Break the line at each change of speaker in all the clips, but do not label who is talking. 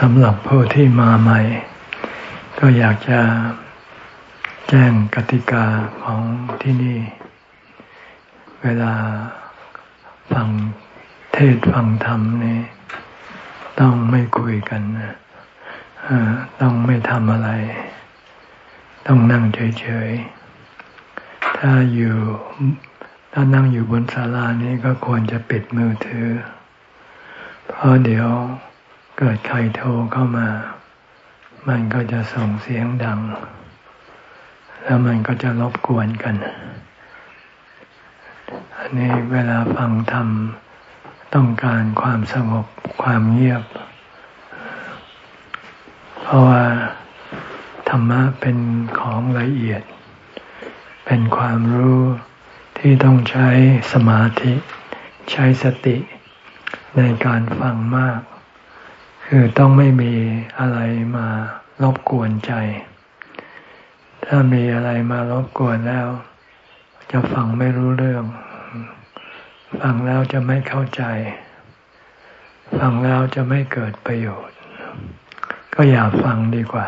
สำหรับผู้ที่มาใหม่ ก็อยากจะแจ้งกติกาของที่นี่ เวลาฟังเทศฟังธรรมนี่ต้องไม่คุยกันต้องไม่ทำอะไร ต้องนั่งเฉยๆ ถ้าอยู่ถ้านั่งอยู่บนศาลานี้ก็ควรจะปิดมือถือ เพราะเดี๋ยว เกิดใครโทรเข้ามา มันก็จะส่งเสียงดัง แล้วมันก็จะรบกวนกัน อันนี้เวลาฟังธรรมต้องการความสงบความเงียบ เพราะว่าธรรมะเป็นของละเอียด เป็นความรู้ที่ต้องใช้สมาธิ ใช้สติในการฟังมาก คือต้องไม่มีอะไรมารบกวนใจ ถ้ามีอะไรมารบกวนแล้ว จะฟังไม่รู้เรื่อง ฟังแล้วจะไม่เข้าใจ ฟังแล้วจะไม่เกิดประโยชน์ ก็อย่าฟังดีกว่า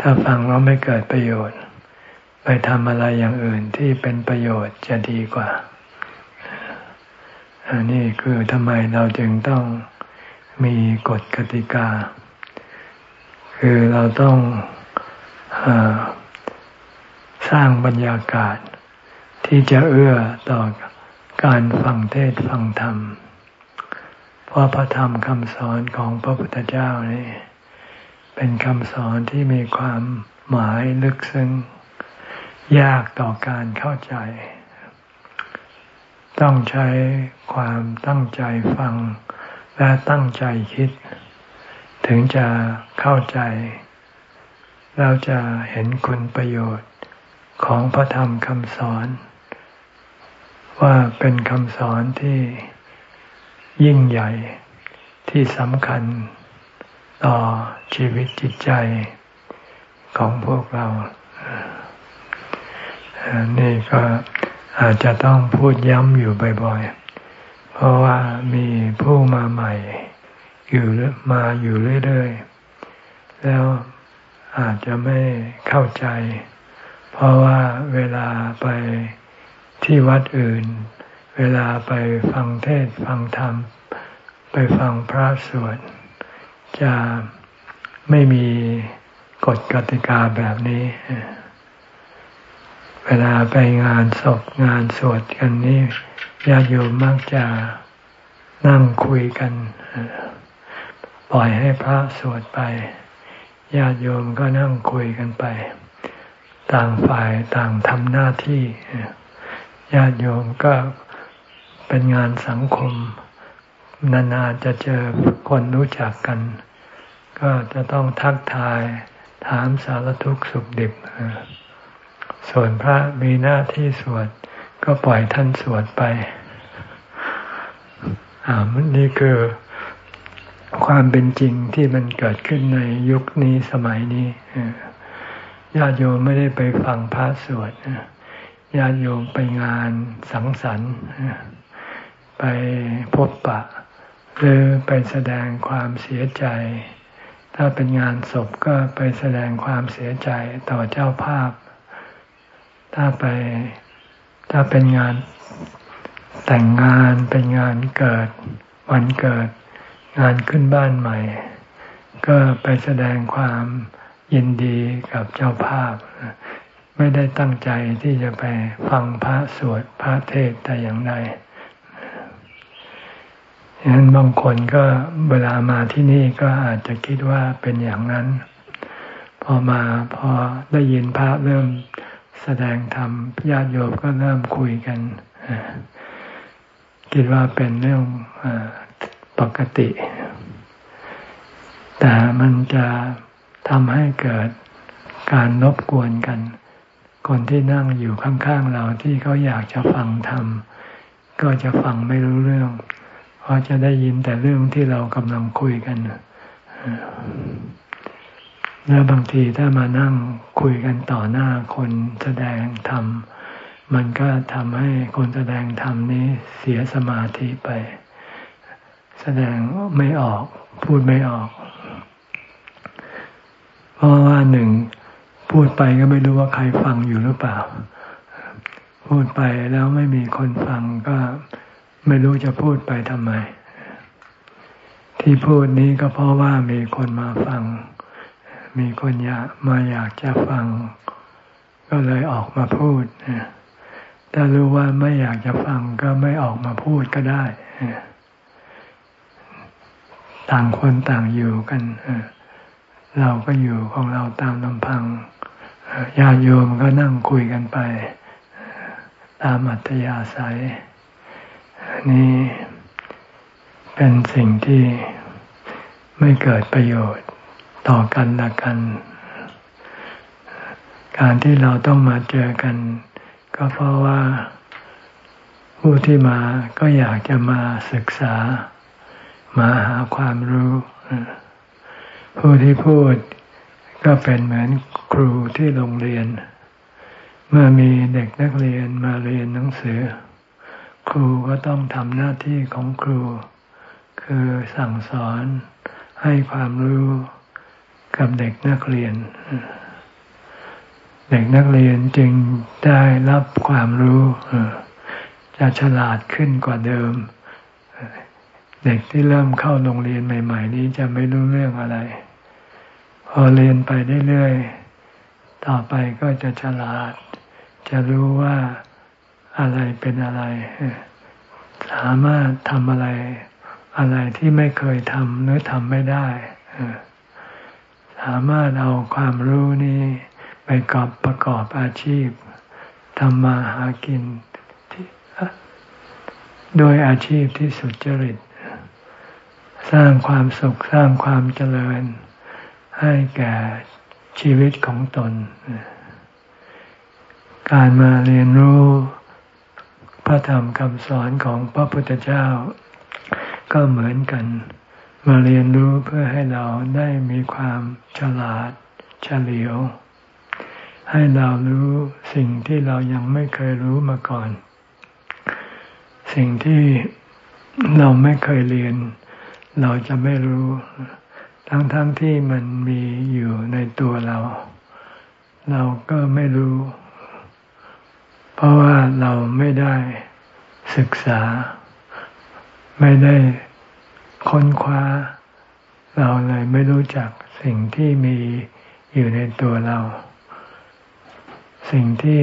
ถ้าฟังแล้วไม่เกิดประโยชน์ ไปทำอะไรอย่างอื่นที่เป็นประโยชน์จะดีกว่าอันนี้คือทำไมเราจึงต้อง มีกฎกติกา คือเราต้องอสร้างบรรยากาศ ที่จะเอื้อต่อการฟังเทศฟังธรรม เพราะพระธรรมคำสอนของพระพุทธเจ้านี่เป็นคำสอนที่มีความหมายลึกซึ้งยากต่อการเข้าใจ ต้องใช้ความตั้งใจฟัง และตั้งใจคิด ถึงจะเข้าใจ เราจะเห็นคุณประโยชน์ของพระธรรมคำสอน ว่าเป็นคำสอนที่ยิ่งใหญ่ที่สำคัญต่อชีวิตจิตใจของพวกเรา นี่ก็อาจจะต้องพูดย้ำอยู่บ่อยๆ เพราะว่ามีผู้มาใหม่ อยู่มาอยู่เรื่อยๆ แล้วอาจจะไม่เข้าใจ เพราะว่าเวลาไปที่วัดอื่น เวลาไปฟังเทศฟังธรรม ไปฟังพระสวดจะไม่มีกฎกติกาแบบนี้ เวลาไปงานศพงานสวดกันนี่ ญาติโยมมักจะนั่งคุยกัน ปล่อยให้พระสวดไปญาติโยมก็นั่งคุยกันไป ต่างฝ่ายต่างทำหน้าที่ญาติโยมก็เป็นงานสังคม นานๆจะเจอคนรู้จักกัน ก็จะต้องทักทายถามสารทุกข์สุขดิบส่วนพระมีหน้าที่สวด ก็ปล่อยท่านสวดไป อ่านี่คือความเป็นจริงที่มันเกิดขึ้นในยุคนี้สมัยนี้ญาติโยมไม่ได้ไปฟังพระสวดญาติโยมไปงานสังสรรค์ไปพบปะ หรือไปแสดงความเสียใจ ถ้าเป็นงานศพก็ไปแสดงความเสียใจต่อเจ้าภาพ ถ้าไป ถ้าเป็นงานแต่งงานเป็นงานเกิด วันเกิด งานขึ้นบ้านใหม่ ก็ไปแสดงความยินดีกับเจ้าภาพ ไม่ได้ตั้งใจที่จะไปฟังพระสวดพระเทศแต่อย่างใดฉะนั้นบางคนก็เวลามาที่นี่ก็อาจจะคิดว่าเป็นอย่างนั้น พอมาพอได้ยินพระเริ่ม แสดงธรรมญาติโยมก็เริ่มคุยกันคิดว่าเป็นเรื่องอปกติ แต่มันจะทำให้เกิดการนบกวนกัน คนที่นั่งอยู่ข้างๆเราที่เขาอยากจะฟังธรรมก็จะฟังไม่รู้เรื่อง เพราะจะได้ยินแต่เรื่องที่เรากำลังคุยกัน แล้วบางทีถ้ามานั่งคุยกันต่อหน้าคนแสดงธรรมมันก็ทำให้คนแสดงธรรมนี้เสียสมาธิไป แสดงไม่ออกพูดไม่ออก เพราะว่าหนึ่งพูดไปก็ไม่รู้ว่าใครฟังอยู่หรือเปล่า พูดไปแล้วไม่มีคนฟังก็ไม่รู้จะพูดไปทำไม ที่พูดนี้ก็เพราะว่ามีคนมาฟัง มีคนอยากมาอยากจะฟัง ก็เลยออกมาพูดถ้ารู้ว่าไม่อยากจะฟังก็ไม่ออกมาพูดก็ได้ต่างคนต่างอยู่กันเราก็อยู่ของเราตามลำพังญาติโยมก็นั่งคุยกันไป ตามอัธยาศัย นี่เป็นสิ่งที่ไม่เกิดประโยชน์ ต่อกันละกัน การที่เราต้องมาเจอกัน ก็เพราะว่าผู้ที่มาก็อยากจะมาศึกษา มาหาความรู้ ผู้ที่พูดก็เป็นเหมือนครูที่โรงเรียน เมื่อมีเด็กนักเรียนมาเรียนหนังสือ ครูก็ต้องทำหน้าที่ของครู คือสั่งสอนให้ความรู้ กับเด็กนักเรียน เด็กนักเรียนจึงได้รับความรู้จะฉลาดขึ้นกว่าเดิม เด็กที่เริ่มเข้าโรงเรียนใหม่ ๆ นี้จะไม่รู้เรื่องอะไร พอเรียนไปเรื่อยๆต่อไปก็จะฉลาด จะรู้ว่าอะไรเป็นอะไร สามารถทำอะไรอะไรที่ไม่เคยทำหรือทำไม่ได้ สามารถเอาความรู้นี้ไปกอบประกอบอาชีพทำมาหากินโดยอาชีพที่สุจริต สร้างความสุขสร้างความเจริญ ให้แก่ชีวิตของตน การมาเรียนรู้พระธรรมคำสอนของพระพุทธเจ้า ก็เหมือนกัน มาเรียนรู้เพื่อให้เราได้มีความฉลาดเฉลียว ให้เรารู้สิ่งที่เรายังไม่เคยรู้มาก่อน สิ่งที่เราไม่เคยเรียน เราจะไม่รู้ ทั้งๆทที่มันมีอยู่ในตัวเรา เราก็ไม่รู้ เพราะว่าเราไม่ได้ศึกษา ไม่ได้ ค้นคว้า เราเลยไม่รู้จักสิ่งที่มีอยู่ในตัวเรา สิ่งที่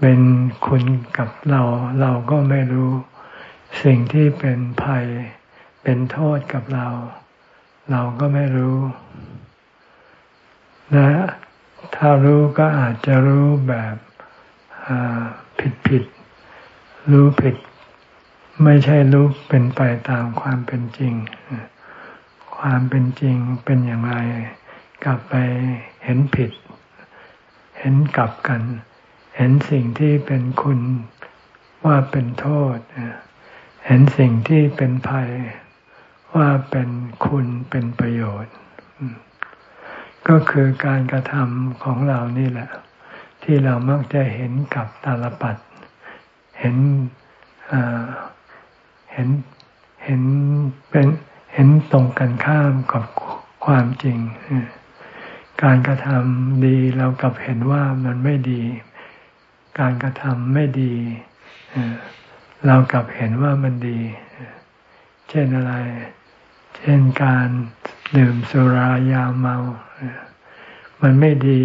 เป็นคุณกับเรา เราก็ไม่รู้ สิ่งที่เป็นภัย เป็นโทษกับเรา เราก็ไม่รู้และถ้ารู้ก็อาจจะรู้แบบผิดผิด รู้ผิด ไม่ใช่รู้เป็นไปตามความเป็นจริง ความเป็นจริงเป็นอย่างไร กลับไปเห็นผิด เห็นกลับกัน เห็นสิ่งที่เป็นคุณว่าเป็นโทษ เห็นสิ่งที่เป็นภัยว่าเป็นคุณเป็นประโยชน์ ก็คือการกระทำของเรานี่แหละ ที่เรามักจะเห็นกับตาลปัด เห็น เห็นเห็นเป็นเห็นตรงกันข้ามกับความจริง การกระทำดีเรากลับเห็นว่ามันไม่ดี การกระทำไม่ดี เรากลับเห็นว่ามันดี เช่นอะไร เช่นการดื่มสุรายาเมา มันไม่ดี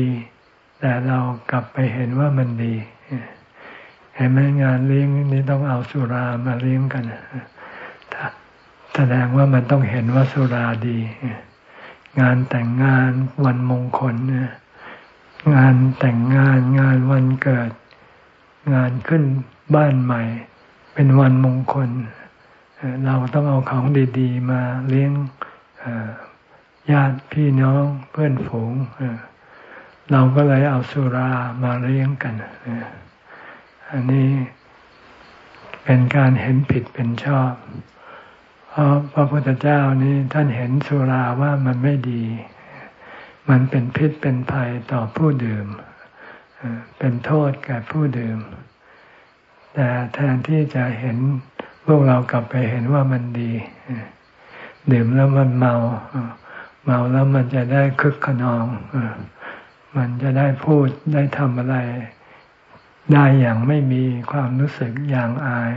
แต่เรากลับไปเห็นว่ามันดี ห็นไหมงานเลี้ยงนี่ต้องเอาสุรามาเลี้ยงกันแสดงว่ามันต้องเห็นว่าสุราดี งานแต่งงานวันมงคลงานแต่งงานงานวันเกิด งานขึ้นบ้านใหม่ เป็นวันมงคล เราต้องเอาของดี ๆ มาเลี้ยงญาติพี่น้องเพื่อนฝูงเราก็เลยเอาสุรามาเลี้ยงกัน อันนี้เป็นการเห็นผิดเป็นชอบ เพราะพระพุทธเจ้านี้ท่านเห็นสุราว่ามันไม่ดี มันเป็นพิษเป็นภัยต่อผู้ดื่ม เป็นโทษแก่ผู้ดื่ม แต่แทนที่จะเห็นพวกเรากลับไปเห็นว่ามันดี ดื่มแล้วมันเมา เมาแล้วมันจะได้คึกขนอง มันจะได้พูดได้ทำอะไร ได้อย่างไม่มีความรู้สึกอย่างอาย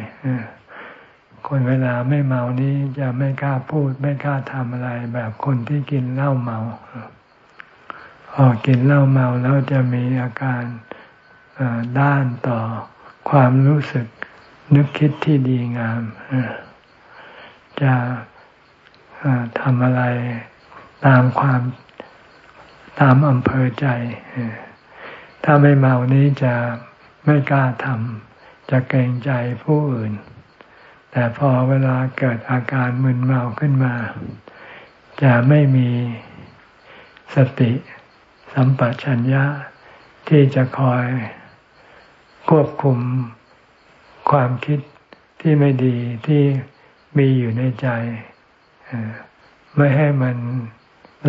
คนเวลาไม่เมานี้จะไม่กล้าพูด ไม่กล้าทำอะไร แบบคนที่กินเหล้าเมาพอกินเหล้าเมาแล้วจะมีอาการด้านต่อความรู้สึกนึกคิดที่ดีงามจะทำอะไรตามความตามอำเภอใจ ถ้าไม่เมานี้จะ ไม่กล้าทำจะเกรงใจผู้อื่น แต่พอเวลาเกิดอาการมึนเมาขึ้นมา จะไม่มีสติสัมปชัญญะที่จะคอยควบคุมความคิดที่ไม่ดีที่มีอยู่ในใจ ไม่ให้มัน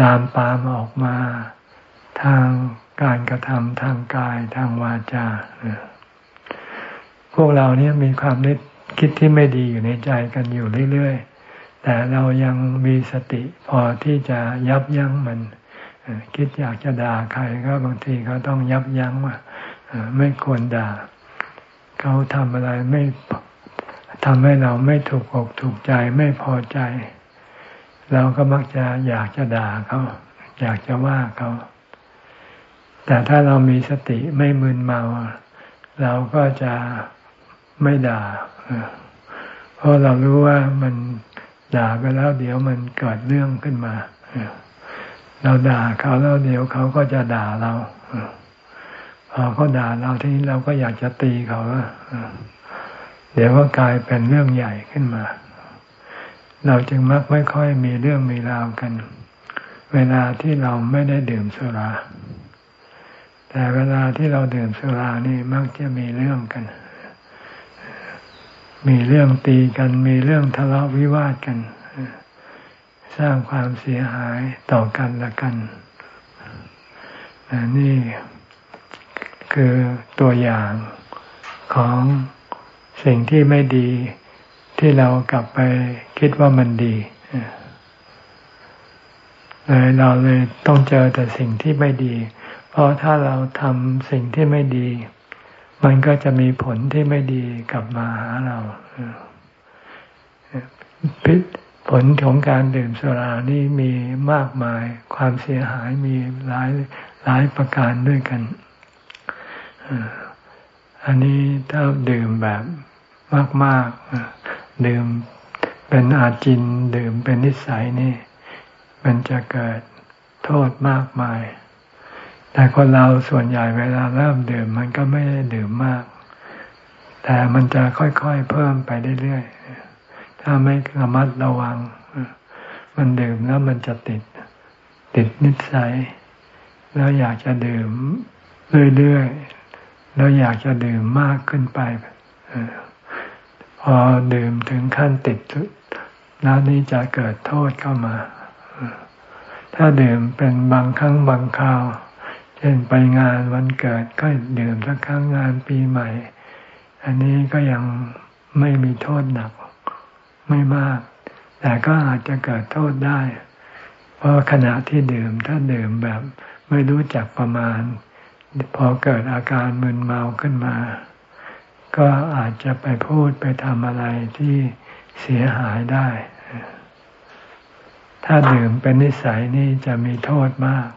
ลามปามออกมาทาง การกระทำทางกายทางวาจาพวกเราเนี่ยมีความนึกคิดที่ไม่ดีอยู่ในใจกันอยู่เรื่อยๆ แต่เรายังมีสติพอที่จะยับยั้งมันคิดอยากจะด่าใครก็บางทีเขาต้องยับยั้งว่าไม่ควรด่า เขาทำอะไรไม่ทำให้เราไม่ถูกอกถูกใจไม่พอใจ เราก็มักจะอยากจะด่าเขา อยากจะว่าเขา แต่ถ้าเรามีสติไม่มึนเมา เราก็จะไม่ด่า เพราะเรารู้ว่ามันด่าไปแล้ว เดี๋ยวมันเกิดเรื่องขึ้นมา เราด่าเขาแล้วเดี๋ยวเขาก็จะด่าเราพอเขาด่าเราทีนี้เราก็อยากจะตีเขาเดี๋ยวก็กลายเป็นเรื่องใหญ่ขึ้นมา เราจึงมักไม่ค่อยมีเรื่องมีราวกัน เวลาที่เราไม่ได้ดื่มสุรา แต่เวลาที่เราดื่มสุรานี่มักจะมีเรื่องกัน มีเรื่องตีกัน มีเรื่องทะเลาะวิวาทกัน สร้างความเสียหายต่อกันละกันนี่คือตัวอย่างของสิ่งที่ไม่ดีที่เรากลับไปคิดว่ามันดีเลยเราเลยต้องเจอแต่สิ่งที่ไม่ดี เพราะถ้าเราทำสิ่งที่ไม่ดี มันก็จะมีผลที่ไม่ดีกลับมาหาเราพิผลของการดื่มสุรานี่มีมากมาย ความเสียหายมีหลายหลายประการด้วยกัน อันนี้ถ้าดื่มแบบมากๆดื่มเป็นอาจินดื่มเป็นนิสัยนี่ มันจะเกิดโทษมากมาย แต่คนเราส่วนใหญ่เวลาเริ่มดื่ม มันก็ไม่ได้ดื่มมาก แต่มันจะค่อยๆเพิ่มไปเรื่อยๆ ถ้าไม่ระมัดระวัง มันดื่มแล้วมันจะติด ติดนิสัย แล้วอยากจะดื่มเรื่อยๆ แล้วอยากจะดื่มมากขึ้นไปพอดื่มถึงขั้นติดแล้วนี้จะเกิดโทษเข้ามา ถ้าดื่มเป็นบางครั้งบางคราว เช่นไปงานวันเกิดก็ดื่มสักครั้งงานปีใหม่ อันนี้ก็ยังไม่มีโทษหนักไม่มาก แต่ก็อาจจะเกิดโทษได้ เพราะขณะที่ดื่มถ้าดื่มแบบไม่รู้จักประมาณ พอเกิดอาการมึนเมาขึ้นมา ก็อาจจะไปพูดไปทำอะไรที่เสียหายได้ ถ้าดื่มเป็นนิสัยนี่จะมีโทษมาก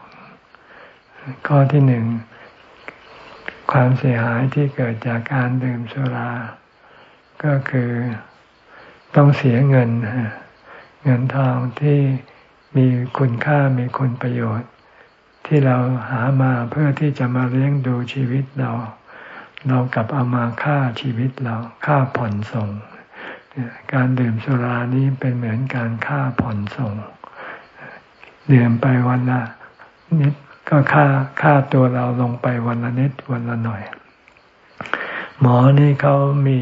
ข้อที่หนึ่งความเสียหายที่เกิดจากการดื่มสุรา ก็คือต้องเสียเงิน เงินทองที่มีคุณค่ามีคุณประโยชน์ ที่เราหามาเพื่อที่จะมาเลี้ยงดูชีวิตเรา เรากลับเอามาฆ่าชีวิตเราฆ่าผ่อนส่ง การดื่มสุรานี้เป็นเหมือนการฆ่าผ่อนส่ง ดื่มไปวันละนิด ก็ฆ่าฆ่าตัวเราลงไปวันละนิดวันละหน่อย หมอนี่เขามี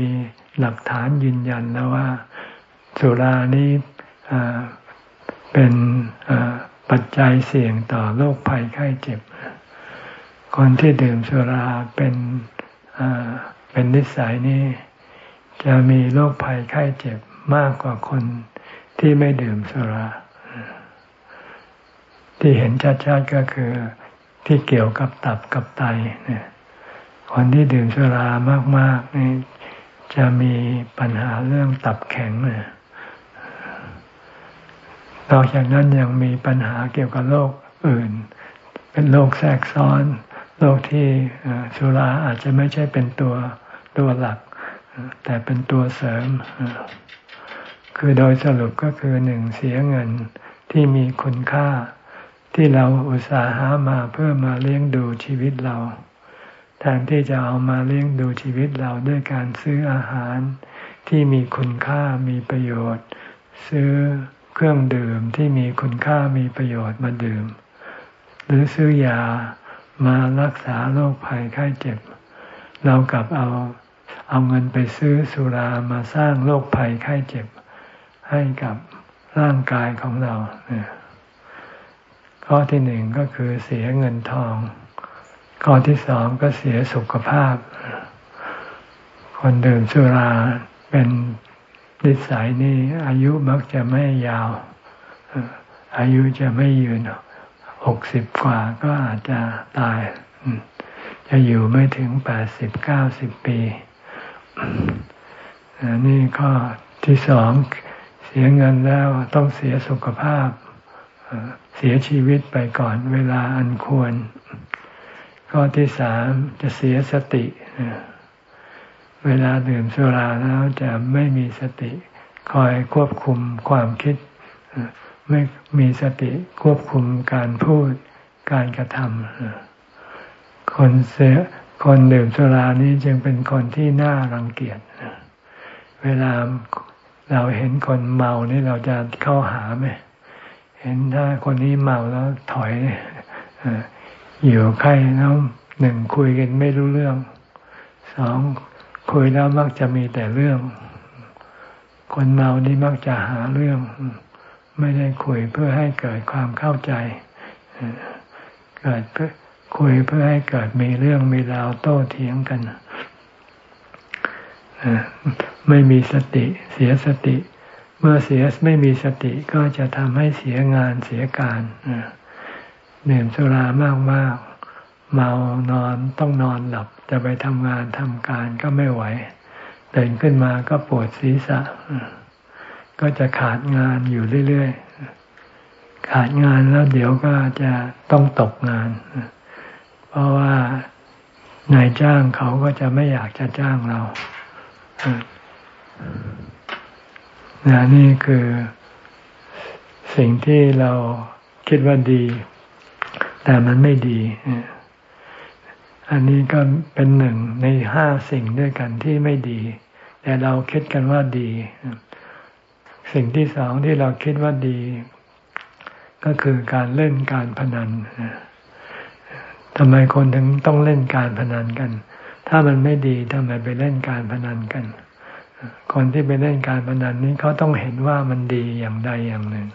หลักฐานยืนยันนะว่า สุรานี้เป็นปัจจัยเสี่ยงต่อโรคภัยไข้เจ็บ คนที่ดื่มสุราเป็นเป็นนิสัยนี้จะมีโรคภัยไข้เจ็บมากกว่าคนที่ไม่ดื่มสุรา ที่เห็นชัดๆก็คือที่เกี่ยวกับตับกับไตเนี่ยคนที่ดื่มสุรามากๆนี่จะมีปัญหาเรื่องตับแข็งเนี่ยนอกจากนั้นยังมีปัญหาเกี่ยวกับโรคอื่น เป็นโรคแทรกซ้อนโรคที่สุราอาจจะไม่ใช่เป็นตัวตัวหลัก แต่เป็นตัวเสริม คือโดยสรุปก็คือหนึ่งเสียเงินที่มีคุณค่า ที่เราอุตส่าห์หามาเพื่อมาเลี้ยงดูชีวิตเรา แทนที่จะเอามาเลี้ยงดูชีวิตเราด้วยการซื้ออาหารที่มีคุณค่ามีประโยชน์ ซื้อเครื่องดื่มที่มีคุณค่ามีประโยชน์มาดื่ม หรือซื้อยามารักษาโรคภัยไข้เจ็บ เรากลับเอาเอาเงินไปซื้อสุรามาสร้างโรคภัยไข้เจ็บ ให้กับร่างกายของเราเนี่ย ข้อที่หนึ่งก็คือเสียเงินทอง ข้อที่สองก็เสียสุขภาพ คนดื่มสุราเป็นนิสัยนี่อายุมักจะไม่ยาว อายุจะไม่ยืนหกสิบกว่าก็อาจจะตาย จะอยู่ไม่ถึงแปดสิบเก้าสิบปี นี่ข้อที่สองเสียเงินแล้วต้องเสียสุขภาพ เสียชีวิตไปก่อนเวลาอันควร ข้อที่สามจะเสียสติ เวลาดื่มสุราแล้วจะไม่มีสติ คอยควบคุมความคิด ไม่มีสติควบคุมการพูดการกระทำคนเสียคนดื่มสุรานี้จึงเป็นคนที่น่ารังเกียจเวลาเราเห็นคนเมานี่เราจะเข้าหาไหม ห็นถ้าคนนี้เมาแล้วถอยอยู่ใครแล้วหนึ่งคุยกันไม่รู้เรื่อง สองคุยแล้วมักจะมีแต่เรื่อง คนเมานี่มักจะหาเรื่อง ไม่ได้คุยเพื่อให้เกิดความเข้าใจ เกิดเพื่อคุยเพื่อให้เกิดมีเรื่องมีราวโต้เถียงกันไม่มีสติเสียสติ เมื่อเสียไม่มีสติก็จะทำให้เสียงานเสียการดื่มสุรามากๆ เมานอนต้องนอนหลับจะไปทำงานทำการก็ไม่ไหวตื่นขึ้นมาก็ปวดศีรษะ ก็จะขาดงานอยู่เรื่อยๆ ขาดงานแล้วเดี๋ยวก็จะต้องตกงาน เพราะว่านายจ้างเขาก็จะไม่อยากจะจ้างเรา นะนี่คือสิ่งที่เราคิดว่าดี แต่มันไม่ดี อันนี้ก็เป็นหนึ่งในห้าสิ่งด้วยกันที่ไม่ดี แต่เราคิดกันว่าดี สิ่งที่สองที่เราคิดว่าดี ก็คือการเล่นการพนันทำไมคนถึงต้องเล่นการพนันกัน ถ้ามันไม่ดีทำไมไปเล่นการพนันกัน คนที่ไปเล่นการพนันนี้เขาต้องเห็นว่ามันดีอย่างใดอย่างหนึ่ง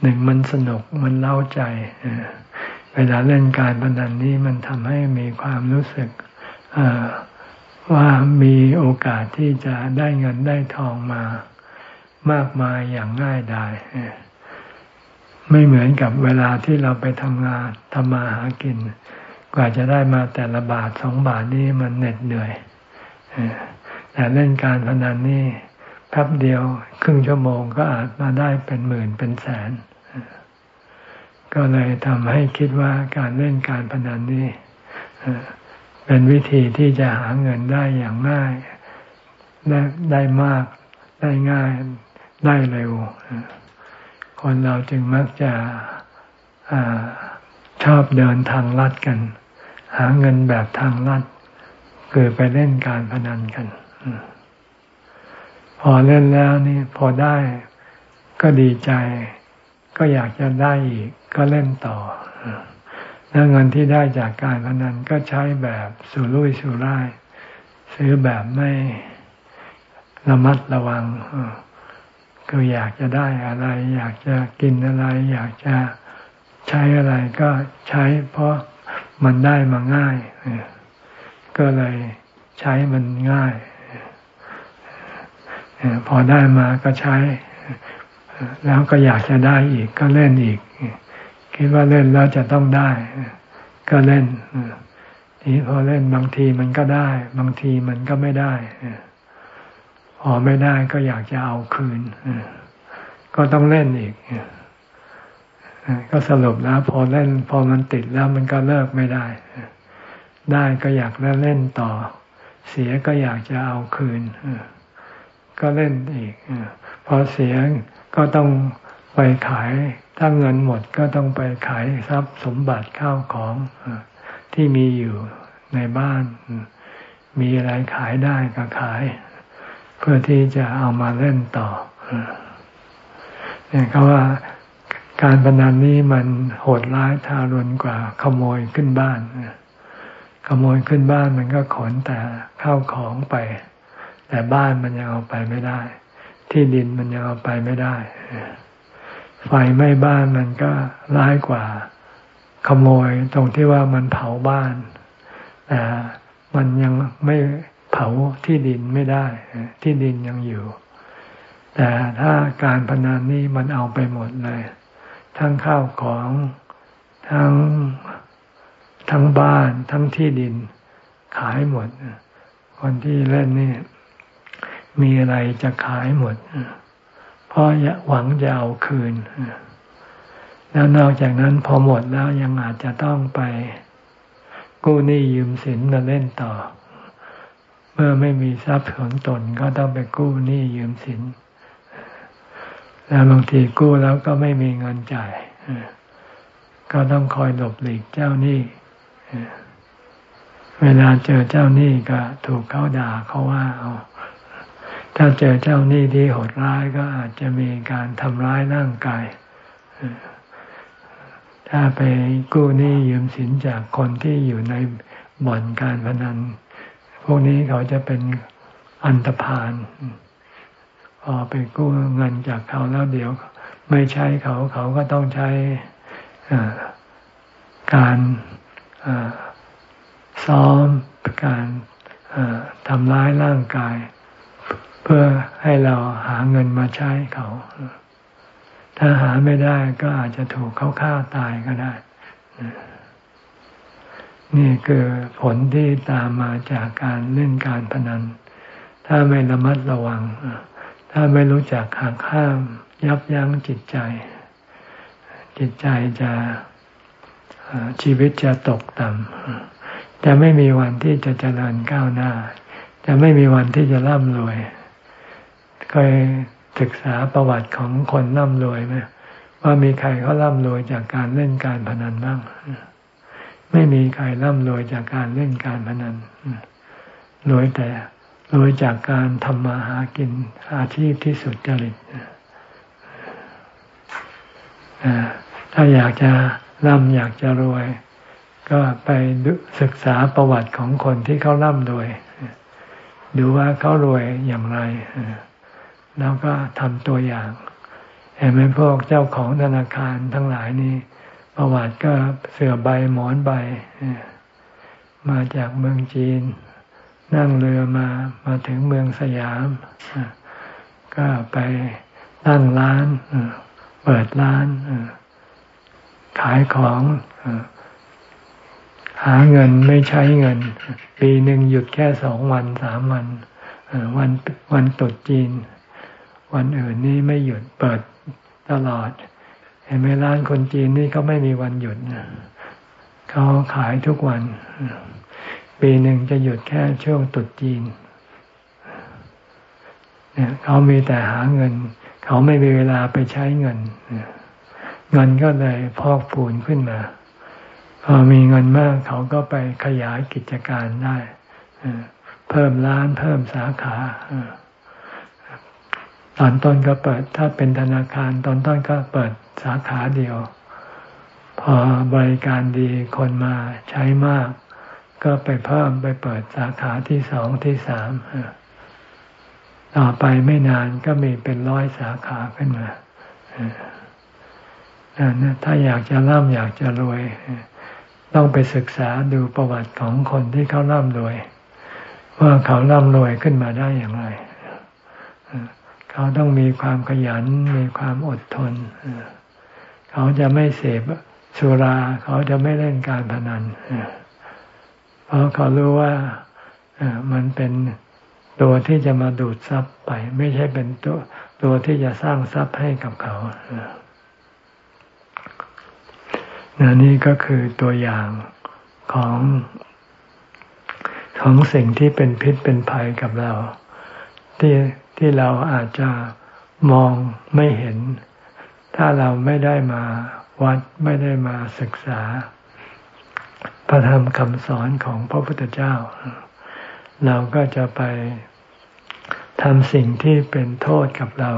หนึ่งมันสนุกมันเล่าใจเวลาเล่นการพนันนี้มันทำให้มีความรู้สึกว่ามีโอกาสที่จะได้เงินได้ทองมามากมายอย่างง่ายดายไม่เหมือนกับเวลาที่เราไปทำงานทำมาหากิน กว่าจะได้มาแต่ละบาทสองบาทนี้มันเหน็ดเหนื่อย แต่เล่นการพนันนี่แป๊บเดียวครึ่งชั่วโมงก็อาจมาได้เป็นหมื่นเป็นแสน ก็เลยทำให้คิดว่าการเล่นการพนันนี่เป็นวิธีที่จะหาเงินได้อย่างง่ายได้ได้มากได้ง่ายได้เร็ว คนเราจึงมักจะอชอบเดินทางลัดกัน หาเงินแบบทางลัด คือไปเล่นการพนันกัน พอเล่นแล้วนี่พอได้ก็ดีใจ ก็อยากจะได้อีก ก็เล่นต่อแล้วเงินที่ได้จากการพนันก็ใช้แบบสุรุ่ยสุร่าย ซื้อแบบไม่ระมัดระวังคืออยากจะได้อะไร อยากจะกินอะไร อยากจะใช้อะไรก็ใช้ เพราะมันได้มาง่ายก็เลยใช้มันง่าย พอได้มาก็ใช้ แล้วก็อยากจะได้อีกก็เล่นอีก คิดว่าเล่นแล้วจะต้องได้ ก็เล่นทีพอเล่นบางทีมันก็ได้ บางทีมันก็ไม่ได้พอไม่ได้ก็อยากจะเอาคืนก็ต้องเล่นอีกก็สรุปแล้วพอเล่น พอมันติดแล้วมันก็เลิกไม่ได้ ได้ก็อยากเล่นต่อ เสียก็อยากจะเอาคืน ก็เล่นอีกพอเสียก็ต้องไปขาย ถ้าเงินหมดก็ต้องไปขายทรัพย์สมบัติข้าวของที่มีอยู่ในบ้าน มีอะไรขายได้ก็ขาย เพื่อที่จะเอามาเล่นต่อเนี่ยเขาว่าการพนันนี้มันโหดร้ายทารุณกว่าขโมยขึ้นบ้านขโมยขึ้นบ้านมันก็ขนแต่ข้าวของไป แต่บ้านมันยังเอาไปไม่ได้ ที่ดินมันยังเอาไปไม่ได้ ไฟไหม้บ้านมันก็ร้ายกว่า ขโมยตรงที่ว่ามันเผาบ้านแต่มันยังไม่เผาที่ดินไม่ได้ ที่ดินยังอยู่ แต่ถ้าการพนันนี่มันเอาไปหมดเลย ทั้งข้าวของทั้งทั้งบ้านทั้งที่ดินขายหมด คนที่เล่นนี่ มีอะไรจะขายหมด เพราะหวังจะเอาคืน แล้วนอกจากนั้นพอหมดแล้วยังอาจจะต้องไป กู้หนี้ยืมสินมาเล่นต่อ เมื่อไม่มีทรัพย์ของตนก็ต้องไปกู้หนี้ยืมสิน แล้วบางทีกู้แล้วก็ไม่มีเงินจ่ายก็ต้องคอยหลบหลีกเจ้าหนี้เวลาเจอเจ้าหนี้ก็ถูกเขาด่าเขาว่าเอา ถ้าเจอเจ้าหนี้ที่โหดร้ายก็อาจจะมีการทำร้ายร่างกาย ถ้าไปกู้หนี้ยืมสินจากคนที่อยู่ในบ่อนการพนัน พวกนี้เขาจะเป็นอันตรพาน พอไปกู้เงินจากเขาแล้วเดี๋ยว ไม่ใช้เขาเขาก็ต้องใช้การซ้อมการทำร้ายร่างกาย พื่อให้เราหาเงินมาใช้เขา ถ้าหาไม่ได้ก็อาจจะถูกเขาฆ่าตายก็ได้ นี่คือผลที่ตามมาจากการเล่นการพนัน ถ้าไม่ระมัดระวัง ถ้าไม่รู้จักหักข้าม ยับยั้งจิตใจ จิตใจจะชีวิตจะตกต่ำจะไม่มีวันที่จะเจริญก้าวหน้า จะไม่มีวันที่จะร่ำรวย เคยศึกษาประวัติของคนร่ำรวยไหมว่ามีใครเขาร่ำรวยจากการเล่นการพนันบ้าง ไม่มีใครร่ำรวยจากการเล่นการพนันรวยแต่รวยจากการทำมาหากินอาชีพที่สุดจริตถ้าอยากจะร่ำอยากจะรวย ก็ไปศึกษาประวัติของคนที่เขาร่ำรวย ดูว่าเขารวยอย่างไร แล้วก็ทำตัวอย่าง เห็นไหมพวกเจ้าของธนาคารทั้งหลายนี่ประวัติก็เสือใบหมอนใบ มาจากเมืองจีน นั่งเรือมามาถึงเมืองสยาม ก็ไปตั้งร้าน เปิดร้าน ขายของหาเงินไม่ใช้เงิน ปีหนึ่งหยุดแค่สองวันสามวันวันวันตรุษจีน วันอื่นนี่ไม่หยุดเปิดตลอด เห็นไหมร้านคนจีนนี่เขาไม่มีวันหยุดเขาขายทุกวัน ปีหนึ่งจะหยุดแค่ช่วงตุดจีนเนี่ยเขามีแต่หาเงิน เขาไม่มีเวลาไปใช้เงินเงินก็เลยพอกพูนขึ้นมาพอมีเงินมากเขาก็ไปขยายกิจการได้เพิ่มร้านเพิ่มสาขา ตอนต้นก็เปิดถ้าเป็นธนาคารตอนต้นก็เปิดสาขาเดียว พอบริการดีคนมาใช้มาก ก็ไปเพิ่มไปเปิดสาขาที่สองที่สามต่อไปไม่นานก็มีเป็นร้อยสาขาขึ้นมาถ้าอยากจะร่ำอยากจะรวย ต้องไปศึกษาดูประวัติของคนที่เขาร่ำรวย ว่าเขาร่ำรวยขึ้นมาได้อย่างไร เขาต้องมีความขยัน มีความอดทน เขาจะไม่เสพสุรา เขาจะไม่เล่นการพนัน เพราะเขารู้ว่ามันเป็นตัวที่จะมาดูดทรัพย์ไป ไม่ใช่เป็นตัวตัวที่จะสร้างทรัพย์ให้กับเขานนี่ก็คือตัวอย่างของของสิ่งที่เป็นพิษเป็นภัยกับเรา ที่ ที่เราอาจจะมองไม่เห็น ถ้าเราไม่ได้มาวัดไม่ได้มาศึกษา พระธรรมคำสอนของพระพุทธเจ้า เราก็จะไปทำสิ่งที่เป็นโทษกับเรา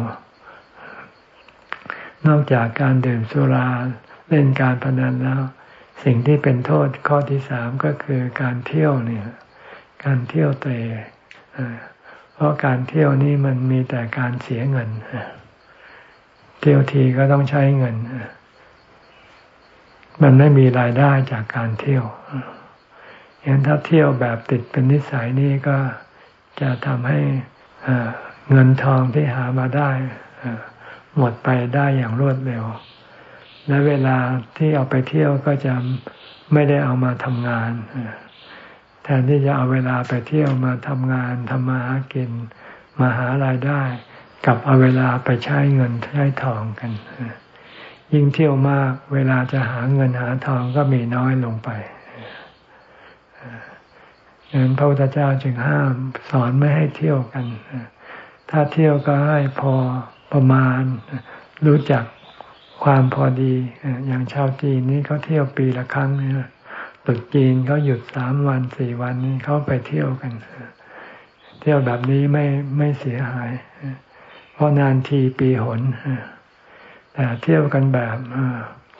นอกจากการดื่มสุราเล่นการพนันแล้ว สิ่งที่เป็นโทษข้อที่สามก็คือการเที่ยวเนี่ย การเที่ยวเตะ เพราะการเที่ยวนี่มันมีแต่การเสียเงิน เที่ยวทีก็ต้องใช้เงิน มันไม่มีรายได้จากการเที่ยวอย่างถ้าเที่ยวแบบติดเป็นนิสัยนี่ก็จะทำให้เงินทองที่หามาได้หมดไปได้อย่างรวดเร็ว และเวลาที่เอาไปเที่ยวก็จะไม่ได้เอามาทำงาน ทนที่จะเอาเวลาไปเที่ยวมาทำงานทำมาหากินมาหารายได้ กับเอาเวลาไปใช้เงินใช้ทองกัน ยิ่งเที่ยวมากเวลาจะหาเงินหาทองก็มีน้อยลงไปดังนั้นพระพุทธเจ้าจึงห้ามสอนไม่ให้เที่ยวกัน ถ้าเที่ยวก็ให้พอประมาณ รู้จักความพอดี อย่างชาวจีนนี่เขาเที่ยวปีละครั้งเนี่ย ตุดจีนเขาหยุดสามวันสี่วันเขาไปเที่ยวกัน เที่ยวแบบนี้ไม่ไม่เสียหาย เพราะนานทีปีหนแต่เที่ยวกันแบบ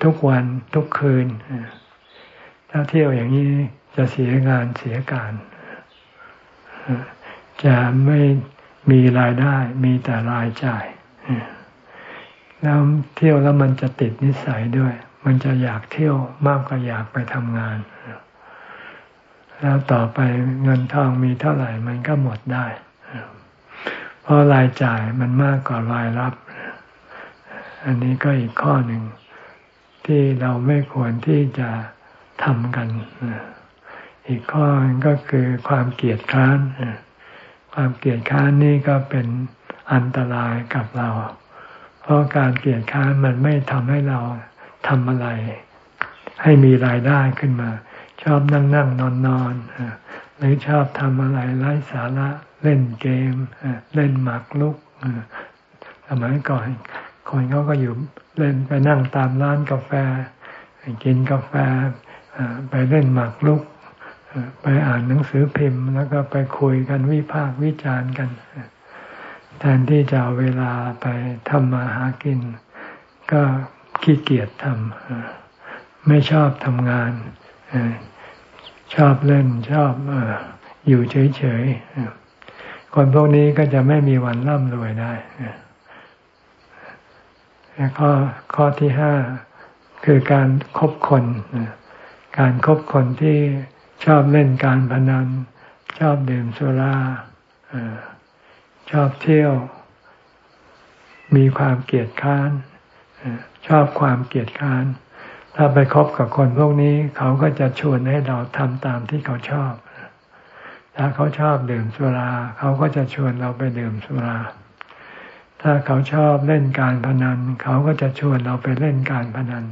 ทุกวันทุกคืน ถ้าเที่ยวอย่างนี้จะเสียงานเสียการจะไม่มีรายได้ มีแต่รายจ่ายแล้วเที่ยวแล้วมันจะติดนิสัยด้วย มันจะอยากเที่ยวมากกว่าอยากไปทำงาน แล้วต่อไปเงินทองมีเท่าไหร่มันก็หมดได้ เพราะรายจ่ายมันมากกว่ารายรับ อันนี้ก็อีกข้อหนึ่งที่เราไม่ควรที่จะทำกัน อีกข้อก็คือความเกลียดคร้าน ความเกลียดคร้านนี่ก็เป็นอันตรายกับเรา เพราะการเกลียดคร้านมันไม่ทำให้เราทำอะไร ให้มีรายได้ขึ้นมา ชอบนั่งนั่งนอนนอนหรือชอบทำอะไรไร้สาระเล่นเกมเล่นหมากลุกสมัยก่อนคนเขาก็อยู่เล่นไปนั่งตามร้านกาแฟ กินกาแฟไปเล่นหมากลุกไปอ่านหนังสือพิมพ์ แล้วก็ไปคุยกันวิพากษ์วิจารณ์กัน แทนที่จะเอาเวลาไปทำมาหากิน ก็ขี้เกียจทำไม่ชอบทำงาน ชอบเล่นชอบอยู่เฉยๆคนพวกนี้ก็จะไม่มีวันร่ำรวยได้ข้อข้อที่ห้าคือการครบคน การครบคนที่ชอบเล่นการพนัน ชอบดื่มสุราชอบเที่ยว มีความเกียดค้านชอบความเกียดค้าน ถ้าไปคบกับคนพวกนี้ เขาก็จะชวนให้เราทำตามที่เขาชอบ ถ้าเขาชอบดื่มสุรา เขาก็จะชวนเราไปดื่มสุรา ถ้าเขาชอบเล่นการพนัน เขาก็จะชวนเราไปเล่นการพนัน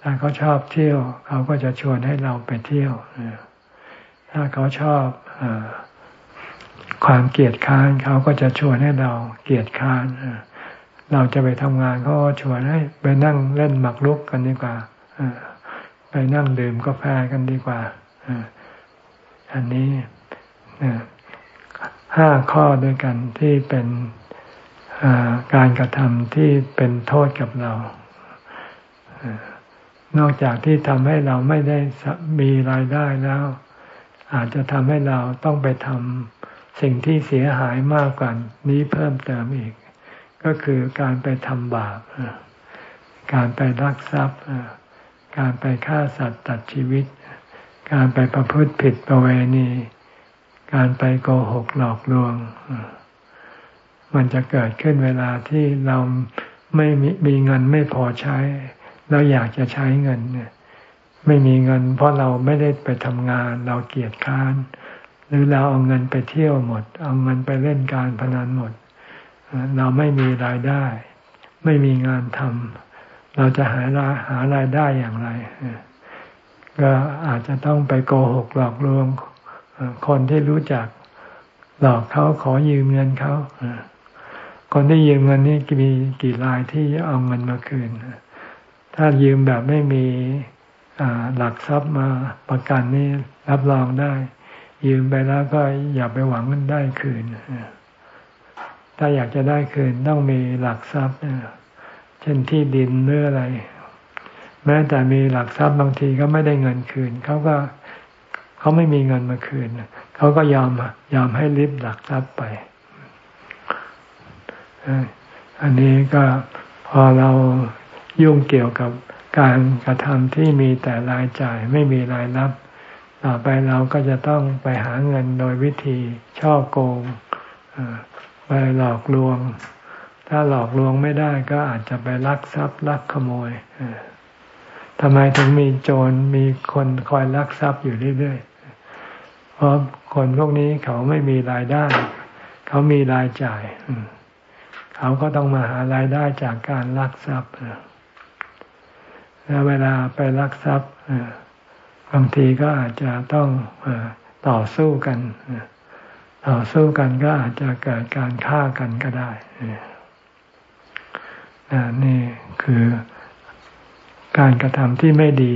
ถ้าเขาชอบเที่ยว เขาก็จะชวนให้เราไปเที่ยวถ้าเขาชอบอความเกลียดค้าน เขาก็จะชวนให้เราเกลียดค้าน เราจะไปทำงานก็ชวนให้ไปนั่งเล่นหมากรุกกันดีกว่าไปนั่งดื่มกาแฟกันดีกว่าอันนี้ห้าข้อด้วยกันที่เป็นการกระทำที่เป็นโทษกับเรา นอกจากที่ทำให้เราไม่ได้มีรายได้แล้ว อาจจะทำให้เราต้องไปทำสิ่งที่เสียหายมากกว่านี้เพิ่มเติมอีก ก็คือการไปทำบาป การไปรักทรัพย์ การไปฆ่าสัตว์ตัดชีวิต การไปประพฤติผิดประเวณี การไปโกหกหลอกลวง มันจะเกิดขึ้นเวลาที่เราไม่มีเงินไม่พอใช้ แล้วอยากจะใช้เงินเนี่ยไม่มีเงิน เพราะเราไม่ได้ไปทำงาน เราเกียจค้าน หรือเราเอาเงินไปเที่ยวหมด เอาเงินไปเล่นการพนันหมด เราไม่มีรายได้ ไม่มีงานทำเราจะหาหารายได้อย่างไร ก็อาจจะต้องไปโกหกหลอกลวงคนที่รู้จักหลอกเขาขอยืมเงินเขาคนที่ยืมเงินนี่มีกี่รายที่เอาเงินมาคืน ถ้ายืมแบบไม่มีหลักทรัพย์มาประกันนี่รับรองได้ ยืมไปแล้วก็อย่าไปหวังมันได้คืน ถ้าอยากจะได้คืนต้องมีหลักทรัพย์เช่นที่ดินหรืออะไร แม้แต่มีหลักทรัพย์บางทีก็ไม่ได้เงินคืนเขาก็เขาไม่มีเงินมาคืนเขาก็ยอมยอมให้ริบหลักทรัพย์ไปอันนี้ก็พอเรายุ่งเกี่ยวกับการกระทำที่มีแต่รายจ่ายไม่มีรายรับ ต่อไปเราก็จะต้องไปหาเงินโดยวิธีช่อโกง ไปหลอกลวง ถ้าหลอกลวงไม่ได้ก็อาจจะไปลักทรัพย์ลักขโมยทำไมถึงมีโจรมีคนคอยลักทรัพย์อยู่เรื่อยๆ เพราะคนพวกนี้เขาไม่มีรายได้ เขามีรายจ่าย เขาก็ต้องมาหารายได้จากการลักทรัพย์แล้วเวลาไปลักทรัพย์บางทีก็อาจจะต้องต่อสู้กัน ต่อสู้กันก็อาจจะเกิดการฆ่ากันก็ได้นี่คือการกระทำที่ไม่ดี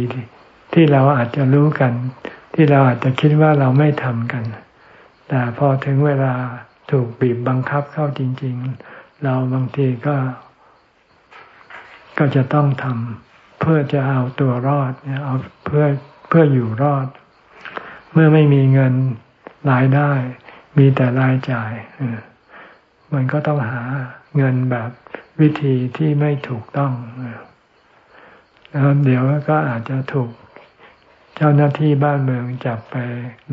ที่เราอาจจะรู้กัน ที่เราอาจจะคิดว่าเราไม่ทำกัน แต่พอถึงเวลาถูกบีบบังคับเข้าจริง ๆ เราบางทีก็ ก็จะต้องทำเพื่อจะเอาตัวรอดเนี่ยเอาเพื่อเพื่ออยู่รอด เมื่อไม่มีเงินรายได้ มีแต่รายจ่ายมันก็ต้องหาเงินแบบวิธีที่ไม่ถูกต้องแล้วเดี๋ยวก็อาจจะถูกเจ้าหน้าที่บ้านเมืองจับไป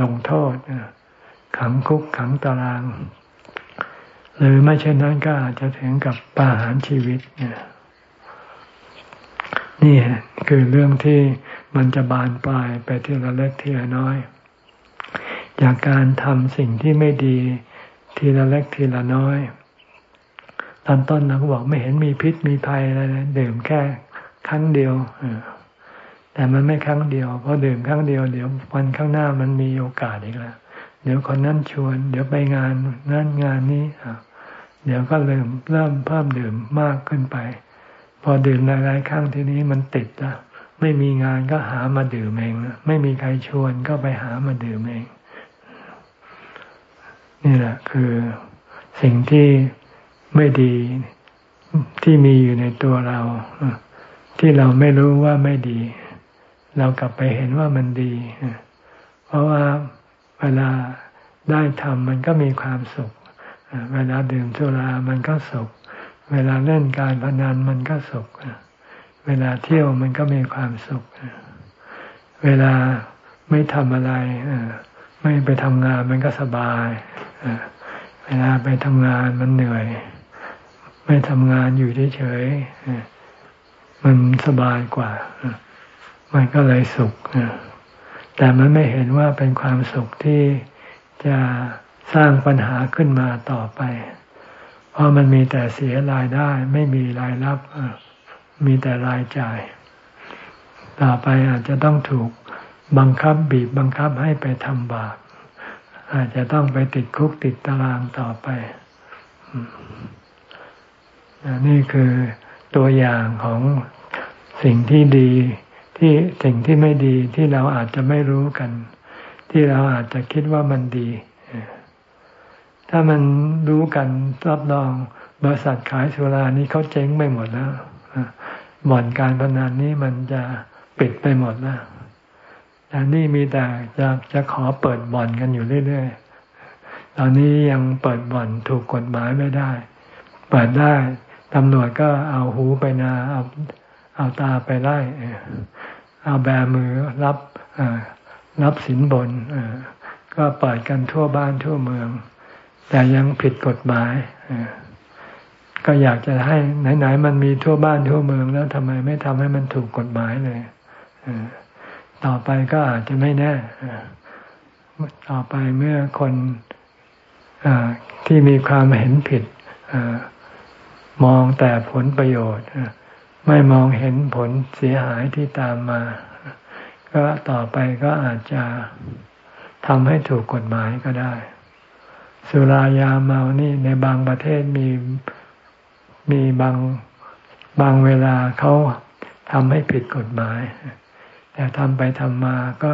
ลงโทษขังคุกขังตาราง หรือไม่เช่นนั้นก็อาจจะถึงกับประหารชีวิตเนี่ยนี่คือเรื่องที่มันจะบานปลายไปทีละเล็กทีละน้อย จากการทำสิ่งที่ไม่ดี ทีละเล็กทีละน้อยตอนต้นเราก็บอกไม่เห็นมีพิษมีภัยอะไรเดื่มแค่ครั้งเดียวแต่มันไม่ครั้งเดียวเพราะดื่มครั้งเดียวเดี๋ยววันข้างหน้ามันมีโอกาสอีกแล้วเดี๋ยวคนนั้นชวน เดี๋ยวไปงานนั่นงานนี้เดี๋ยวก็เริ่มเริ่มเพิ่มดื่มมากขึ้นไป พอดื่มหลายๆครั้งทีนี้มันติดแล้วไม่มีงานก็หามาดื่มเอง ไม่มีใครชวนก็ไปหามาดื่มเอง นี่แหละคือสิ่งที่ไม่ดีที่มีอยู่ในตัวเรา ที่เราไม่รู้ว่าไม่ดี เรากลับไปเห็นว่ามันดี เพราะว่าเวลาได้ทำมันก็มีความสุข เวลาดื่มสุรามันก็สุข เวลาเล่นการพนันมันก็สุข เวลาเที่ยวมันก็มีความสุข เวลาไม่ทำอะไรไม่ไปทำงานมันก็สบาย เวลาไปทำงานมันเหนื่อย ไม่ทำงานอยู่เฉยมันสบายกว่า มันก็เลยสุข แต่มันไม่เห็นว่าเป็นความสุขที่จะสร้างปัญหาขึ้นมาต่อไป เพราะมันมีแต่เสียรายได้ ไม่มีรายรับ มีแต่รายจ่าย ต่อไปอาจจะต้องถูกบังคับบีบบังคับให้ไปทำบาป อาจจะต้องไปติดคุกติดตารางต่อไป นี่คือตัวอย่างของสิ่งที่ดีที่สิ่งที่ไม่ดีที่เราอาจจะไม่รู้กัน ที่เราอาจจะคิดว่ามันดี ถ้ามันรู้กันรับรองบริษัทขายสุรานี้เขาเจ๊งไปหมดแล้วบ่อนการพนันนี้มันจะปิดไปหมดแล้ว แต่นี่มีแต่จะจะขอเปิดบ่อนกันอยู่เรื่อยๆ ตอนนี้ยังเปิดบ่อนถูกกฎหมายไม่ได้ เปิดได้ตำรวจก็เอาหูไปนาเอาเอาตาไปไล่เอาแบมือรับรับสินบนก็เปิดกันทั่วบ้านทั่วเมือง แต่ยังผิดกฎหมายก็อยากจะให้ไหนๆมันมีทั่วบ้านทั่วเมืองแล้วทำไมไม่ทำให้มันถูกกฎหมายเลย ต่อไปก็อาจจะไม่แน่ ต่อไปเมื่อคนที่มีความเห็นผิดมองแต่ผลประโยชน์ ไม่มองเห็นผลเสียหายที่ตามมา ก็ต่อไปก็อาจจะทำให้ถูกกฎหมายก็ได้ สุรายาเมานี่ในบางประเทศมีมีบางบางเวลาเขาทำให้ผิดกฎหมาย แต่ทำไปทำมาก็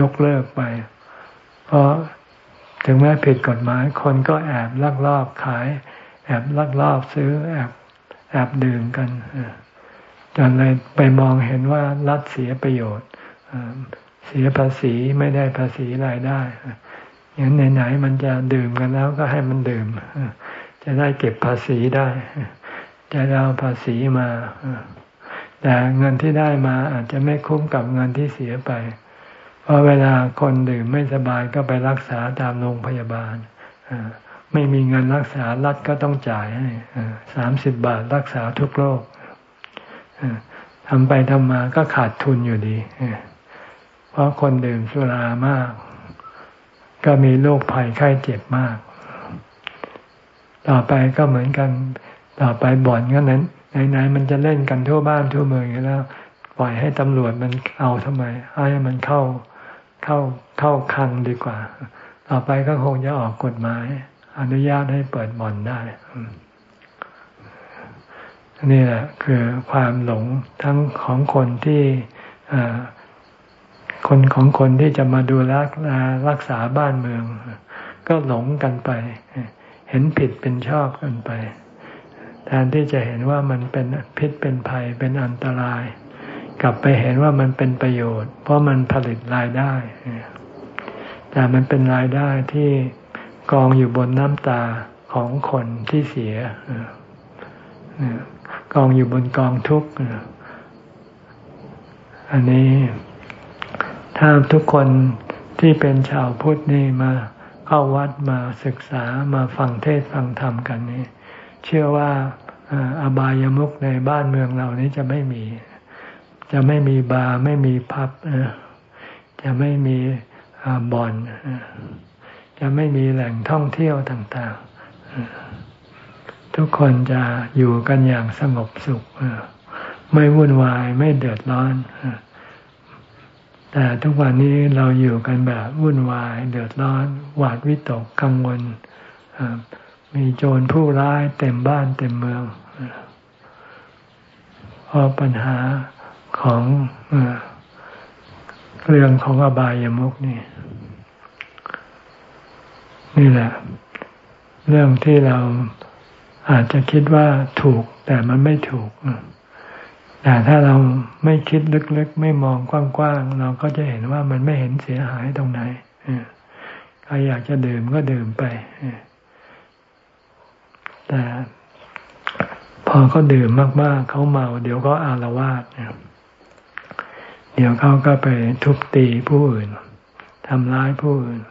ยกเลิกไป เพราะถึงแม้ผิดกฎหมายคนก็แอบลักลอบขาย แอบลักลอบซื้อแอบแอบดื่มกันจนเลยไปมองเห็นว่ารัฐเสียประโยชน์เสียภาษีไม่ได้ภาษีรายได้อย่างไหนๆมันจะดื่มกันแล้วก็ให้มันดื่มจะได้เก็บภาษีได้ จะเอาภาษีมา แต่เงินที่ได้มาอาจจะไม่คุ้มกับเงินที่เสียไป เพราะเวลาคนดื่มไม่สบายก็ไปรักษาตามโรงพยาบาลไม่มีเงินรักษารัฐก็ต้องจ่ายให้สามสิบบาทรักษาทุกโรคทำไปทำมาก็ขาดทุนอยู่ดี เพราะคนดื่มสุรามาก ก็มีโรคภัยไข้เจ็บมาก ต่อไปก็เหมือนกัน ต่อไปบ่อนก็นั้น ไหนๆมันจะเล่นกันทั่วบ้านทั่วเมืองอยู่แล้ว ปล่อยให้ตำรวจมันเอาทำไม ให้มันเข้าเข้าเข้าคังดีกว่า ต่อไปก็คงจะออกกฎหมาย อนุญาตให้เปิดบ่อนได้นี่แหละคือความหลงทั้งของคนที่คนของคนที่จะมาดูแลรักษาบ้านเมือง ก็หลงกันไป เห็นผิดเป็นชอบกันไป ทนที่จะเห็นว่ามันเป็นพิษเป็นภัยเป็นอันตราย กลับไปเห็นว่ามันเป็นประโยชน์ เพราะมันผลิตรายได้ แต่มันเป็นรายได้ที่กองอยู่บนน้ำตาของคนที่เสียกองอยู่บนกองทุกข์อันนี้ ถ้าทุกคนที่เป็นชาวพุทธนี่มาเข้าวัดมาศึกษามาฟังเทศฟังธรรมกันนี่เชื่อว่า อบายามุกในบ้านเมืองเรานี้จะไม่มี จะไม่มีบาร์ไม่มีพับจะไม่มีบ่อนจะไม่มีแหล่งท่องเที่ยวต่างๆ ทุกคนจะอยู่กันอย่างสงบสุข ไม่วุ่นวายไม่เดือดร้อน แต่ทุกวันนี้เราอยู่กันแบบวุ่นวาย เดือดร้อน หวาดวิตกกังวลมีโจรผู้ร้ายเต็มบ้านเต็มเมือง เพราะปัญหาของเรื่องของอบายามุกนี่ นี่แหละ เรื่องที่เราอาจจะคิดว่าถูก แต่มันไม่ถูกแต่ถ้าเราไม่คิดลึกๆ ไม่มองกว้างๆ เราก็จะเห็นว่ามันไม่เห็นเสียหายตรงไหนใครอยากจะดื่มก็ดื่มไปแต่ พอเขาดื่มมาก ๆ เขาเมา เดี๋ยวก็อารวาสเดี๋ยวเขาก็ไปทุบตีผู้อื่นทำร้ายผู้อื่น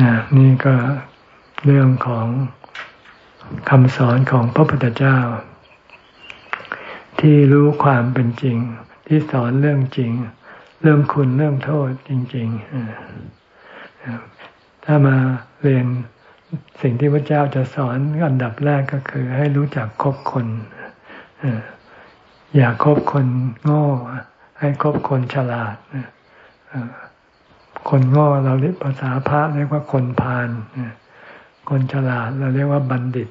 นะนี่ก็เรื่องของคำสอนของพระพุทธเจ้า ที่รู้ความเป็นจริง ที่สอนเรื่องจริง เรื่องคุณเรื่องโทษจริง ๆ ถ้ามาเรียน สิ่งที่พระเจ้าจะสอนอันดับแรกก็คือให้รู้จักคบคน อย่าคบคนโง่ ให้คบคนฉลาด คนโง่เราเรียกภาษาพระเรียกว่าคนพาลคนฉลาดเราเรียกว่าบัณฑิต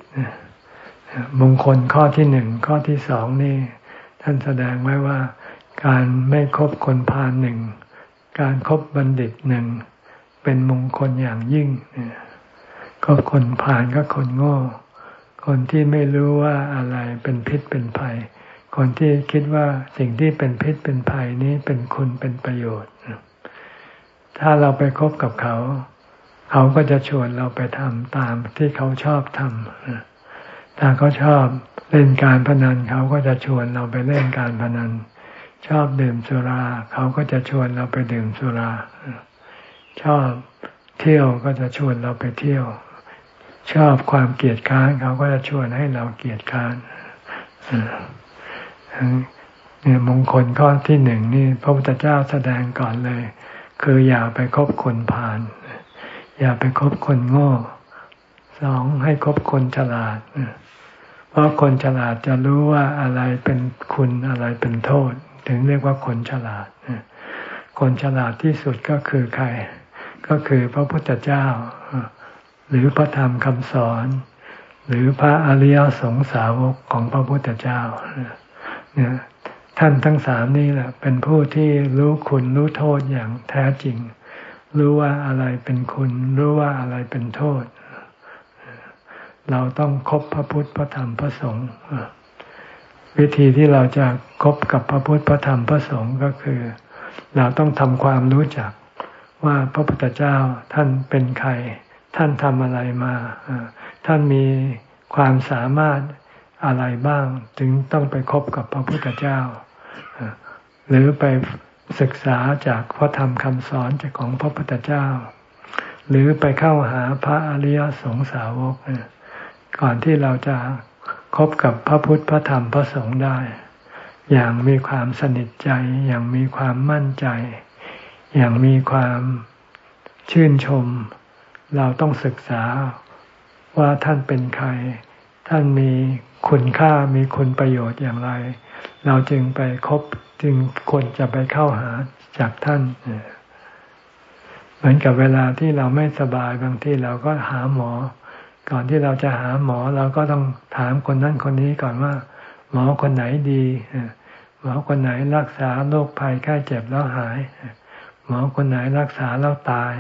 มงคลข้อที่หนึ่งข้อที่สองนี่ ท่านแสดงไว้ว่า การไม่คบคนพาลหนึ่ง การครบบัณฑิตหนึ่ง เป็นมงคลอย่างยิ่ง ก็คนผ่านก็คนโง่ คนที่ไม่รู้ว่าอะไรเป็นพิษเป็นภัย คนที่คิดว่าสิ่งที่เป็นพิษเป็นภัยนี้เป็นคุณเป็นประโยชน์ ถ้าเราไปคบกับเขา เขาก็จะชวนเราไปทำตามที่เขาชอบทำถ้าเขาชอบเล่นการพนันเขาก็จะชวนเราไปเล่นการพนัน ชอบดื่มสุรา เขาก็จะชวนเราไปดื่มสุรา ชอบเที่ยวก็จะชวนเราไปเที่ยว ชอบความเกลียดค้านเขาก็จะชวนให้เราเกลียดค้านเนี่ยมงคลข้อที่หนึ่งนี่พระพุทธเจ้าแสดงก่อนเลย คืออย่าไปคบคนผ่านอย่าไปคบคนโง่สองให้คบคนฉลาดเพราะคนฉลาดจะรู้ว่าอะไรเป็นคุณอะไรเป็นโทษ ถึงเรียกว่าคนฉลาดคนฉลาดที่สุดก็คือใคร ก็คือพระพุทธเจ้า หรือพระธรรมคำสอน หรือพระอริยสงสาวกของพระพุทธเจ้าเนี่ยท่านทั้งสามนี่แหละเป็นผู้ที่รู้คุณรู้โทษอย่างแท้จริง รู้ว่าอะไรเป็นคุณ รู้ว่าอะไรเป็นโทษ เราต้องคบพระพุทธพระธรรมพระสงฆ์วิธีที่เราจะคบกับพระพุทธพระธรรมพระสงฆ์ก็คือ เราต้องทำความรู้จักว่าพระพุทธเจ้าท่านเป็นใคร ท่านทำอะไรมา ท่านมีความสามารถอะไรบ้าง ถึงต้องไปคบกับพระพุทธเจ้า หรือไปศึกษาจากพระธรรมคำสอนจากของพระพุทธเจ้า หรือไปเข้าหาพระอริยสงสาวก ก่อนที่เราจะคบกับพระพุทธพระธรรมพระสงฆ์ได้ อย่างมีความสนิทใจ อย่างมีความมั่นใจ อย่างมีความชื่นชม เราต้องศึกษาว่าท่านเป็นใคร ท่านมีคุณค่ามีคุณประโยชน์อย่างไร เราจึงไปคบจึงควรจะไปเข้าหาจากท่านเหมือนกับเวลาที่เราไม่สบายบางที่เราก็หาหมอ ก่อนที่เราจะหาหมอเราก็ต้องถามคนนั้นคนนี้ก่อนว่า หมอคนไหนดีหมอคนไหนรักษาโรคภัยไข้เจ็บแล้วหาย หมอคนไหนรักษาแล้วตาย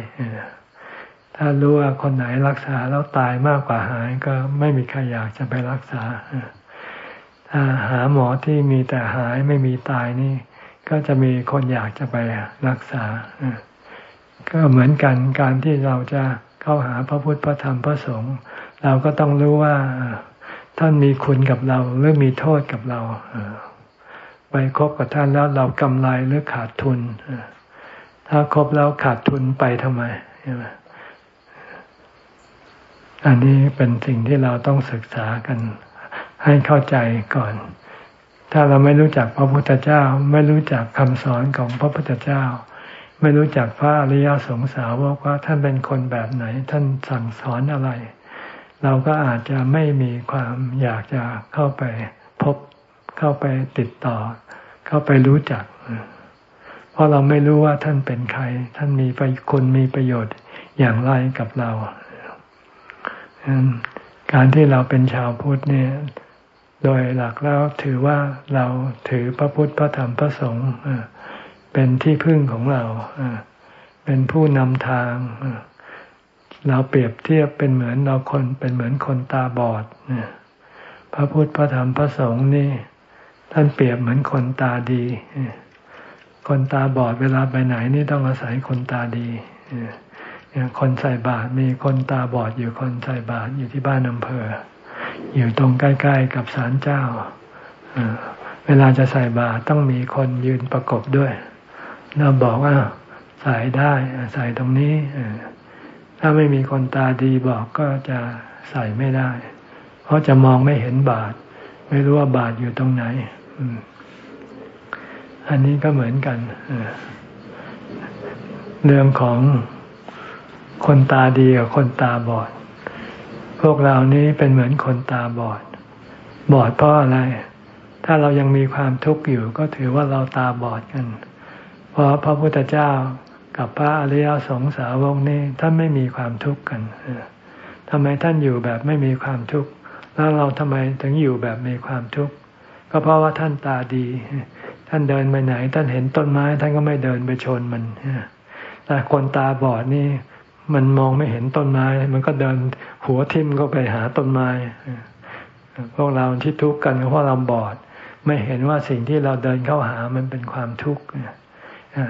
ถ้ารู้ว่าคนไหนรักษาแล้วตายมากกว่าหายก็ไม่มีใครอยากจะไปรักษา ถ้าหาหมอที่มีแต่หายไม่มีตายนี่ ก็จะมีคนอยากจะไปรักษา ก็เหมือนกันการที่เราจะเข้าหาพระพุทธพระธรรมพระสงฆ์เราก็ต้องรู้ว่าท่านมีคุณกับเราหรือมีโทษกับเราไปคบกับท่านแล้วเรากำไรหรือขาดทุนถ้าคบแล้วขาดทุนไปทำไมใช่ไหม อันนี้เป็นสิ่งที่เราต้องศึกษากันให้เข้าใจก่อน ถ้าเราไม่รู้จักพระพุทธเจ้า ไม่รู้จักคำสอนของพระพุทธเจ้า ไม่รู้จักพระอริยสงสาวกว่าท่านเป็นคนแบบไหน ท่านสั่งสอนอะไร เราก็อาจจะไม่มีความอยากจะเข้าไปพบเข้าไปติดต่อ เข้าไปรู้จัก เพราะเราไม่รู้ว่าท่านเป็นใคร ท่านมีไปคนมีประโยชน์อย่างไรกับเรา การที่เราเป็นชาวพุทธเนี่ย โดยหลักแล้วถือว่าเราถือพระพุทธพระธรรมพระสงฆ์เป็นที่พึ่งของเราเป็นผู้นำทาง เราเปรียบเทียบเป็นเหมือนเราคนเป็นเหมือนคนตาบอดพระพุทธพระธรรมพระสงฆ์นี่ ท่านเปรียบเหมือนคนตาดีคนตาบอดเวลาไปไหนนี่ต้องอาศัยคนตาดี คนใส่บาตรมีคนตาบอดอยู่คนใส่บาตรอยู่ที่บ้านอำเภอ อยู่ตรงใกล้ ๆ กับศาลเจ้าเวลาจะใส่บาตรต้องมีคนยืนประกบด้วยเราบอกว่าใส่ได้ใส่ตรงนี้ถ้าไม่มีคนตาดีบอกก็จะใส่ไม่ได้ เพราะจะมองไม่เห็นบาตรไม่รู้ว่าบาตรอยู่ตรงไหนอันนี้ก็เหมือนกันเรื่องของ คนตาดีกับคนตาบอด พวกเรานี้เป็นเหมือนคนตาบอด บอดเพราะอะไร ถ้าเรายังมีความทุกข์อยู่ก็ถือว่าเราตาบอดกัน เพราะพระพุทธเจ้ากับพระอริยสงสาวงนี้ท่านไม่มีความทุกข์กันทำไมท่านอยู่แบบไม่มีความทุกข์ แล้วเราทำไมถึงอยู่แบบมีความทุกข์ ก็เพราะว่าท่านตาดี ท่านเดินไปไหน ท่านเห็นต้นไม้ ท่านก็ไม่เดินไปชนมันแต่คนตาบอดนี่ มันมองไม่เห็นต้นไม้ มันก็เดินหัวทิ่มก็ไปหาต้นไม้ พวกเราที่ทุกข์กันเพราะเราบอด ไม่เห็นว่าสิ่งที่เราเดินเข้าหามันเป็นความทุกข์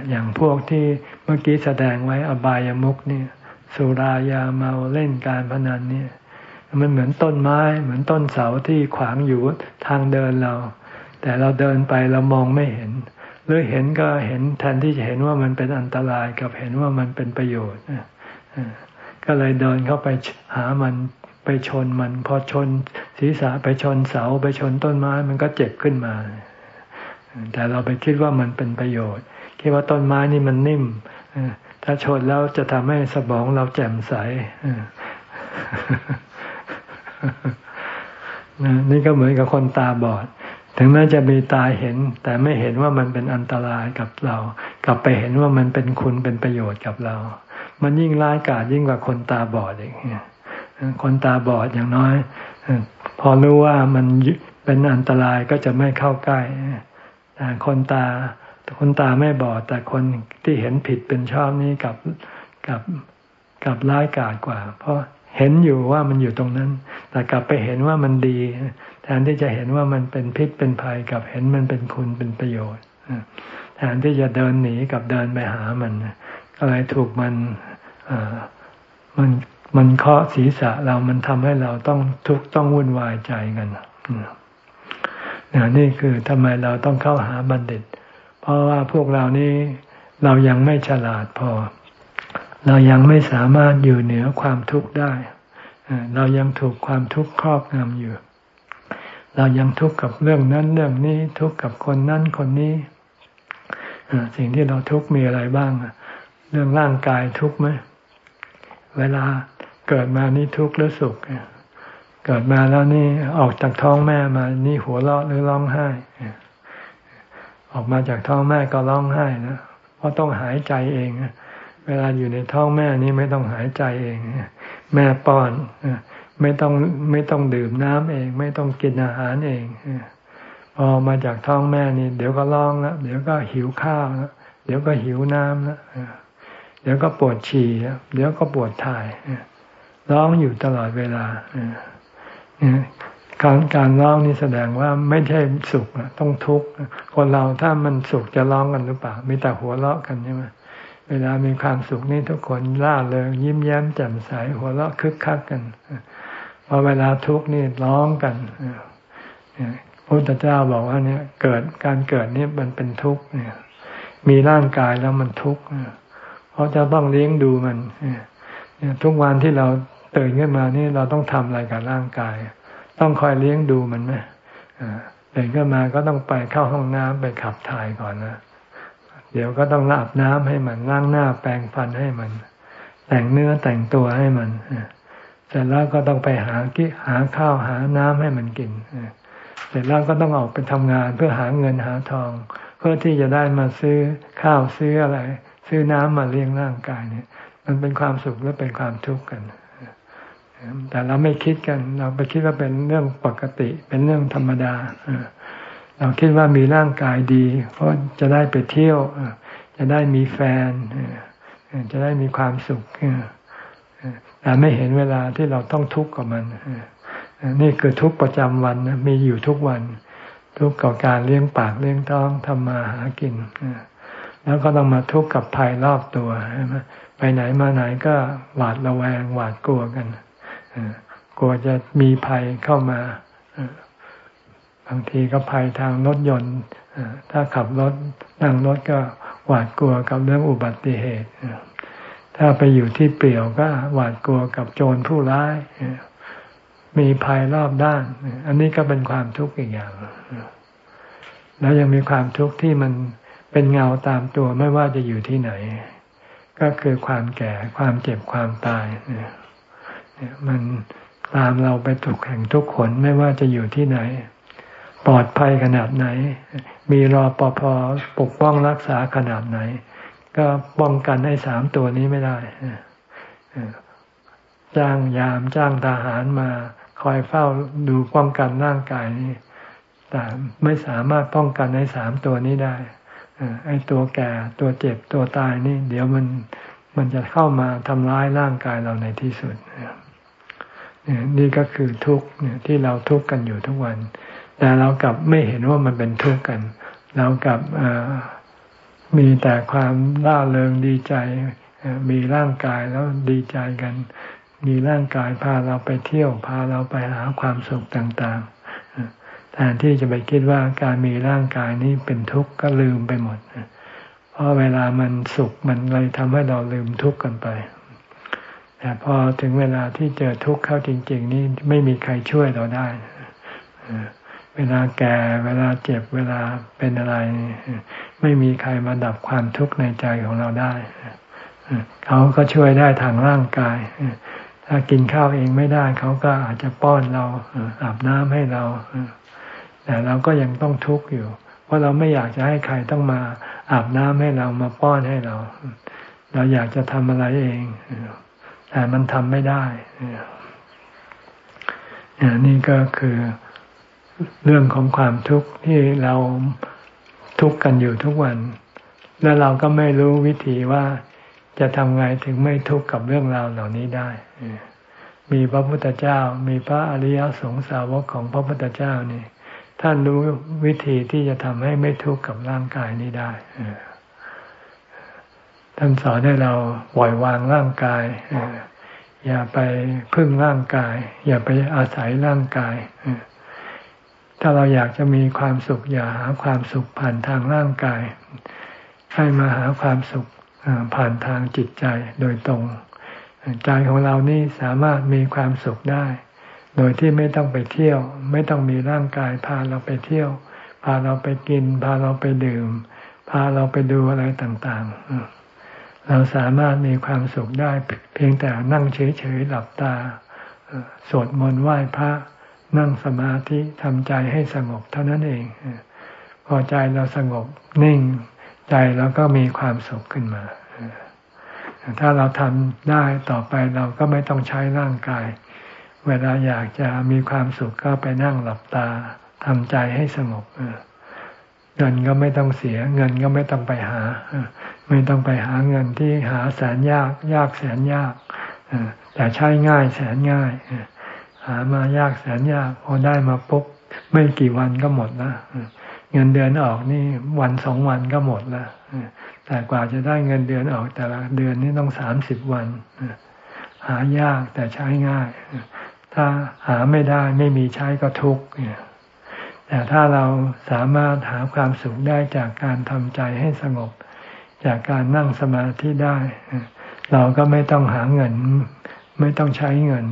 อย่างพวกที่เมื่อกี้แสดงไว้อบายามุกเนี่ย สุรายาเมาเล่นการพนันเนี่ย มันเหมือนต้นไม้ เหมือนต้นเสาที่ขวางอยู่ทางเดินเรา แต่เราเดินไปเรามองไม่เห็น หรือเห็นก็เห็นแทนที่จะเห็นว่ามันเป็นอันตรายกับเห็นว่ามันเป็นประโยชน์ ก็เลยเดินเข้าไปหามันไปชนมันพอชนศีรษะไปชนเสาไปชนต้นไม้มันก็เจ็บขึ้นมา แต่เราไปคิดว่ามันเป็นประโยชน์ คิดว่าต้นไม้นี่มันนิ่มถ้าชนแล้วจะทำให้สมองเราแจ่มใสนี่ก็เหมือนกับคนตาบอด ถึงแม้จะมีตาเห็น แต่ไม่เห็นว่ามันเป็นอันตรายกับเรา กลับไปเห็นว่ามันเป็นคุณเป็นประโยชน์กับเรา มันยิ่งร้ายกาจยิ่งกว่าคนตาบอดอีกคนตาบอดอย่างน้อย พอรู้ว่ามันเป็นอันตรายก็จะไม่เข้าใกล้ แต่คนตาคนตาไม่บอด แต่คนที่เห็นผิดเป็นชอบนี้กับกับกับร้ายกาจกว่า เพราะเห็นอยู่ว่ามันอยู่ตรงนั้น แต่กลับไปเห็นว่ามันดี แทนที่จะเห็นว่ามันเป็นพิษเป็นภัยกับเห็นมันเป็นคุณเป็นประโยชน์แทนที่จะเดินหนีกับเดินไปหามันก็เลยถูกมัน มันมันเคาะศีรษะเรามันทำให้เราต้องทุกข์ต้องวุ่นวายใจกันนี่คือทำไมเราต้องเข้าหาบัณฑิต เพราะว่าพวกเรานี้เรายังไม่ฉลาดพอ เรายังไม่สามารถอยู่เหนือความทุกข์ได้ เรายังถูกความทุกข์ครอบงำอยู่ เรายังทุกข์กับเรื่องนั้นเรื่องนี้ ทุกข์กับคนนั้นคนนี้สิ่งที่เราทุกข์มีอะไรบ้าง เรื่องร่างกายทุกข์ไหม เวลาเกิดมานี่ทุกข์หรือสุข เกิดมาแล้วนี่ออกจากท้องแม่มา นี่หัวเราะหรือร้องไห้ ออกมาจากท้องแม่ก็ร้องไห้นะ เพราะต้องหายใจเอง เวลาอยู่ในท้องแม่นี้ไม่ต้องหายใจเอง แม่ป้อน ไม่ต้องไม่ต้องดื่มน้ำเอง ไม่ต้องกินอาหารเอง พอมาจากท้องแม่นี่ เดี๋ยวก็ร้องแล้วเดี๋ยวก็หิวข้าวแล้วเดี๋ยวก็หิวน้ำแล้ว เดี๋ยวก็ปวดฉี่เดี๋ยวก็ปวดถ่ายร้องอยู่ตลอดเวลาการการร้องนี่แสดงว่าไม่ใช่สุขต้องทุกข์คนเราถ้ามันสุขจะร้องกันหรือเปล่ามีแต่หัวเราะกันใช่ไหมเวลามีความสุขนี่ทุกคนล่าเริงยิ้มแย้มแจ่มใสหัวเราะคึกคักกันพอเวลาทุกข์นี่ร้องกันพระพุทธเจ้าบอกว่าเนี่ย เกิดการเกิดนี่มันเป็นทุกข์เนี่ย มีร่างกายแล้วมันทุกข์ เพราะจะต้องเลี้ยงดูมันทุกวันที่เราตื่นขึ้นมานี่เราต้องทำอะไรกับร่างกาย ต้องคอยเลี้ยงดูมันไหมตื่นขึ้นมาก็ต้องไปเข้าห้องน้ำไปขับถ่ายก่อนนะ เดี๋ยวก็ต้องอาบน้ำให้มันล้างหน้าแปรงฟันให้มัน แต่งเนื้อแต่งตัวให้มันเสร็จแล้วก็ต้องไปหากิหาข้าวหาน้ำให้มันกินเสร็จแล้วก็ต้องออกไปทำงานเพื่อหาเงินหาทอง เพื่อที่จะได้มาซื้อข้าวซื้ออะไร ซื้อน้ำมาเลี้ยงร่างกายเนี่ย มันเป็นความสุขหรือเป็นความทุกข์กันแต่เราไม่คิดกัน เราไปคิดว่าเป็นเรื่องปกติ เป็นเรื่องธรรมดาเราคิดว่ามีร่างกายดี เพราะจะได้ไปเที่ยวจะได้มีแฟนจะได้มีความสุขแต่ไม่เห็นเวลาที่เราต้องทุกข์กับมันนี่คือทุกข์ประจำวันมีอยู่ทุกวัน ทุกข์กับการเลี้ยงปากเลี้ยงท้องทำมาหากิน แล้วก็ต้องมาทุกข์กับภัยรอบตัวไปไหนมาไหนก็หวาดระแวงหวาดกลัวกันกลัวจะมีภัยเข้ามาบางทีก็ภัยทางรถยนต์ถ้าขับรถนั่งรถก็หวาดกลัวกับเรื่องอุบัติเหตุถ้าไปอยู่ที่เปลี่ยวก็หวาดกลัวกับโจรผู้ร้ายมีภัยรอบด้าน อันนี้ก็เป็นความทุกข์อีกอย่าง แล้วยังมีความทุกข์ที่มัน เป็นเงาตามตัวไม่ว่าจะอยู่ที่ไหน ก็คือความแก่ความเจ็บความตายเนี่ยมันตามเราไปทุกแห่งทุกคนไม่ว่าจะอยู่ที่ไหน ปลอดภัยขนาดไหน มีรอปภปกป้องรักษาขนาดไหน ก็ป้องกันให้สามตัวนี้ไม่ได้จ้างยามจ้างทหารมาคอยเฝ้าดูป้องกันร่างกายนี้แต่ไม่สามารถป้องกันให้สามตัวนี้ได้ ไอ้ตัวแก่ตัวเจ็บตัวตายนี่ เดี๋ยวมันมันจะเข้ามาทำร้ายร่างกายเราในที่สุดนี่ก็คือทุกข์ที่เราทุกข์กันอยู่ทุกวัน แต่เรากลับไม่เห็นว่ามันเป็นทุกข์กัน เรากลับมีแต่ความล่าเริงดีใจ มีร่างกายแล้วดีใจกัน มีร่างกายพาเราไปเที่ยวพาเราไปหาความสุขต่าง แทนที่จะไปคิดว่าการมีร่างกายนี้เป็นทุกข์ก็ลืมไปหมด เพราะเวลามันสุขมันเลยทำให้เราลืมทุกข์กันไป แต่พอถึงเวลาที่เจอทุกข์เข้าจริง ๆ นี่ไม่มีใครช่วยเราได้ เวลาแก่เวลาเจ็บเวลาเป็นอะไร ไม่มีใครมาดับความทุกข์ในใจของเราได้ เขาก็ช่วยได้ทางร่างกายถ้ากินข้าวเองไม่ได้ เขาก็อาจจะป้อนเราอาบน้ำให้เรา แต่เราก็ยังต้องทุกข์อยู่ เพราะเราไม่อยากจะให้ใครต้องมาอาบน้ำให้เรามาป้อนให้เรา เราอยากจะทำอะไรเอง แต่มันทำไม่ได้นี่ก็คือเรื่องของความทุกข์ที่เราทุกข์กันอยู่ทุกวัน แล้วเราก็ไม่รู้วิธีว่าจะทำไงถึงไม่ทุกข์กับเรื่องราวเหล่านี้ได้ มีพระพุทธเจ้า มีพระอริยสงสาวกของพระพุทธเจ้านี่ ท่านรู้วิธีที่จะทำให้ไม่ทุกข์กับร่างกายนี้ได้ท่านสอนให้เราปล่อยวางร่างกาย อย่าไปพึ่งร่างกาย อย่าไปอาศัยร่างกาย ถ้าเราอยากจะมีความสุข อย่าหาความสุขผ่านทางร่างกาย ให้มาหาความสุขผ่านทางจิตใจโดยตรง ใจของเรานี่สามารถมีความสุขได้ โดยที่ไม่ต้องไปเที่ยว ไม่ต้องมีร่างกายพาเราไปเที่ยว พาเราไปกิน พาเราไปดื่ม พาเราไปดูอะไรต่างๆ เราสามารถมีความสุขได้เพียงแต่นั่งเฉยๆหลับตาสวดมนต์ไหว้พระนั่งสมาธิทำใจให้สงบเท่านั้นเอง พอใจเราสงบนิ่ง ใจเราก็มีความสุขขึ้นมา ถ้าเราทำได้ต่อไปเราก็ไม่ต้องใช้ร่างกาย เวลาอยากจะมีความสุขก็ไปนั่งหลับตาทำใจให้สงบเงินก็ไม่ต้องเสีย เงินก็ไม่ต้องไปหา ไม่ต้องไปหาเงินที่หาแสนยาก ยากแสนยากแต่ใช้ง่ายแสนง่ายหามายากแสนยากพอได้มาปุ๊บไม่กี่วันก็หมดละเงินเดือนออกนี่วันสองวันก็หมดละแต่กว่าจะได้เงินเดือนออกแต่ละเดือนนี่ต้องสามสิบวันหายากแต่ใช้ง่าย ถ้าหาไม่ได้ไม่มีใช้ก็ทุกข์แต่ถ้าเราสามารถหาความสุขได้จากการทำใจให้สงบ จากการนั่งสมาธิได้ เราก็ไม่ต้องหาเงิน ไม่ต้องใช้เงิน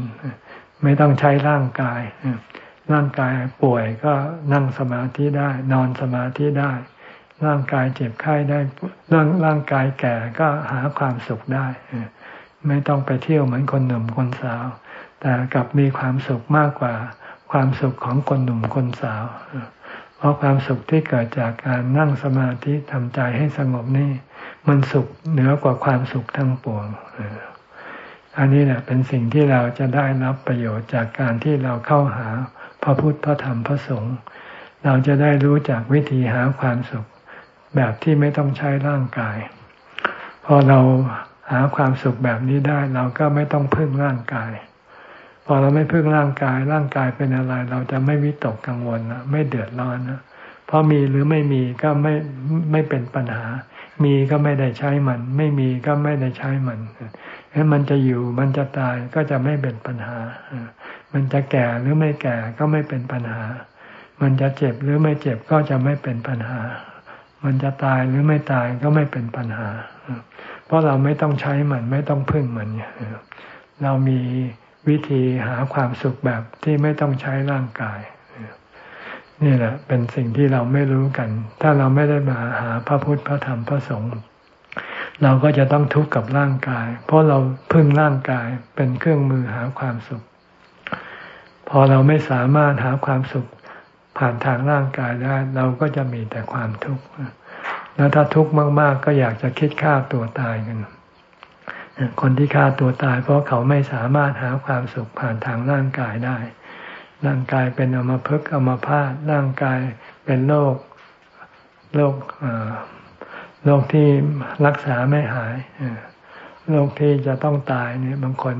ไม่ต้องใช้ร่างกาย ร่างกายป่วยก็นั่งสมาธิได้ นอนสมาธิได้ ร่างกายเจ็บไข้ได้ร่างร่างกายแก่ก็หาความสุขได้ ไม่ต้องไปเที่ยวเหมือนคนหนุ่มคนสาว แต่กลับมีความสุขมากกว่าความสุขของคนหนุ่มคนสาว เพราะความสุขที่เกิดจากการนั่งสมาธิทำใจให้สงบนี่ มันสุขเหนือกว่าความสุขทั้งปวง อันนี้แหละเป็นสิ่งที่เราจะได้รับประโยชน์จากการที่เราเข้าหาพระพุทธพระธรรมพระสงฆ์เราจะได้รู้จากวิธีหาความสุข แบบที่ไม่ต้องใช้ร่างกาย พอเราหาความสุขแบบนี้ได้เราก็ไม่ต้องพึ่งร่างกาย พอเราไม่พึ่งร่างกาย ร่างกายเป็นอะไร เราจะไม่วิตกกังวลนะไม่เดือดร้อนนะเพราะมีหรือไม่มีก็ไม่ไม่เป็นปัญหา มีก็ไม่ได้ใช้มัน ไม่มีก็ไม่ได้ใช้มันถ้ามันจะอยู่มันจะตายก็จะไม่เป็นปัญหา มันจะแก่หรือไม่แก่ก็ไม่เป็นปัญหา มันจะเจ็บหรือไม่เจ็บก็จะไม่เป็นปัญหา มันจะตายหรือไม่ตายก็ไม่เป็นปัญหา เพราะเราไม่ต้องใช้มันไม่ต้องพึ่งมันเรามี วิธีหาความสุขแบบที่ไม่ต้องใช้ร่างกาย นี่แหละ เป็นสิ่งที่เราไม่รู้กัน ถ้าเราไม่ได้มาหาพระพุทธพระธรรมพระสงฆ์เราก็จะต้องทุกข์กับร่างกาย เพราะเราพึ่งร่างกายเป็นเครื่องมือหาความสุข พอเราไม่สามารถหาความสุขผ่านทางร่างกายได้ เราก็จะมีแต่ความทุกข์แล้วถ้าทุกข์มาก ๆ ก็อยากจะคิดฆ่าตัวตายกัน คนที่ฆ่าตัวตาย เพราะเขาไม่สามารถหาความสุขผ่านทางร่างกายได้ ร่างกายเป็นอมภพอมพาตร่างกายเป็นโรคโรคโรคที่รักษาไม่หายโรคที่จะต้องตายเนี่ย บางคน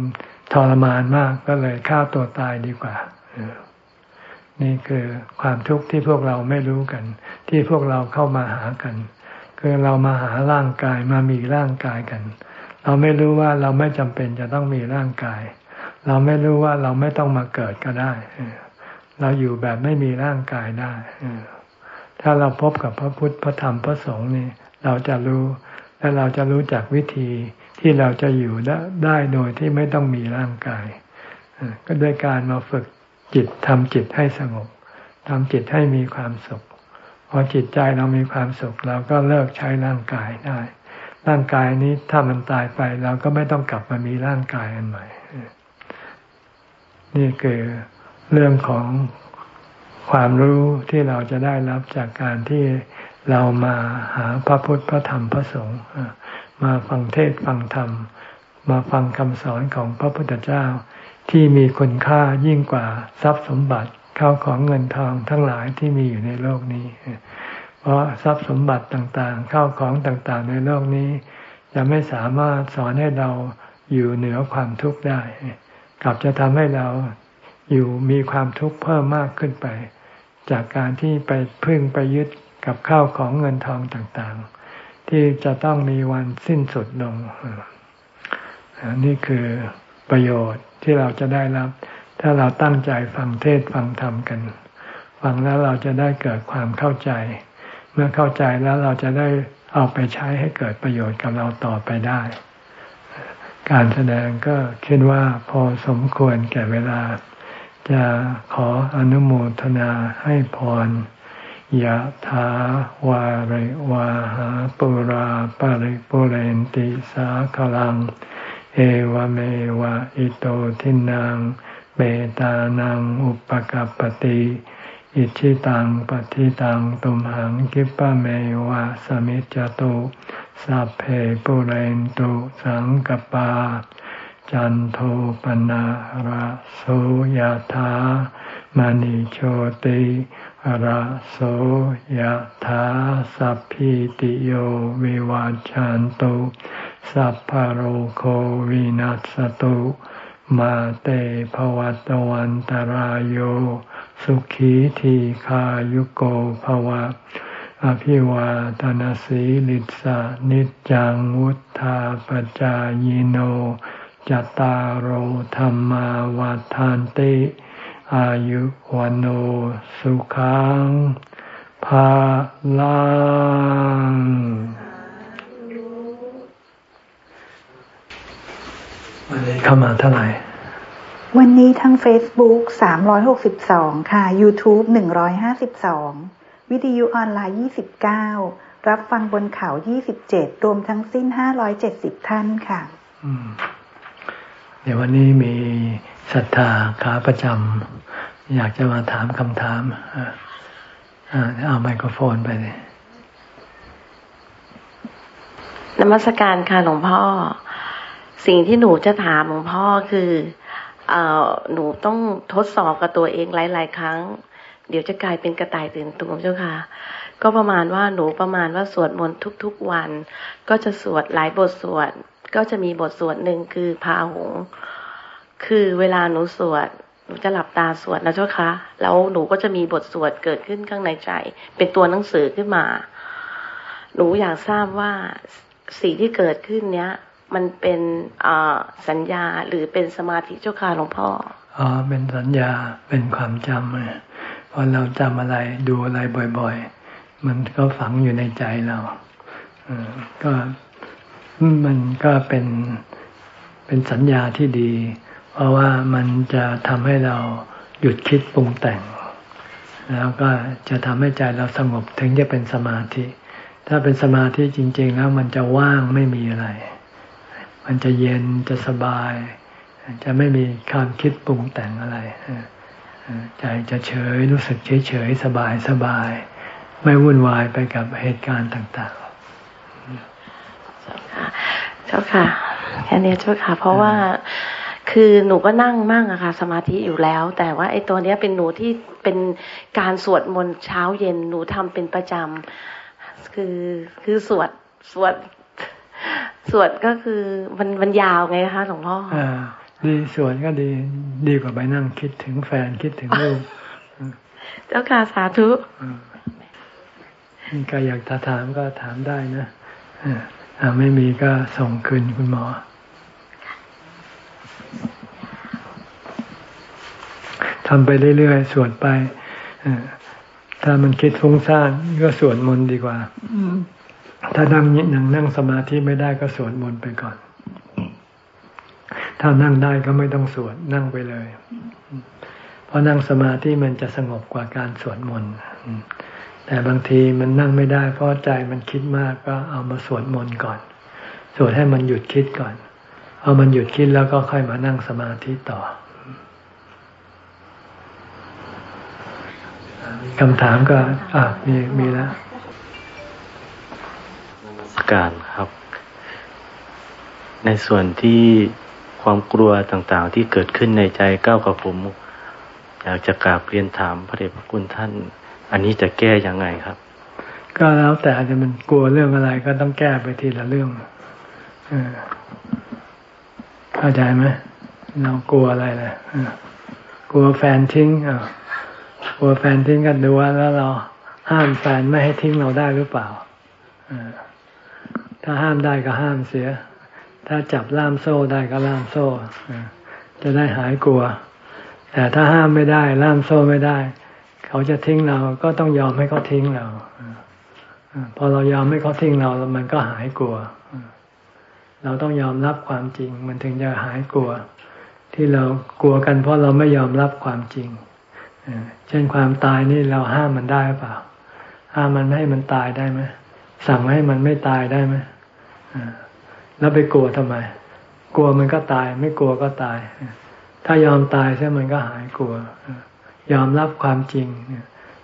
ทรมานมากก็เลยฆ่าตัวตายดีกว่านี่คือความทุกข์ที่พวกเราไม่รู้กัน ที่พวกเราเข้ามาหากัน คือเรามาหาร่างกายมามีร่างกายกัน เราไม่รู้ว่าเราไม่จำเป็นจะต้องมีร่างกาย เราไม่รู้ว่าเราไม่ต้องมาเกิดก็ได้ เราอยู่แบบไม่มีร่างกายได้ ถ้าเราพบกับพระพุทธพระธรรมพระสงฆ์นี่เราจะรู้ และเราจะรู้จักวิธีที่เราจะอยู่ได้โดยที่ไม่ต้องมีร่างกาย ก็ด้วยการมาฝึกจิตทำจิตให้สงบทำจิตให้มีความสุข พอจิตใจเรามีความสุข เราก็เลิกใช้ร่างกายได้ ร่างกายนี้ถ้ามันตายไปเราก็ไม่ต้องกลับมามีร่างกายอันใหม่ นี่คือเรื่องของความรู้ที่เราจะได้รับจากการที่เรามาหาพระพุทธพระธรรมพระสงฆ์มาฟังเทศฟังธรรม มาฟังคำสอนของพระพุทธเจ้า ที่มีคุณค่ายิ่งกว่าทรัพย์สมบัติเข้าของเงินทองทั้งหลายที่มีอยู่ในโลกนี้ ราะทรัพย์สมบัติต่างๆ เข้าของต่างๆ ในโลกนี้ จะไม่สามารถสอนให้เราอยู่เหนือความทุกข์ได้ กลับจะทำให้เราอยู่มีความทุกข์เพิ่มมากขึ้นไป จากการที่ไปพึ่งไปยึดกับข้าวของเงินทองต่างๆ ที่จะต้องมีวันสิ้นสุดลงนี่คือประโยชน์ที่เราจะได้รับ ถ้าเราตั้งใจฟังเทศฟังธรรมกัน ฟังแล้วเราจะได้เกิดความเข้าใจ เมื่อเข้าใจแล้วเราจะได้เอาไปใช้ให้เกิดประโยชน์กับเราต่อไปได้ การแสดงก็คิดว่าพอสมควรแก่เวลา จะขออนุโมทนาให้พรยะถาวาริวาหาปุราปาริปุเรนติสาคลัง เอวเมวะอิโตทินังเมตานังอุปกัรปติ อิชิตังปฏิตังตุมหังกิปะเมวะสมิจจตุสัพเพปุเรนตุสังกปา จันโทปนะระโสยธามณิโชติระโสยธาสัพพิติโยวิวาจันตุสัพพโรโควินัสตุ มาเตภวัตวันตารโยสุขีทีขายุโกภวะ อภิวาตนาสีลิสานิจังวุธาปจายโนจตารโหธรรมาวาทานติ อายุวันโอสุขังภาลัง วันนี้เข้ามาเท่าไหร่
วันนี้ทั้ง Facebook 362 ค่ะ YouTube 152 วิทยุออนไลน์ 29 รับฟังบนเขา 27 รวมทั้งสิ้น 570 ท่านค่ะ
เดี๋ยววันนี้มีศรัทธาขาประจำอยากจะมาถามคำถามเอาไมโครโฟนไปเลย
นมัสการค่ะหลวงพ่อ สิ่งที่หนูจะถามหลวงพ่อคือเอหนูต้องทดสอบกับตัวเองหลาย ๆ ครั้ง เดี๋ยวจะกลายเป็นกระต่ายตื่นตูมเจ้าค่ะ ก็ประมาณว่าหนูประมาณว่าสวดมนต์ทุก ๆ วัน ก็จะสวดหลายบทสวด ก็จะมีบทสวดหนึ่งคือพาหง คือเวลาหนูสวดหนูจะหลับตาสวดนะเจ้าคะ แล้วหนูก็จะมีบทสวดเกิดขึ้นข้างในใจ เป็นตัวหนังสือขึ้นมา หนูอยากทราบว่าสิ่งที่เกิดขึ้นเนี้ย มันเป็นสัญญาหรือเป็นสมาธิเจ้าค่ะหลวงพ่อ
อ๋อ เป็นสัญญา เป็นความจำพอเราจำอะไรดูอะไรบ่อย ๆ มันก็ฝังอยู่ในใจเราก็มันก็เป็นเป็นสัญญาที่ดี เพราะว่ามันจะทำให้เราหยุดคิดปรุงแต่ง แล้วก็จะทำให้ใจเราสงบถึงจะเป็นสมาธิ ถ้าเป็นสมาธิจริง ๆ แล้วมันจะว่างไม่มีอะไร มันจะเย็นจะสบาย จะไม่มีความคิดปรุงแต่งอะไรใจจะเฉยรู้สึกเฉยเฉยสบายสบาย ไม่วุ่นวายไปกับเหตุการณ์ต่าง
ๆ เจ้าค่ะแค่นี้เจ้าค่ะ เพราะว่าคือหนูก็นั่งมั่งอะค่ะสมาธิอยู่แล้ว แต่ว่าไอ้ตัวเนี้ยเป็นหนูที่เป็นการสวดมนต์เช้าเย็นหนูทำเป็นประจำคือคือสวดสวด สวดก็คือมันมันยาวไงคะหลวงพ่ออ่า
ดีสวดก็ดีดีกว่าไปนั่งคิดถึงแฟนคิดถึงลูก
เจ้าค่ะสาธุ
มีใครอยากถามก็ถามได้นะอ่าไม่มีก็ส่งคืนคุณหมอ ทำไปเรื่อยๆ สวดไป ถ้ามันคิดฟุ้งซ่านก็สวดมนต์ดีกว่า ถ้านั่งนั่งนั่งสมาธิไม่ได้ก็สวดมนต์ไปก่อน ถ้านั่งได้ก็ไม่ต้องสวดนั่งไปเลย เพราะนั่งสมาธิมันจะสงบกว่าการสวดมนต์แต่บางทีมันนั่งไม่ได้ เพราะใจมันคิดมากก็เอามาสวดมนต์ก่อน สวดให้มันหยุดคิดก่อน เอามันหยุดคิดแล้วก็ค่อยมานั่งสมาธิต่อคำถามก็ อะมีมีแล้ว
การครับ ในส่วนที่ความกลัวต่างๆ ที่เกิดขึ้นในใจก้าวกับผม อยากจะกราบเรียนถามพระเดชพระคุณท่าน อันนี้จะแก้ยังไงครับ
ก็แล้วแต่จะมันกลัวเรื่องอะไรก็ต้องแก้ไปทีละเรื่องเข้าใจไหมเรากลัวอะไรเลยกลัวแฟนทิ้งกลัวแฟนทิ้งกันดูว่าแล้วเราห้ามแฟนไม่ให้ทิ้งเราได้หรือเปล่า ถ้าห้ามได้ก็ห้ามเสีย ถ้าจับล่ามโซ่ได้ก็ล่ามโซ่ จะได้หายกลัว แต่ถ้าห้ามไม่ได้ ล่ามโซ่ไม่ได้ เขาจะทิ้งเราก็ต้องยอมให้เขาทิ้งเรา พอเรายอมให้เขาทิ้งเรา มันก็หายกลัว เราต้องยอมรับความจริง มันถึงจะหายกลัว ที่เรากลัวกันเพราะเราไม่ยอมรับความจริง เช่นความตายนี่เราห้ามมันได้เปล่าห้ามมันไม่ให้มันตายได้ไหมสั่งให้มันไม่ตายได้ไหม แล้วไปกลัวทำไม กลัวมันก็ตาย ไม่กลัวก็ตาย ถ้ายอมตายใช่มันก็หายกลัว ยอมรับความจริง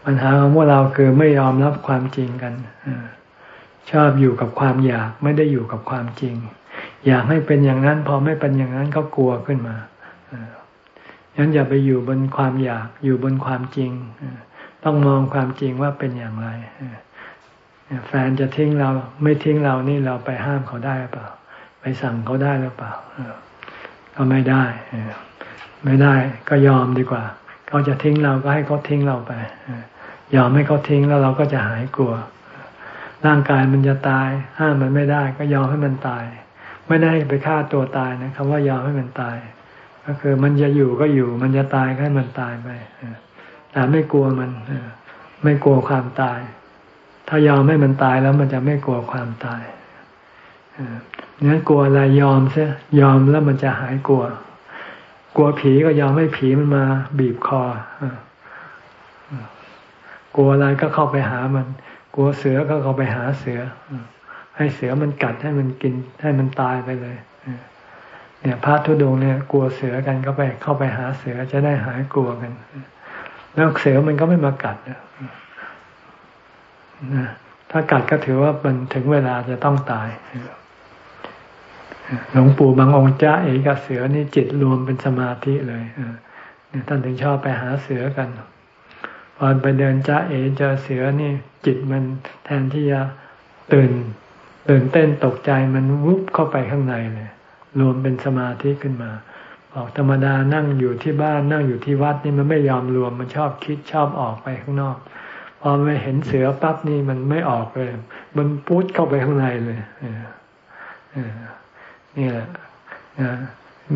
ปัญหาของพวกเราคือไม่ยอมรับความจริงกันชอบอยู่กับความอยากไม่ได้อยู่กับความจริง อยากให้เป็นอย่างนั้น พอไม่เป็นอย่างนั้นก็กลัวขึ้นมางั้นอย่าไปอยู่บนความอยากอยู่บนความจริง ต้องมองความจริงว่าเป็นอย่างไร แฟนจะทิ้งเราไม่ทิ้งเรานี่เราไปห้ามเขาได้หรือเปล่า ไปสั่งเขาได้หรือเปล่าก็ไม่ได้ไม่ได้ก็ยอมดีกว่าเขาจะทิ้งเราก็ให้เขาทิ้งเราไปยอมให้เขาทิ้งแล้วเราก็จะหายกลัว ร่างกายมันจะตาย ห้ามมันไม่ได้ ก็ยอมให้มันตาย ไม่ได้ไปฆ่าตัวตายนะคำว่ายอมให้มันตาย ก็คือมันจะอยู่ก็อยู่ มันจะตายก็ให้มันตายไปแต่ไม่กลัวมันไม่กลัวความตาย ถ้ายอมให้มันตายแล้วมันจะไม่กลัวความตายงั้นกลัวอะไรยอมเสียอมแล้วมันจะหายกลัว กลัวผีก็ยอมให้ผีมันมาบีบคอกลัวอะไรก็เข้าไปหามัน กลัวเสือก็เข้าไปหาเสือ ให้เสือมันกัดให้มันกินให้มันตายไปเลยเนี่ยพระทุดงเนี่ยกลัวเสือกันก็ไปเข้าไปหาเสือจะได้หายกลัวกัน แล้วเสือมันก็ไม่มากัด ถ้ากัดก็ถือว่ามันถึงเวลาจะต้องตายหลวงปู่บางองค์จ้าเอกเสือนี่จิตรวมเป็นสมาธิเลยท่านถึงชอบไปหาเสือกันพอไปเดินจ้าเอเจอเสือนี่ จิตมันแทนที่จะตื่นตื่นเต้นตกใจมันวุบเข้าไปข้างในเลยรวมเป็นสมาธิขึ้นมาบอกธรรมดานั่งอยู่ที่บ้านนั่งอยู่ที่วัดนี่มันไม่ยอมรวมมันชอบคิดชอบออกไปข้างนอก อไม่เห็นเสือปั๊บนี่มันไม่ออกเลย มันปุ๊ดเข้าไปข้างในเลยนี่แหละ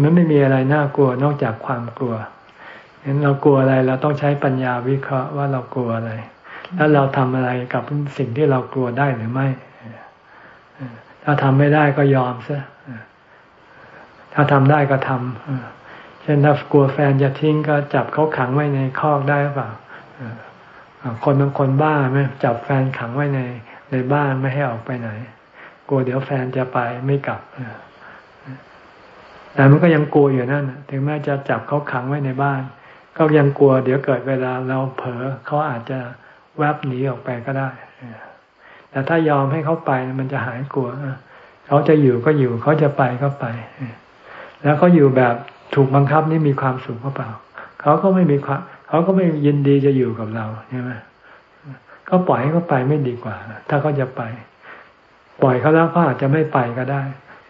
มันไม่มีอะไรน่ากลัวนอกจากความกลัวเห็นเรากลัวอะไร เราต้องใช้ปัญญาวิเคราะห์ว่าเรากลัวอะไร แล้วเราทำอะไรกับสิ่งที่เรากลัวได้หรือไม่ ถ้าทำไม่ได้ก็ยอมซะถ้าทำได้ก็ทำเช่นถ้ากลัวแฟนจะทิ้งก็จับเขาขังไว้ในคอกได้หรือเปล่า คนบางคนบ้าไหมจับแฟนขังไว้ในในบ้านไม่ให้ออกไปไหน กลัวเดี๋ยวแฟนจะไปไม่กลับแต่มันก็ยังกลัวอยู่นั่นถึงแม้จะจับเขาขังไว้ในบ้าน ก็ยังกลัว เดี๋ยวเกิดเวลาเราเผลอเขาอาจจะแวบหนีออกไปก็ได้แต่ถ้ายอมให้เขาไปมันจะหายกลัวเขาจะอยู่ก็อยู่เขาจะไปก็ไป แล้วเขาอยู่แบบถูกบังคับนี่มีความสุขหรือเปล่าเขาก็ไม่มีความ เขาก็ไม่ยินดีจะอยู่กับเราใช่ไหมก็ปล่อยให้เขาไปไม่ดีกว่า ถ้าเขาจะไป ปล่อยเขาแล้วเขาอาจจะไม่ไปก็ได้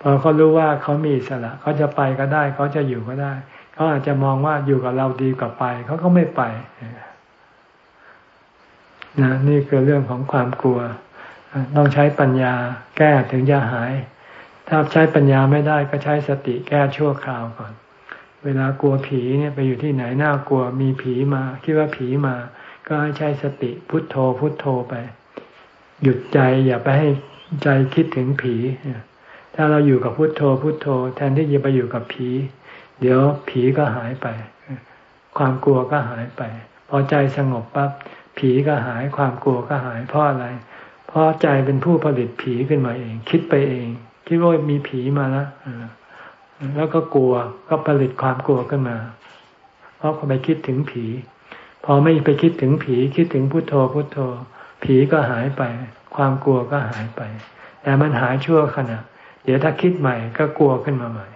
พอเขารู้ว่าเขามีอิสระเขาจะไปก็ได้เขาจะอยู่ก็ได้ เขาอาจจะมองว่าอยู่กับเราดีกว่าไป เขาก็ไม่ไปนะนี่คือเรื่องของความกลัว ต้องใช้ปัญญาแก้ถึงจะหาย ถ้าใช้ปัญญาไม่ได้ก็ใช้สติแก้ชั่วคราวก่อน เวลากลัวผีเนี่ยไปอยู่ที่ไหนน่ากลัวมีผีมา คิดว่าผีมา ก็ให้ใช้สติพุทโธพุทโธไป หยุดใจอย่าไปให้ใจคิดถึงผี ถ้าเราอยู่กับพุทโธพุทโธ แทนที่จะไปอยู่กับผี เดี๋ยวผีก็หายไป ความกลัวก็หายไป พอใจสงบปั๊บผีก็หายความกลัวก็หายเพราะอะไร เพราะใจเป็นผู้ผลิตผีขึ้นมาเอง คิดไปเอง คิดว่ามีผีมาแล้ว แล้วก็กลัวก็ผลิตความกลัวขึ้นมา เพราะไปคิดถึงผี พอไม่ไปคิดถึงผีคิดถึงพุโทโธพุโทโธ ผีก็หายไป ความกลัวก็หายไป แต่มันหายชั่วขณะ เดี๋ยวถ้าคิดใหม่ก็กลัวขึ้นมาใหม่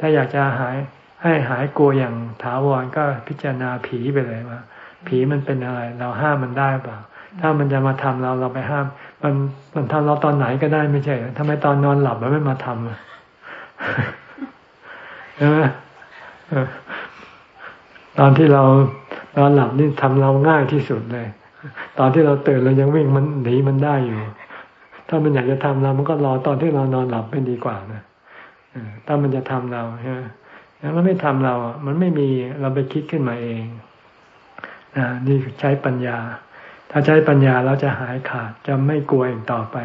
ถ้าอยากจะหายให้หายกลัวอย่างถาวรก็พิจารณาผีไปเลยว่า ผีมันเป็นอะไร เราห้ามมันได้เปล่าถ้ามันจะมาทำเราเราไปห้าม มันมันทำเราตอนไหนก็ได้ไม่ใช่ทำไมตอนนอนหลับมันไม่มาทำ ใช่ไหมตอนที่เรานอนหลับนี่ทำเราง่ายที่สุดเลย ตอนที่เราตื่นเรายังวิ่งมันหนีมันได้อยู่ ถ้ามันอยากจะทำเรา มันก็รอตอนที่เรานอนหลับไม่ดีกว่านะถ้ามันจะทำเราใช่ไหมมันไม่ทำเรามันไม่มีเราไปคิดขึ้นมาเองนี่ใช้ปัญญา ถ้าใช้ปัญญาเราจะหายขาดจะไม่กลัวอีกต่อไป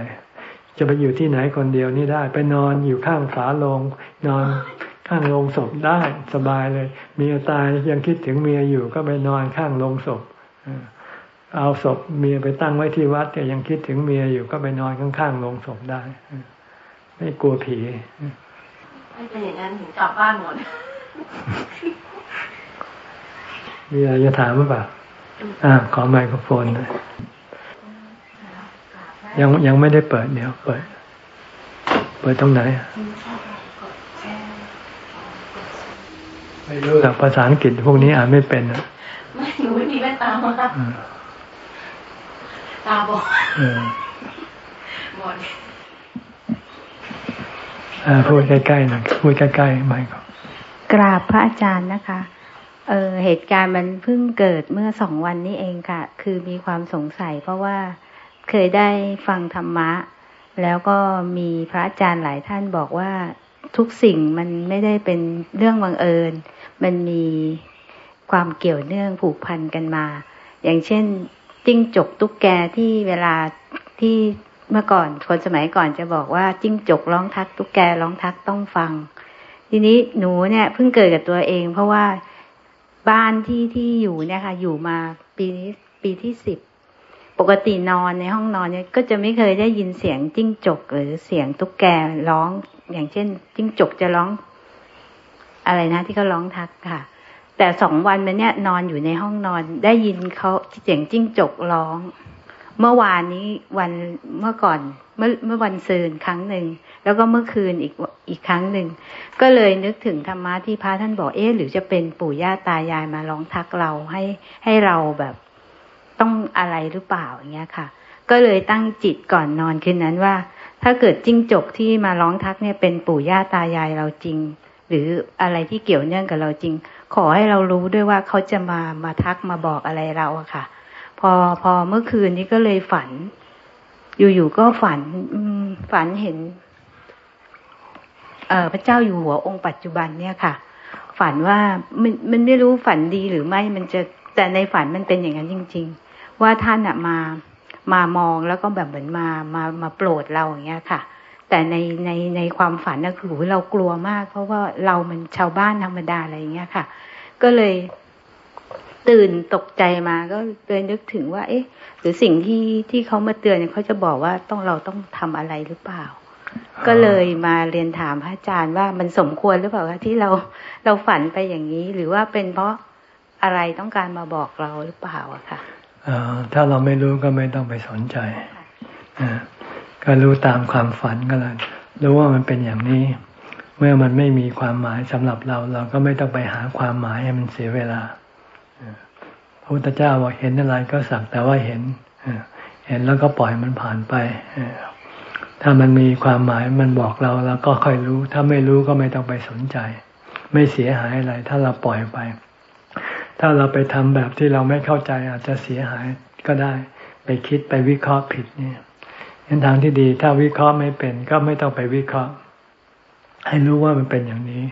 จะไปอยู่ที่ไหนคนเดียวนี่ได้ ไปนอนอยู่ข้างฝาโลง นอนข้างโลงศพได้สบายเลย เมียตายยังคิดถึงเมียอยู่ก็ไปนอนข้างโลงศพเอาศพเมียไปตั้งไว้ที่วัดแต่ยังคิดถึงเมียอยู่ก็ไปนอนข้างๆโลงศพได้ ไม่กลัวผี
ไม่เป็นอย่างนั้นถึงกลับบ้านหมด
มีอะไรจะถามหรือเปล่าอ่าขอไมโครโฟนเลย ยังยังไม่ได้เปิดเดี๋ยวเปิด เปิดตรงไหนไม่รู้หลักภาษาอังกฤษพวกนี้อ่านไม่เป็นอะ
ไม่หนูไม่มีแว่นตามาตาบอดบอด
พูดใกล้ๆหน่อยพูดใกล้ๆไม่ก็
กราบพระอาจารย์นะคะเออเหตุการณ์มันเพิ่งเกิดเมื่อสองวันนี้เองค่ะ คือมีความสงสัยเพราะว่า เคยได้ฟังธรรมะ แล้วก็มีพระอาจารย์หลายท่านบอกว่าทุกสิ่งมันไม่ได้เป็นเรื่องบังเอิญ มันมีความเกี่ยวเนื่องผูกพันกันมา อย่างเช่น จิ้งจกตุ๊กแกที่เวลาที่เมื่อก่อนคนสมัยก่อนจะบอกว่าจิ้งจกร้องทัก ตุ๊กแกร้องทักต้องฟัง ทีนี้หนูเนี่ยเพิ่งเกิดกับตัวเอง เพราะว่าบ้านที่ที่อยู่เนี่ยค่ะ อยู่มาปีนี้ปีที่สิบ ปกตินอนในห้องนอนเนี่ยก็จะไม่เคยได้ยินเสียงจิ้งจกหรือเสียงตุ๊กแกร้อง อย่างเช่น จิ้งจกจะร้อง อะไรนะที่เขาร้องทักค่ะ แต่สองวันมาเนี่ยนอนอยู่ในห้องนอนได้ยินเขาเสียงจิ้งจกร้อง เมื่อวานนี้วันเมื่อก่อนเมื่อเมื่อวันซืนครั้งหนึ่งแล้วก็เมื่อคืนอีกอีกครั้งหนึ่งก็เลยนึกถึงธรรมะที่พระท่านบอกเอ๊ะหรือจะเป็นปู่ย่าตายายมาร้องทักเราให้ให้เราแบบ ต้องอะไรหรือเปล่าอย่างเงี้ยค่ะ ก็เลยตั้งจิตก่อนนอนคืนนั้นว่า ถ้าเกิดจิ้งจกที่มาร้องทักเนี่ยเป็นปู่ย่าตายายเราจริง หรืออะไรที่เกี่ยวเนื่องกับเราจริง ขอให้เรารู้ด้วยว่าเขาจะมามาทักมาบอกอะไรเราอะค่ะ พอพอเมื่อคืนนี้ก็เลยฝัน อยู่ๆก็ฝันฝันเห็นพระเจ้าอยู่หัวองค์ปัจจุบันเนี่ยค่ะ ฝันว่ามันมันไม่รู้ฝันดีหรือไม่มันจะแต่ในฝันมันเป็นอย่างนั้นจริง ๆ ว่าท่านอะมามามองแล้วก็แบบเหมือนมามามาโปรดเราอย่างเงี้ยค่ะ แต่ในในในความฝันก็คือเรากลัวมาก เพราะว่าเรามันชาวบ้านธรรมดาอะไรอย่างเงี้ยค่ะ ก็เลยตื่นตกใจมาก็เลยนึกถึงว่า เอ๊ะ หรือสิ่งที่ที่เขามาเตือนเขาจะบอกว่าต้องเราต้องทำอะไรหรือเปล่า ก็เลยมาเรียนถามพระอาจารย์ว่ามันสมควรหรือเปล่าที่เราเราฝันไปอย่างนี้ หรือว่าเป็นเพราะอะไรต้องการมาบอกเราหรือเปล่าอะค่ะ
ถ้าเราไม่รู้ก็ไม่ต้องไปสนใจก็รู้ตามความฝันก็แล้วรู้ว่ามันเป็นอย่างนี้ เมื่อมันไม่มีความหมายสำหรับเรา เราก็ไม่ต้องไปหาความหมายให้มันเสียเวลาพระพุทธเจ้าบอกเห็นอะไรก็สักแต่ว่าเห็นเห็นแล้วก็ปล่อยมันผ่านไปถ้ามันมีความหมายมันบอกเราเราก็ค่อยรู้ ถ้าไม่รู้ก็ไม่ต้องไปสนใจ ไม่เสียหายอะไร ถ้าเราปล่อยไป ถ้าเราไปทำแบบที่เราไม่เข้าใจอาจจะเสียหายก็ได้ ไปคิดไปวิเคราะห์ผิดเนี่ยเห็นทางที่ดี ถ้าวิเคราะห์ไม่เป็น ก็ไม่ต้องไปวิเคราะห์ ให้รู้ว่ามันเป็นอย่างนี้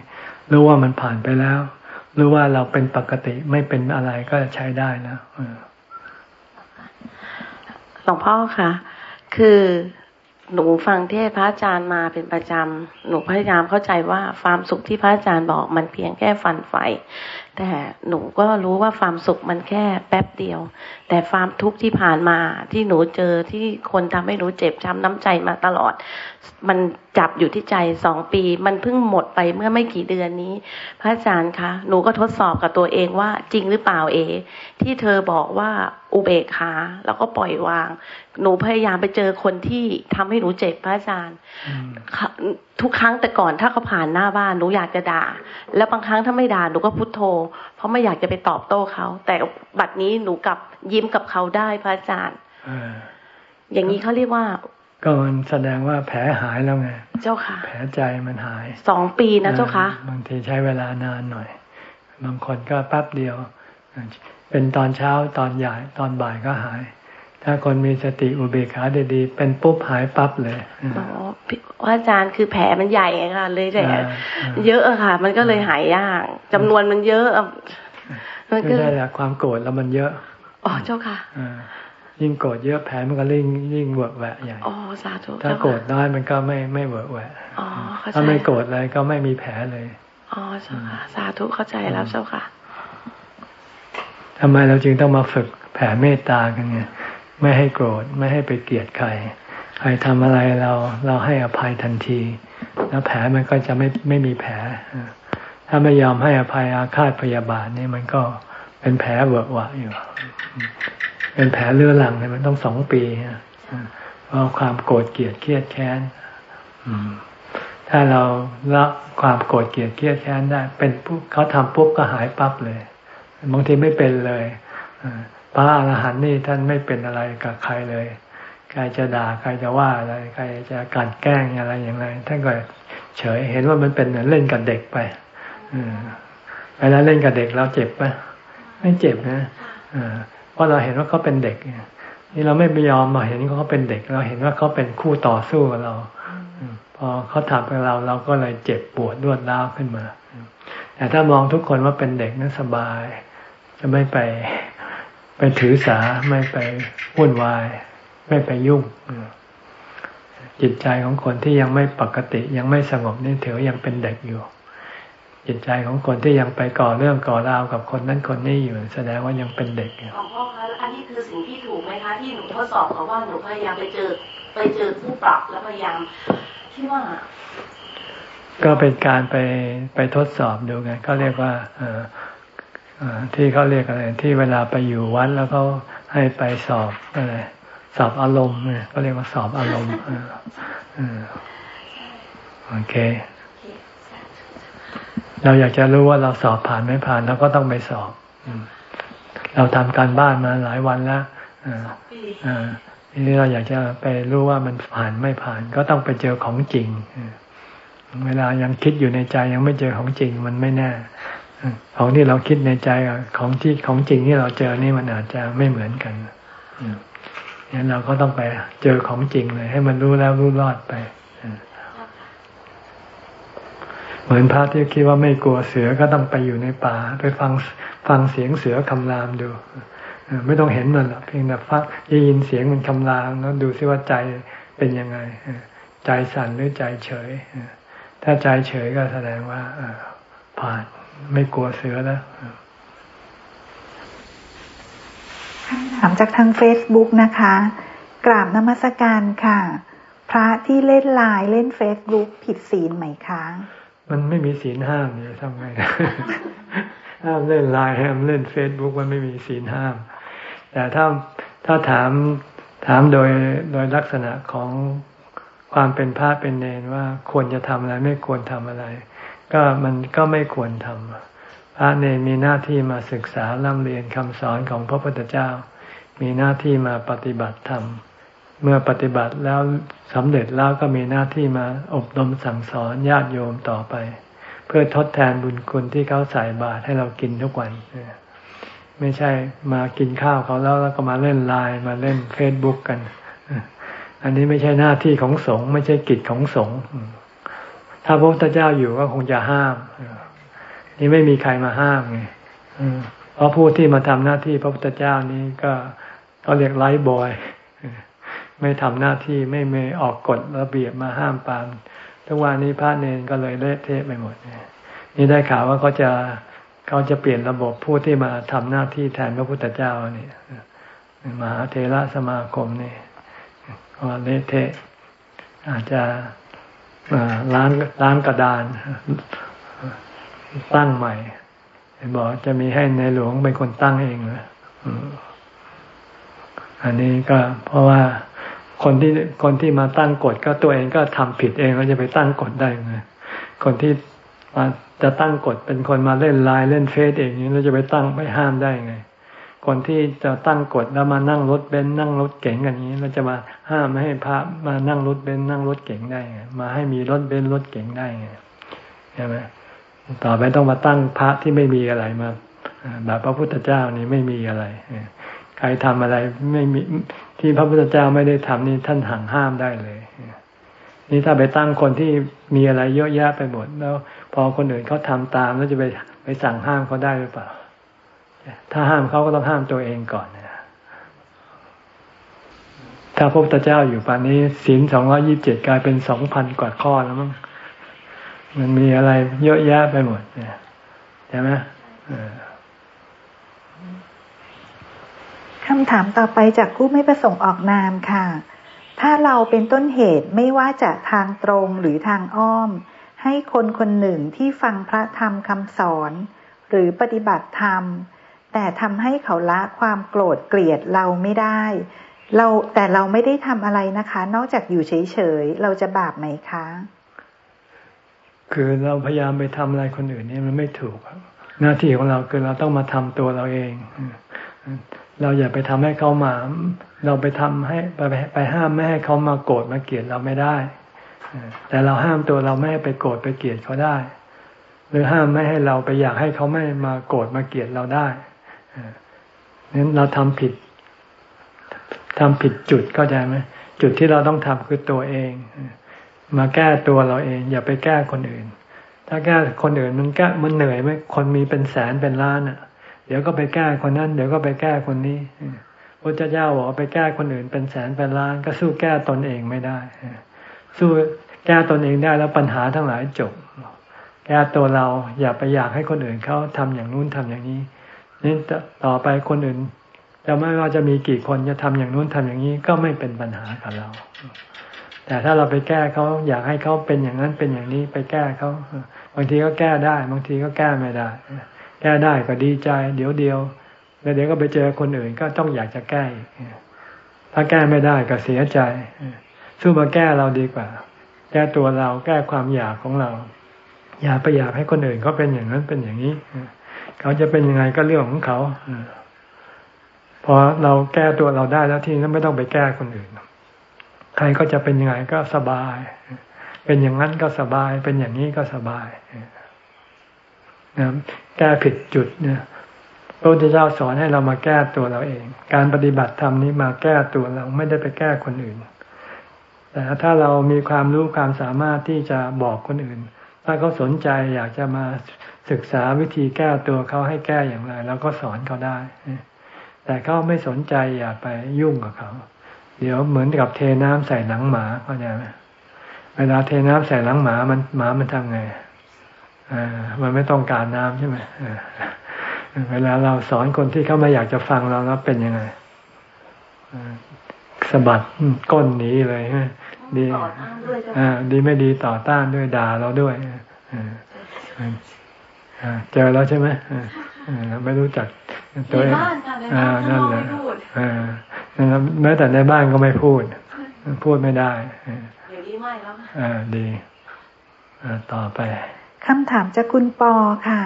รู้ว่ามันผ่านไปแล้ว รู้ว่าเราเป็นปกติไม่เป็นอะไรก็ใช้ได้นะ
หลวงพ่อคะคือหนูฟังเทศพระอาจารย์มาเป็นประจำ หนูพยายามเข้าใจว่าความสุขที่พระอาจารย์บอกมันเพียงแค่ฟันไฟ แต่หนูก็รู้ว่าความสุขมันแค่แป๊บเดียว แต่ความทุกข์ที่ผ่านมาที่หนูเจอที่คนทำให้หนูเจ็บช้ำน้ำใจมาตลอด มันจับอยู่ที่ใจสองปี มันเพิ่งหมดไปเมื่อไม่กี่เดือนนี้ พระอาจารย์คะหนูก็ทดสอบกับตัวเองว่าจริงหรือเปล่าเอ ที่เธอบอกว่าอุเบกขาแล้วก็ปล่อยวาง หนูพยายามไปเจอคนที่ทำให้หนูเจ็บพระอาจารย์ทุกครั้งแต่ก่อนถ้าเขาผ่านหน้าบ้านหนูอยากจะด่า แล้วบางครั้งถ้าไม่ด่าหนูก็พุโทโธเพราะไม่อยากจะไปตอบโต้เขา แต่บัดนี้หนูกลับยิ้มกับเขาได้พระอาจารย์
เออ
อย่างนี้เขาเรียกว่า
ก็มันแสดงว่าแผลหายแล้วไง
เจ้าค่ะ
แผลใจมันหาย
สองปีนะเจ้าค่ะ
บางทีใช้เวลานานหน่อย บางคนก็แป๊บเดียว เป็นตอนเช้าตอนใหญ่ตอนบ่ายก็หาย ถ้าคนมีสติอุเบกขาดีๆ เป็นปุ๊บหายปั๊บเลย
อ๋อพี่ว่าอาจารย์คือแผลมันใหญ่ไงค่ะเลยแต่
อ่า
เยอะอะค่ะ มันก็เลยหายยากจำนวนมันเยอะอะมัน
ไม่
ก็
ได้แหละความโกรธแล้วมันเยอะ
อ๋อเจ้าค่ะ
อ่ายิ่งโกรธเยอะแผลมันก็ยิ่งยิ่งเวอะแหวะใหญ่
อ๋อสาธุ
ถ้า
เจ้า
โกรธ
ค่ะ
น้อยมันก็ไม่ไม่เวอะแหวะ
อ๋อเข้าใจ
ถ้าไม่โกรธเลยก็ไม่มีแผลเลย
อ๋อเจ้าค่ะสาธุเข้าใจแล้วเจ้าค่ะ
ทำไมเราจึงต้องมาฝึกแผ่เมตตากันไง ไม่ให้โกรธไม่ให้ไปเกลียดใคร ใครทำอะไรเราเราให้อภัยทันที แล้วแผลมันก็จะไม่ไม่มีแผล ถ้าไม่ยอมให้อภัยอาฆาตพยาบาทนี่มันก็เป็นแผลเวอะวะอยู่ เป็นแผลเรื้อรังเนี่ยมันต้องสองปีเพราะความโกรธเกลียดเครียดแค้นถ้าเราละความโกรธเกลียดเครียดแค้นได้ เป็นปุ๊บเขาทำปุ๊บก็หายปั๊บเลย บางทีไม่เป็นเลย พระอรหันต์นี่ท่านไม่เป็นอะไรกับใครเลย ใครจะด่าใครจะว่าอะไร ใครจะกลันแกล้งอะไรอย่างไรท่านก็เฉยเห็นว่ามันเป็นเหมือนเล่นกับเด็กไปเวลาเล่นกับเด็กเราเจ็บปะไม่เจ็บนะเพราะเราเห็นว่าเขาเป็นเด็กนี่เราไม่ไปยอมมาเห็นเขาเป็นเด็ก เราเห็นว่าเขาเป็นคู่ต่อสู้กับเราพอเขาทำกับเราเราก็เลยเจ็บปวดรวดร้าวขึ้นมา แต่ถ้ามองทุกคนว่าเป็นเด็กนั้นสบาย จะไม่ไป ไปถือสาไม่ไปวุ่นวาย ไม่ไปยุ่งอืมจิตใจของคนที่ยังไม่ปกติยังไม่สงบนี่ถือว่ายังเป็นเด็กอยู่ จิตใจของคนที่ยังไปก่อเรื่องก่อราวกับคนนั้นคนนี้อยู่ แสดงว่ายังเป็นเด็กอยู่
ของพ่อคะอันนี้คือสิ่งที่ถูกไหมคะที่หนูทดสอบเขาว่าหนูพยายามไปเจอไปเจอผู้ปรับแล้วพยายามที่ว่า
ก็เป็นการไปไปทดสอบดูไงเขาเรียกว่าเออเออ ที่เขาเรียกอะไร ที่เวลาไปอยู่วัดแล้วเขาให้ไปสอบอะไรสอบอารมณ์เนี่ยเขาเรียกว่าสอบอารมณ์ออเออโอเค เราอยากจะรู้ว่าเราสอบผ่านไม่ผ่านเราก็ต้องไปสอบเราทำการบ้านมาหลายวันแล้วออเออทีนี้เราอยากจะไปรู้ว่ามันผ่านไม่ผ่าน ก็ต้องไปเจอของจริงเออเวลายังคิดอยู่ในใจยังไม่เจอของจริง มันไม่แน่ ของที่เราคิดในใจของที่ของจริงที่เราเจอนี่มันอาจจะไม่เหมือนกันเนี่ยเราก็ต้องไปเจอของจริงเลย ให้มันรู้แล้วรู้รอดไป เหมือนพระที่คิดว่าไม่กลัวเสือก็ต้องไปอยู่ในป่า ไปฟังฟังเสียงเสือคำรามดูไม่ต้องเห็นมันหรอกเพียงแต่ฟังได้ยินเสียงมันคำรามแล้วดูซิว่าใจเป็นยังไงใจสั่นหรือใจเฉย ถ้าใจเฉยก็แสดงว่าผ่าน ไม่กลัวเสือแล้ว
คำถามจากทาง Facebook นะคะ กราบนมัสการค่ะ พระที่เล่นไลน์เล่น Facebook ผิดศีลไหมคะ
มันไม่มีศีลห้ามเนี่ยทำไงห้ามเล่นไลน์ห้ามเล่นเฟซบุ๊กมันไม่มีศีลห้าม แต่ถ้าถ้าถามถามโดยโดยลักษณะของความเป็นพระเป็นเนรว่าควรจะทำอะไร ไม่ควรทำอะไร ก็มันก็ไม่ควรทำพระเนรมีหน้าที่มาศึกษาล่ำเรียนคำสอนของพระพุทธเจ้า มีหน้าที่มาปฏิบัติธรรม เมื่อปฏิบัติแล้วสำเร็จแล้วก็มีหน้าที่มาอบรมสั่งสอนญาติโยมต่อไป เพื่อทดแทนบุญคุณที่เขาใส่บาตรให้เรากินทุกวันไม่ใช่มากินข้าวเขาแล้วแล้วก็มาเล่นไลน์มาเล่นเฟซบุ๊กกัน อันนี้ไม่ใช่หน้าที่ของสงฆ์ไม่ใช่กิจของสงฆ์ ถ้าพระพุทธเจ้าอยู่ก็คงจะห้าม นี่ไม่มีใครมาห้ามไงเพราะผู้ที่มาทำหน้าที่พระพุทธเจ้านี้ก็เขาเรียกไลฟ์บอย ไม่ทำหน้าที่ไม่ไม่ออกกฎระเบียบมาห้ามปามทุกวันนี้พระเนนก็เลยเละเทะไปหมดนี่ได้ข่าวว่าเขาจะเขาจะเปลี่ยนระบบผู้ที่มาทำหน้าที่แทนพระพุทธเจ้านี่มหาเทระสมาคมนี่ว่าเละเทะอาจจะ ล้างล้างกระดานตั้งใหม่บอกจะมีให้ในหลวงเป็นคนตั้งเองนะอันนี้ก็เพราะว่าคนที่คนที่มาตั้งกฎก็ตัวเองก็ทำผิดเองแล้วจะไปตั้งกฎได้ไงคนที่มาจะตั้งกฎเป็นคนมาเล่นไลน์เล่นเฟซเองนี้เราจะไปตั้งไปห้ามได้ไง คนที่จะตั้งกฎแล้วมานั่งรถเบนซ์นั่งรถเก๋งกันนี้เราจะมาห้ามไม่ให้พระมานั่งรถเบนซ์นั่งรถเก๋งได้ไงมาให้มีรถเบนซ์รถเก๋งได้ไงใช่ไหมต่อไปต้องมาตั้งพระที่ไม่มีอะไรมาแบบพระพุทธเจ้านี่ไม่มีอะไรใครทำอะไรไม่มีที่พระพุทธเจ้าไม่ได้ทำนี่ท่านหังห้ามได้เลยนี่ถ้าไปตั้งคนที่มีอะไรเยอะแยะไปหมดแล้ว พอคนอื่นเขาทาตามแล้วจะไปไปสั่งห้ามเขาได้หรือเปล่า ถ้าห้ามเขาก็ต้องห้ามตัวเองก่อนนะถ้าพระพุทธเจ้าอยู่ป่านนี้ศีลสองร้อยี่บเจ็ดกลายเป็นสองพันกว่าข้อแล้วมั้งมันมีอะไรเยอะแยะไปหมดใช่ไหม
คำถามต่อไปจากผู้ไม่ประสงค์ออกนามค่ะ ถ้าเราเป็นต้นเหตุไม่ว่าจะทางตรงหรือทางอ้อม ให้คนคนหนึ่งที่ฟังพระธรรมคำสอน หรือปฏิบัติธรรม แต่ทำให้เขาละความโกรธเกลียดเราไม่ได้ เราแต่เราไม่ได้ทำอะไรนะคะ นอกจากอยู่เฉยๆเราจะบาปไหมคะ
คือเราพยายามไปทำอะไรคนอื่นนี่มันไม่ถูก หน้าที่ของเราคือเราต้องมาทำตัวเราเอง เราอย่าไปทำให้เขามา เราไปทำให้ไปไปห้ามไม่ให้เขามาโกรธมาเกลียดเราไม่ได้แต่เราห้ามตัวเราไม่ให้ไปโกรธไปเกลียดเขาได้ หรือห้ามไม่ให้เราไปอยากให้เขาไม่มาโกรธมาเกลียดเราได้ นั้นเราทำผิดทำผิดจุดเข้าใจไหมจุดที่เราต้องทำคือตัวเอง มาแก้ตัวเราเอง อย่าไปแก้คนอื่น ถ้าแก้คนอื่นมันแก้มันเหนื่อยไหมคนมีเป็นแสนเป็นล้านอะ เดี๋ยวก็ไปแก้คนนั้น เดี๋ยวก็ไปแก้คนนี้พระเจ้าบอกไปแก้คนอื่นเป็นแสนเป็นล้าน ก็สู้แก้ตนเองไม่ได้สู้แก้ตนเองได้แล้วปัญหาทั้งหลายจบ แก้ตัวเราอย่าไปอยากให้คนอื่นเขาทำอย่างนู้นทำอย่างนี้ นี่ต่อไปคนอื่นจะไม่ว่าจะมีกี่คนจะทำอย่างนู้นทำอย่างนี้ก็ไม่เป็นปัญหากับเรา แต่ถ้าเราไปแก้เขาอยากให้เขาเป็นอย่างนั้นเป็นอย่างนี้ไปแก้เขาบางทีก็แก้ได้ บางทีก็แก้ไม่ได้ แก้ได้ก็ดีใจ เดี๋ยวเดียวแล้วเดี๋ยวก็ไปเจอคนอื่นก็ต้องอยากจะแก้ถ้าแก้ไม่ได้ก็เสียใจสู้มาแก้เราดีกว่า แก้ตัวเราแก้ความอยากของเรา อย่าไปอยากให้คนอื่นเขาเป็นอย่างนั้นเป็นอย่างนี้ เขาจะเป็นยังไงก็เรื่องของเขาพอเราแก้ตัวเราได้แล้วที่นั้นไม่ต้องไปแก้คนอื่น ใครก็จะเป็นยังไงก็สบาย เป็นอย่างนั้นก็สบาย เป็นอย่างนี้ก็สบายนะแก้ผิดจุดเนี่ยพระพุทธเจ้าสอนให้เรามาแก้ตัวเราเอง การปฏิบัติธรรมนี้มาแก้ตัวเราไม่ได้ไปแก้คนอื่น แต่ถ้าเรามีความรู้ความสามารถที่จะบอกคนอื่น ถ้าเขาสนใจอยากจะมา ศึกษาวิธีแก้ตัวเขาให้แก้อย่างไรเราก็สอนเขาได้ แต่เขาไม่สนใจอย่าไปยุ่งกับเขา เดี๋ยวเหมือนกับเทน้ำใส่หนังหมาเข้าใจไหมเวลาเทน้ำใส่หนังหมามันหมามันทำไงมันไม่ต้องการน้ำใช่ไหมเวลาเราสอนคนที่เขาไม่อยากจะฟังเราแล้วเป็นยังไงสะบัดก้นหนีเลยดีอ่าดีไม่ดีต่อต้านด้วยด่าเราด้วย เจอแล้วใช่ไหมไม่รู้จักตัวเองนั่นแหละแม้แต่ในบ้านก็ไม่พูด พูดไม่ได้
เดี๋ยวนี้ไม่แล้ว
อ่าดีต่อไป
คำถามจากคุณปอค่ะ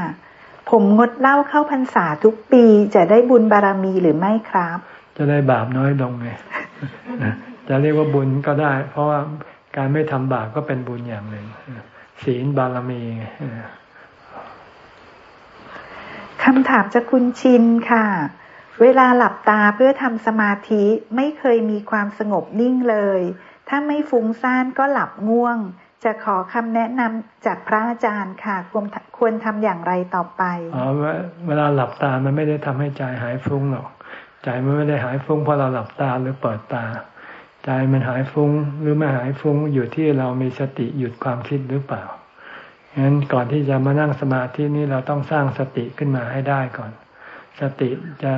ผมงดเหล้าเข้าพรรษาทุกปีจะได้บุญบารรมีหรือไม่ครับ
จะได้บาปน้อยลงไงจะเรียกว่าบุญก็ได้ เพราะว่าการไม่ทำบาปก็เป็นบุญอย่างหนึ่งศีลบารมีไง
คำถามจากคุณชินค่ะ เวลาหลับตาเพื่อทำสมาธิไม่เคยมีความสงบนิ่งเลย ถ้าไม่ฟุ้งซ่านก็หลับง่วง จะขอคำแนะนำจากพระอาจารย์ค่ะควรควรทำอย่างไรต่อไป
อ๋อเวลาหลับตามันไม่ได้ทำให้ใจหายฟุ้งหรอกใจมันไม่ได้หายฟุ้งเพราะเราหลับตาหรือเปิดตา ใจมันหายฟุ้งหรือไม่หายฟุ้งอยู่ที่เรามีสติหยุดความคิดหรือเปล่า ฉะนั้นก่อนที่จะมานั่งสมาธินี้เราต้องสร้างสติขึ้นมาให้ได้ก่อน สติจะ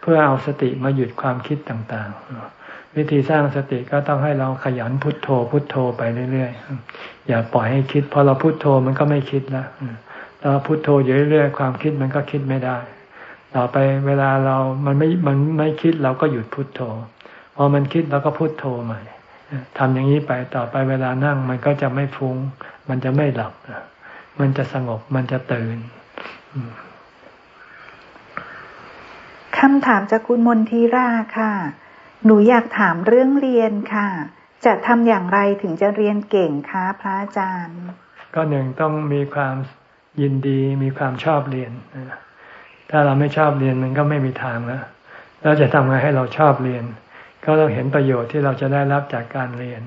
เพื่อเอาสติมาหยุดความคิดต่างๆ วิธีสร้างสติก็ต้องให้เราขยันพุทโธ พุทโธไปเรื่อยๆ อย่าปล่อยให้คิด พอเราพุทโธมันก็ไม่คิดล้วเราพุทโธอยู่เรื่อยๆ ความคิดมันก็คิดไม่ได้ ต่อไปเวลาเรามันไม่มันไม่คิดเราก็หยุดพุทโธ พอมันคิดเราก็พุทโธใหม่ทำอย่างนี้ไปต่อไปเวลานั่งมันก็จะไม่ฟุง้ง มันจะไม่หลับ มันจะสงบมันจะตื่น
คำถามจากคุณมนทีราค่ะ หนูอยากถามเรื่องเรียนค่ะ จะทำอย่างไรถึงจะเรียนเก่งคะพระอาจารย์
ก็หนึ่งต้องมีความยินดีมีความชอบเรียน ถ้าเราไม่ชอบเรียนมันก็ไม่มีทางแล้วเราจะทำไงให้เราชอบเรียน ก็ต้องเห็นประโยชน์ที่เราจะได้รับจากการเรียน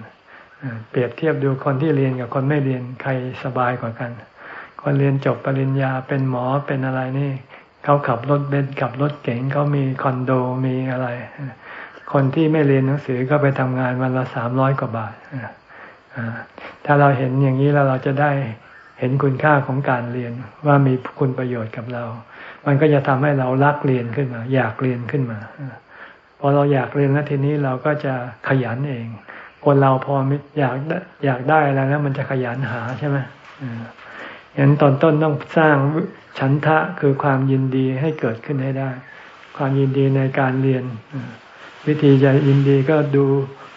เปรียบเทียบดูคนที่เรียนกับคนไม่เรียนใครสบายกว่ากัน คนเรียนจบปริญญาเป็นหมอเป็นอะไรนี่เขาขับรถเบนซ์ขับรถเก๋งเขามีคอนโดมีอะไร คนที่ไม่เรียนหนังสือก็ไปทำงานวันละสามร้อยกว่าบาทถ้าเราเห็นอย่างนี้แล้วเราจะได้เห็นคุณค่าของการเรียนว่ามีคุณประโยชน์กับเรา มันก็จะทำให้เรารักเรียนขึ้นมา อยากเรียนขึ้นมาพอเราอยากเรียนแล้วทีนี้เราก็จะขยันเอง คนเราพออยากอยากได้อะไรแล้วมันจะขยันหาใช่ไหม อย่างตอนต้นต้องสร้างฉันทะคือความยินดีให้เกิดขึ้นให้ได้ ความยินดีในการเรียน วิธีจะยินดีก็ดู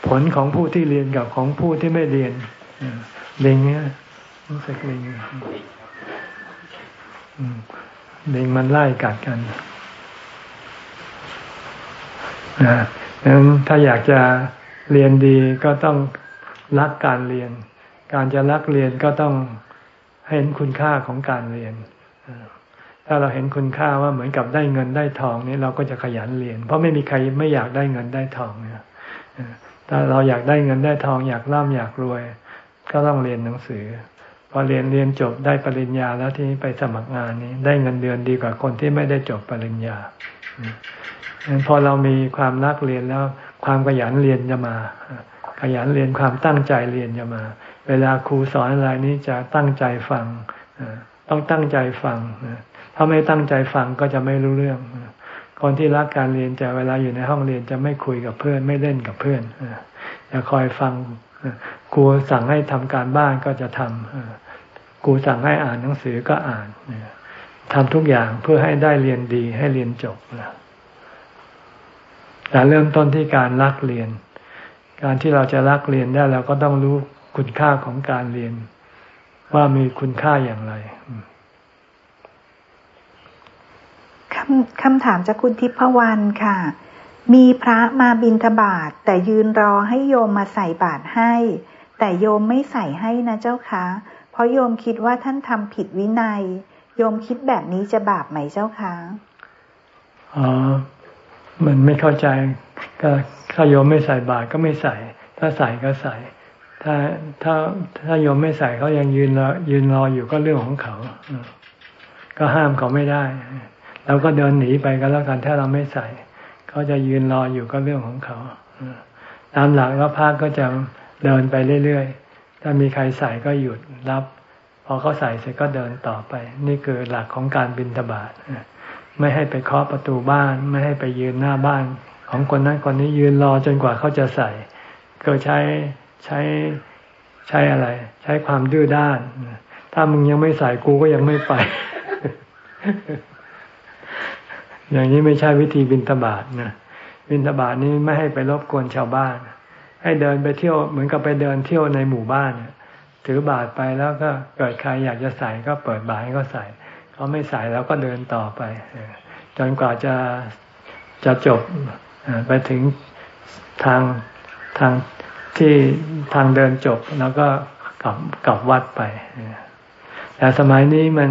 ผลของผู้ที่เรียนกับของผู้ที่ไม่เรียนเลิงเนี่ยรู้สึกลิงลิงมันไล่กัดกันนะดังนั้นถ้าอยากจะเรียนดีก็ต้องรักการเรียน การจะรักเรียนก็ต้อง เห็นคุณค่าของการเรียน ถ้าเราเห็นคุณค่าว่าเหมือนกับได้เงินได้ทองนี่เราก็จะขยันเรียน เพราะไม่มีใครไม่อยากได้เงินได้ทองเนี่ยถ้าเราอยากได้เงินได้ทองอยากร่ำอยากรวย ก็ต้องเรียนหนังสือพอเรียนเรียนจบได้ปริญญาแล้วที่ไปสมัครงานนี้ ได้เงินเดือนดีกว่าคนที่ไม่ได้จบปริญญาพอเรามีความรักเรียนแล้ว ความขยันเรียนจะมา ขยันเรียนความตั้งใจเรียนจะมา เวลาครูสอนอะไรนี้จะตั้งใจฟังต้องตั้งใจฟังถ้าไม่ตั้งใจฟังก็จะไม่รู้เรื่องคนที่รักการเรียนจะเวลาอยู่ในห้องเรียนจะไม่คุยกับเพื่อน ไม่เล่นกับเพื่อนจะคอยฟังครูสั่งให้ทำการบ้านก็จะทำครูสั่งให้อ่านหนังสือก็อ่านทำทุกอย่างเพื่อให้ได้เรียนดีให้เรียนจบนะแต่เริ่มต้นที่การรักเรียน การที่เราจะรักเรียนได้เราก็ต้องรู้ คุณค่าของการเรียน ว่ามีคุณค่าอย่างไร
คำคำถามจากคุณทิพวรรณค่ะ มีพระมาบินทบาทแต่ยืนรอให้โยมมาใส่บาตรให้ แต่โยมไม่ใส่ให้นะเจ้าคะเพราะโยมคิดว่าท่านทำผิดวินัย โยมคิดแบบนี้จะบาปไหมเจ้าคะ
อ๋อ มันไม่เข้าใจ ก็ถ้าโยมไม่ใส่บาตรก็ไม่ใส่ ถ้าใส่ก็ใส่ ถ้าถ้าถ้าโยมไม่ใส่เขายังยืนรอยืนรออยู่ก็เรื่องของเขา ก็ห้ามเขาไม่ได้เราก็เดินหนีไปก็แล้วกันถ้าเราไม่ใส่เขาจะยืนรออยู่ก็เรื่องของเขาตามหลักแล้วพระก็จะเดินไปเรื่อยๆถ้ามีใครใส่ก็หยุดรับพอเขาใส่เสร็จก็เดินต่อไป นี่คือหลักของการบินทบาทไม่ให้ไปเคาะประตูบ้าน ไม่ให้ไปยืนหน้าบ้าน ของคนนั้นคนนี้ยืนรอจนกว่าเขาจะใส่ก็ใช้ ใช้ใช้อะไร ใช้ความดื้อด้าน ถ้ามึงยังไม่ใส่กูก็ยังไม่ไป อย่างนี้ไม่ใช่วิธีบินทบาทนะบินทบาทนี้ไม่ให้ไปรบกวนชาวบ้าน ให้เดินไปเที่ยวเหมือนกับไปเดินเที่ยวในหมู่บ้านถือบาทไปแล้วก็เกิดใครอยากจะใส่ก็เปิดบาทให้ก็ใส่เขาไม่ใส่แล้วก็เดินต่อไปจนกว่าจะจะจบไปถึงทางทาง ที่ทางเดินจบแล้วก็กลับกลับวัดไป แต่สมัยนี้มัน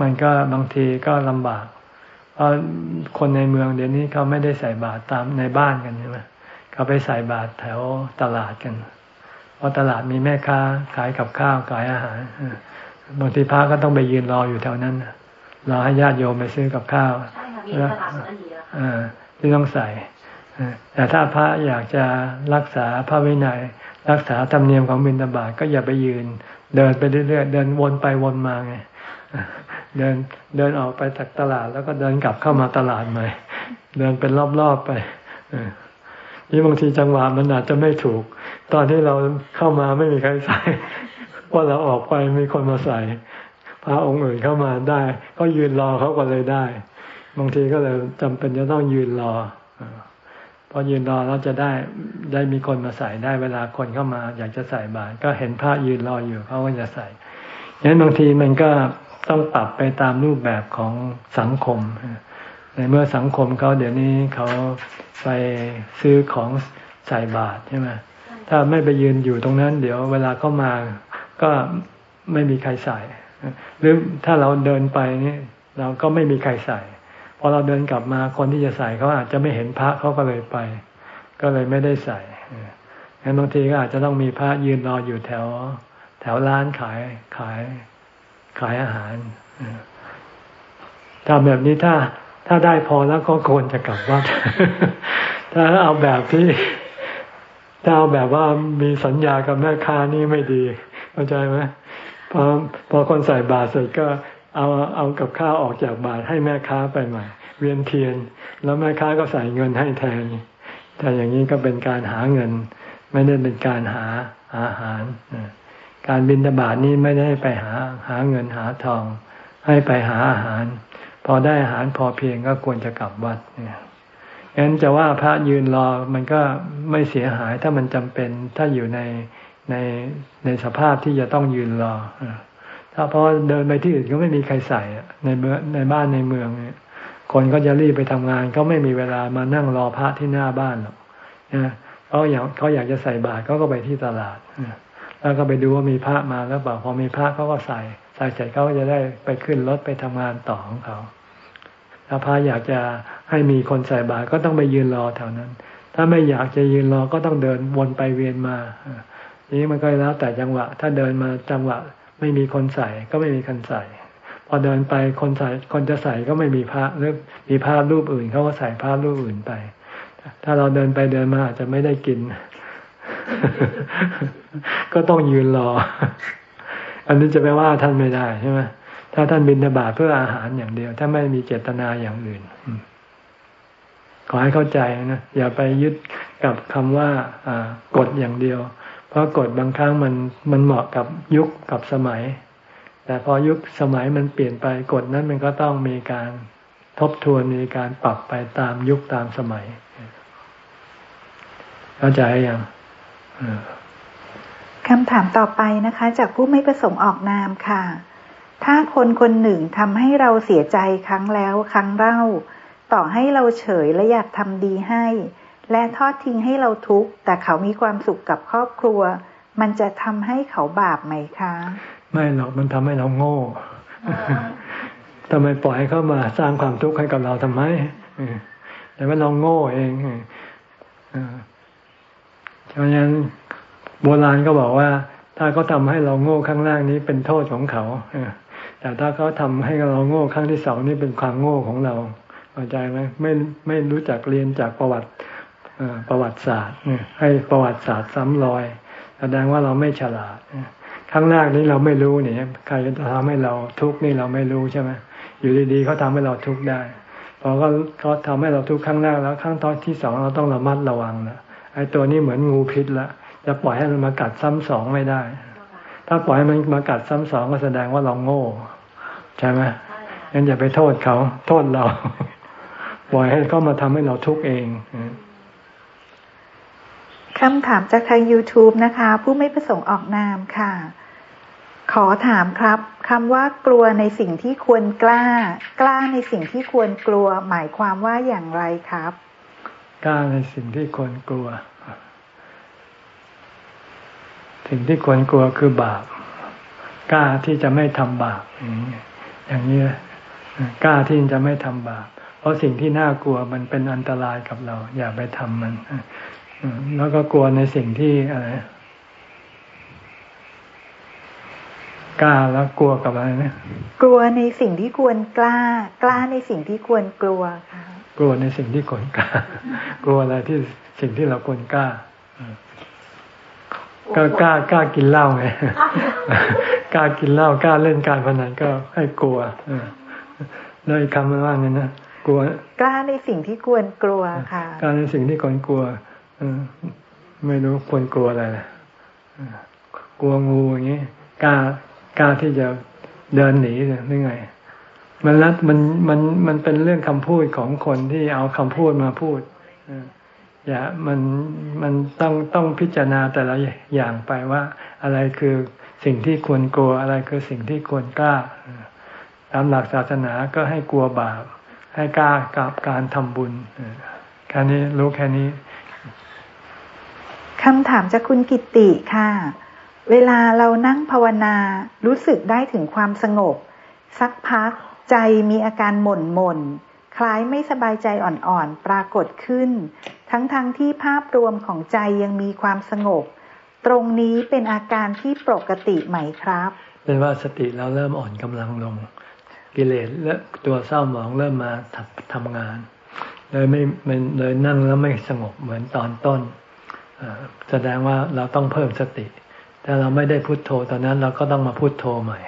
มันก็บางทีก็ลำบาก เพราะคนในเมืองเดี๋ยวนี้เขาไม่ได้ใส่บาตรตามในบ้านกันใช่ไหมเขาไปใส่บาตรแถวตลาดกัน เพราะตลาดมีแม่ค้าขายกับข้าวขายอาหารบางทีพระก็ต้องไปยืนรออยู่แถวนั้นรอให้ญาติโยมไปซื้อกับข้าวแล้วที่ต้องใส่ แต่ถ้าพระอยากจะรักษาพระวินัย รักษาธรรมเนียมของบิณฑบาตก็อย่าไปยืน เดินไปเรื่อยๆเดินวนไปวนมาไงเดินเดินออกไปจากตลาด แล้วก็เดินกลับเข้ามาตลาดใหม่ เดินเป็นรอบๆไปนี่บางทีจังหวะมันอาจจะไม่ถูก ตอนที่เราเข้ามาไม่มีใครใส่ว่าเราออกไปมีคนมาใส่พระองค์อื่นเข้ามาได้ ก็ยืนรอเขาก็เลยได้ บางทีก็เลยจำเป็นจะต้องยืนรอ พอยืนรอเราจะได้ได้มีคนมาใส่ได้เวลาคนเข้ามา อยากจะใส่บาตรก็เห็นพระยืนรออยู่เขาก็จะใส่ยั้นบางทีมันก็ต้องปรับไปตามรูปแบบของสังคม ในเมื่อสังคมเขาเดี๋ยวนี้เขาไปซื้อของใส่บาตรใช่ไหมถ้าไม่ไปยืนอยู่ตรงนั้น เดี๋ยวเวลาเข้ามาก็ไม่มีใครใส่ หรือถ้าเราเดินไปนี่เราก็ไม่มีใครใส่ อเราเดินกลับมาคนที่จะใส่เขาอาจจะไม่เห็นพระเขาก็เลยไป ก็เลยไม่ได้ใส่งั้นบางทีก็อาจจะต้องมีพระยืนรออยู่แถว แถวร้านขายขายขายอาหารทำแบบนี้ถ้าถ้าได้พอแล้วก็ควรจะกลับวัด ถ้าเอาแบบที่ถ้าเอาแบบว่ามีสัญญากับแม่ค้านี่ไม่ดีเข้าใจไหมพอพอคนใส่บาตรเสร็จก็ เอาเอากับข้าวออกจากบาตรให้แม่ค้าไปใหม่ เวียนเทียน แล้วแม่ค้าก็ใส่เงินให้แทนแต่อย่างนี้ก็เป็นการหาเงิน ไม่ได้เป็นการหาอาหาร การบินตบาทนี้ไม่ได้ไปหาหาเงินหาทอง ให้ไปหาอาหาร พอได้อาหารพอเพียงก็ควรจะกลับวัดเนี่ยงั้นจะว่าพระยืนรอมันก็ไม่เสียหายถ้ามันจำเป็นถ้าอยู่ในในในสภาพที่จะต้องยืนรอ ถ้าพอเดินไปที่อื่นก็ไม่มีใครใส่ในเมืองในบ้านในเมืองเนี่ยคนก็จะรีบไปทำงานเขาไม่มีเวลามานั่งรอพระที่หน้าบ้านหรอกนะเขาอยากเขาอยากจะใส่บาตรเขาก็ไปที่ตลาดแล้วก็ไปดูว่ามีพระมาแล้วเปล่าพอมีพระเขาก็ใส่ใส่เสร็จเขาก็จะได้ไปขึ้นรถไปทำงานต่อของเขาถ้าพระอยากจะให้มีคนใส่บาตรก็ต้องไปยืนรอแถวนั้น ถ้าไม่อยากจะยืนรอก็ต้องเดินวนไปเวียนมานี้มันก็แล้วแต่จังหวะ ถ้าเดินมาจังหวะ ไม่มีคนใส่ก็ไม่มีคนใส่ พอเดินไปคนใส่คนจะใส่ก็ไม่มีพระหรือมีพระรูปอื่นเขาก็ใส่พระรูปอื่นไป ถ้าเราเดินไปเดินมาอาจจะไม่ได้กิน ก็ต้องยืนรอ อันนี้จะไปว่าท่านไม่ได้ใช่ไหมถ้าท่านบินบาตเพื่ออาหารอย่างเดียว ถ้าไม่มีเจตนาอย่างอื่นขอให้เข้าใจนะอย่าไปยึดกับคำว่าอ่ากฎอย่างเดียว เพราะกฎบางครั้งมันมันเหมาะกับยุคกับสมัย แต่พอยุคสมัยมันเปลี่ยนไปกฎนั้นมันก็ต้องมีการทบทวนมีการปรับไปตามยุคตามสมัย เข้าใจยัง
คำถามต่อไปนะคะ จากผู้ไม่ประสงค์ออกนามค่ะ ถ้าคนคนหนึ่งทำให้เราเสียใจครั้งแล้วครั้งเล่า ต่อให้เราเฉยและอยากทำดีให้ และทอดทิ้งให้เราทุกข์ แต่เขามีความสุขกับครอบครัว มันจะทำให้เขาบาปไหมคะ
ไม่หรอกมันทำให้เราโง่ทำไมปล่อยให้เขามาสร้างความทุกข์ให้กับเราทำไมแต่ว่าเราโง่เองเพราะฉะนั้นโบราณก็บอกว่า ถ้าเขาทาให้เราโง่ครั้งแรกนี้เป็นโทษของเขาแต่ถ้าเขาทำให้เราโง่ครั้งที่สองนี่เป็นความโง่ของเราเข้าใจไหมไม่ไม่รู้จักเรียนจากประวัติ ประวัติศาสตร์ให้ประวัติศาสตร์ซ้ำรอย แสดงว่าเราไม่ฉลาดครั้งแรกนี้เราไม่รู้เนี่ยใครจะทำให้เราทุกข์นี่เราไม่รู้ใช่ไหมอยู่ดีๆเขาทาให้เราทุกข์ได้พอเขาเขาทำให้เราทุกข์ครั้งแรกแล้วครั้งตอนที่สองเราต้องระมัดระวังนะไอ้ตัวนี้เหมือนงูพิษละจะปล่อยให้มันมากัดซ้ำสองไม่ได้ ถ้าปล่อยให้มันมากัดซ้ำสองก็แสดงว่าเราโง่ ใช่ไหมงั้นอย่าไปโทษเขา โทษเรา ปล่อยให้เขามาทำให้เราทุกข์เอง
คำถามจากทาง YouTube นะคะ ผู้ไม่ประสงค์ออกนามค่ะ ขอถามครับคำว่ากลัวในสิ่งที่ควรกล้า กล้าในสิ่งที่ควรกลัว หมายความว่าอย่างไรครับ
กล้าในสิ่งที่ควรกลัว สิ่งที่ควรกลัวคือบาป กล้าที่จะไม่ทำบาป อย่างนี้กล้าที่จะไม่ทำบาป เพราะสิ่งที่น่ากลัวมันเป็นอันตรายกับเรา อย่าไปทำมัน แล้วก็กลัวในสิ่งที่อะไรกล้าแล้วกลัวกับอะไรนะ
กลัวในสิ่งที่ควรกล้า กล้าในสิ่งที่ควรกลัวค่ะ
กลัวในสิ่งที่ควรกล้า กลัวอะไรที่สิ่งที่เราควรกล้าก็กล้ากล้ากินเหล้าไงกล้ากินเหล้ากล้าเล่นการพนันก็ให้กลัวเลยคำว่าไงนะกลัว
กล้าในสิ่งที่ควรกลัวค่ะ
กล้าในสิ่งที่ควรกลัว ไม่รู้ควรกลัวอะไรกลัวงูอย่างนี้กล้ากล้าที่จะเดินหนีหรือไง มันรัดมันมันมันเป็นเรื่องคำพูดของคนที่เอาคำพูดมาพูดอย่ามันมันต้องต้องพิจารณาแต่ละอย่างไปว่า อะไรคือสิ่งที่ควรกลัวอะไรคือสิ่งที่ควรกล้าตามหลักศาสนาก็ให้กลัวบาป ให้กล้ากับการทำบุญแค่นี้รู้แค่นี้
คำถามจากคุณกิติค่ะ เวลาเรานั่งภาวนารู้สึกได้ถึงความสงบ สักพักใจมีอาการหม่นหม่นคล้ายไม่สบายใจอ่อนๆ ปรากฏขึ้น ทั้งๆทที่ภาพรวมของใจยังมีความสงบ ตรงนี้เป็นอาการที่ปกติไหมครับ
เป็นว่าสติเราเริ่มอ่อนกำลังลง กิเลสและตัวเศร้าหมองเริ่มมาทำงาน เลยไม่เลยนั่งแล้วไม่สงบเหมือนตอนต้น แสดงว่าเราต้องเพิ่มสติ ถ้าเราไม่ได้พุโทโธตอนนั้นเราก็ต้องมาพุโทโธใหม่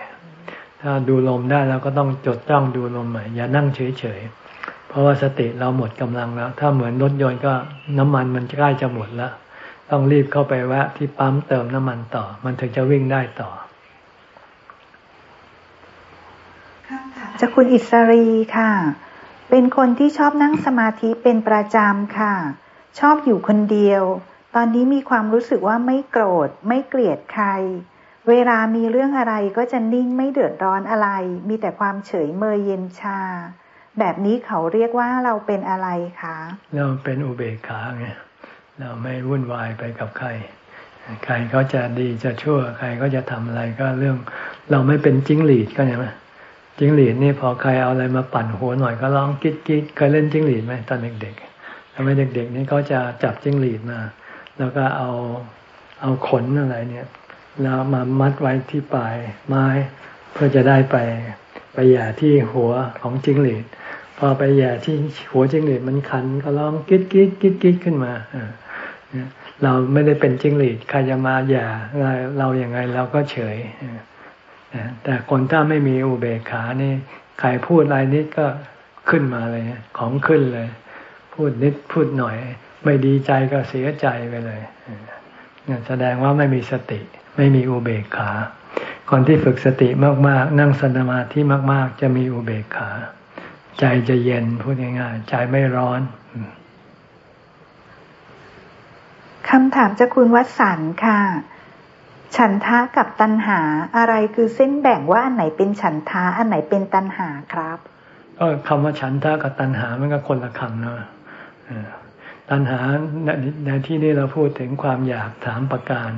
ถ้าดูลมได้เราก็ต้องจดจ้องดูลมใหม่ อย่านั่งเฉยๆ เพราะว่าสติเราหมดกำลังแล้ว ถ้าเหมือนรถยนต์ก็น้ำมันมันใกล้จะหมดแล้ว ต้องรีบเข้าไปแวะที่ปั๊มเติมน้ำมันต่อ มันถึงจะวิ่งได้ต่อ
จะคุณอิสรีค่ะ เป็นคนที่ชอบนั่งสมาธิเป็นประจำค่ะ ชอบอยู่คนเดียว ตอนนี้มีความรู้สึกว่าไม่โกรธ ไม่เกลียดใคร เวลามีเรื่องอะไรก็จะนิ่งไม่เดือดร้อนอะไร มีแต่ความเฉยเมยเย็นชา แบบนี้เขาเรียกว่าเราเป็นอะไรคะ
เราเป็นอุเบกขาไงเราไม่วุ่นวายไปกับใคร ใครเขาจะดีจะชั่ว ใครก็จะทำอะไรก็เรื่อง เราไม่เป็นจิ้งหรีดก็ใช่ไหมจิ้งหรีดนี่พอใครเอาอะไรมาปั่นหัวหน่อยก็ร้องกิ๊ดกิ๊ดเคยเล่นจิ้งหรีดไหมตอนเด็กๆทำไมเด็กๆนี่เขาจะจับจิ้งหรีดมา แล้วก็เอาเอาขนอะไรเนี่ยแล้วมามัดไว้ที่ปลายไม้เพื่อจะได้ไปไปแย่ที่หัวของจิงหรีดพอไปแย่ที่หัวจิงหรีดมันคันก็ร้องกิ๊ดกิ๊ดกิ๊ดกิ๊ดขึ้นมาเราไม่ได้เป็นจิงหรีดใครจะมาแย่เราอย่างไงเราก็เฉยแต่คนถ้าไม่มีอุเบกขานี่ใครพูดอะไรนิดก็ขึ้นมาเลยของขึ้นเลย พูดนิดพูดหน่อย ไม่ดีใจก็เสียใจไปเลยแสดงว่าไม่มีสติ ไม่มีอุเบกขา คนที่ฝึกสติมากๆ นั่งสมาธิมาก ๆ จะมีอุเบกขา ใจจะเย็นพูดง่ายๆใจไม่ร้อน
คำถามจากคุณวัดสันค่ะ ฉันทะกับตัณหาอะไรคือเส้นแบ่งว่าอันไหนเป็นฉันทะอันไหนเป็นตัณหาครับ
ก็คำว่าฉันทะกับตัณหามันก็คนละคำเนาะ ตัณหาในที่นี้เราพูดถึงความอยากถามประการ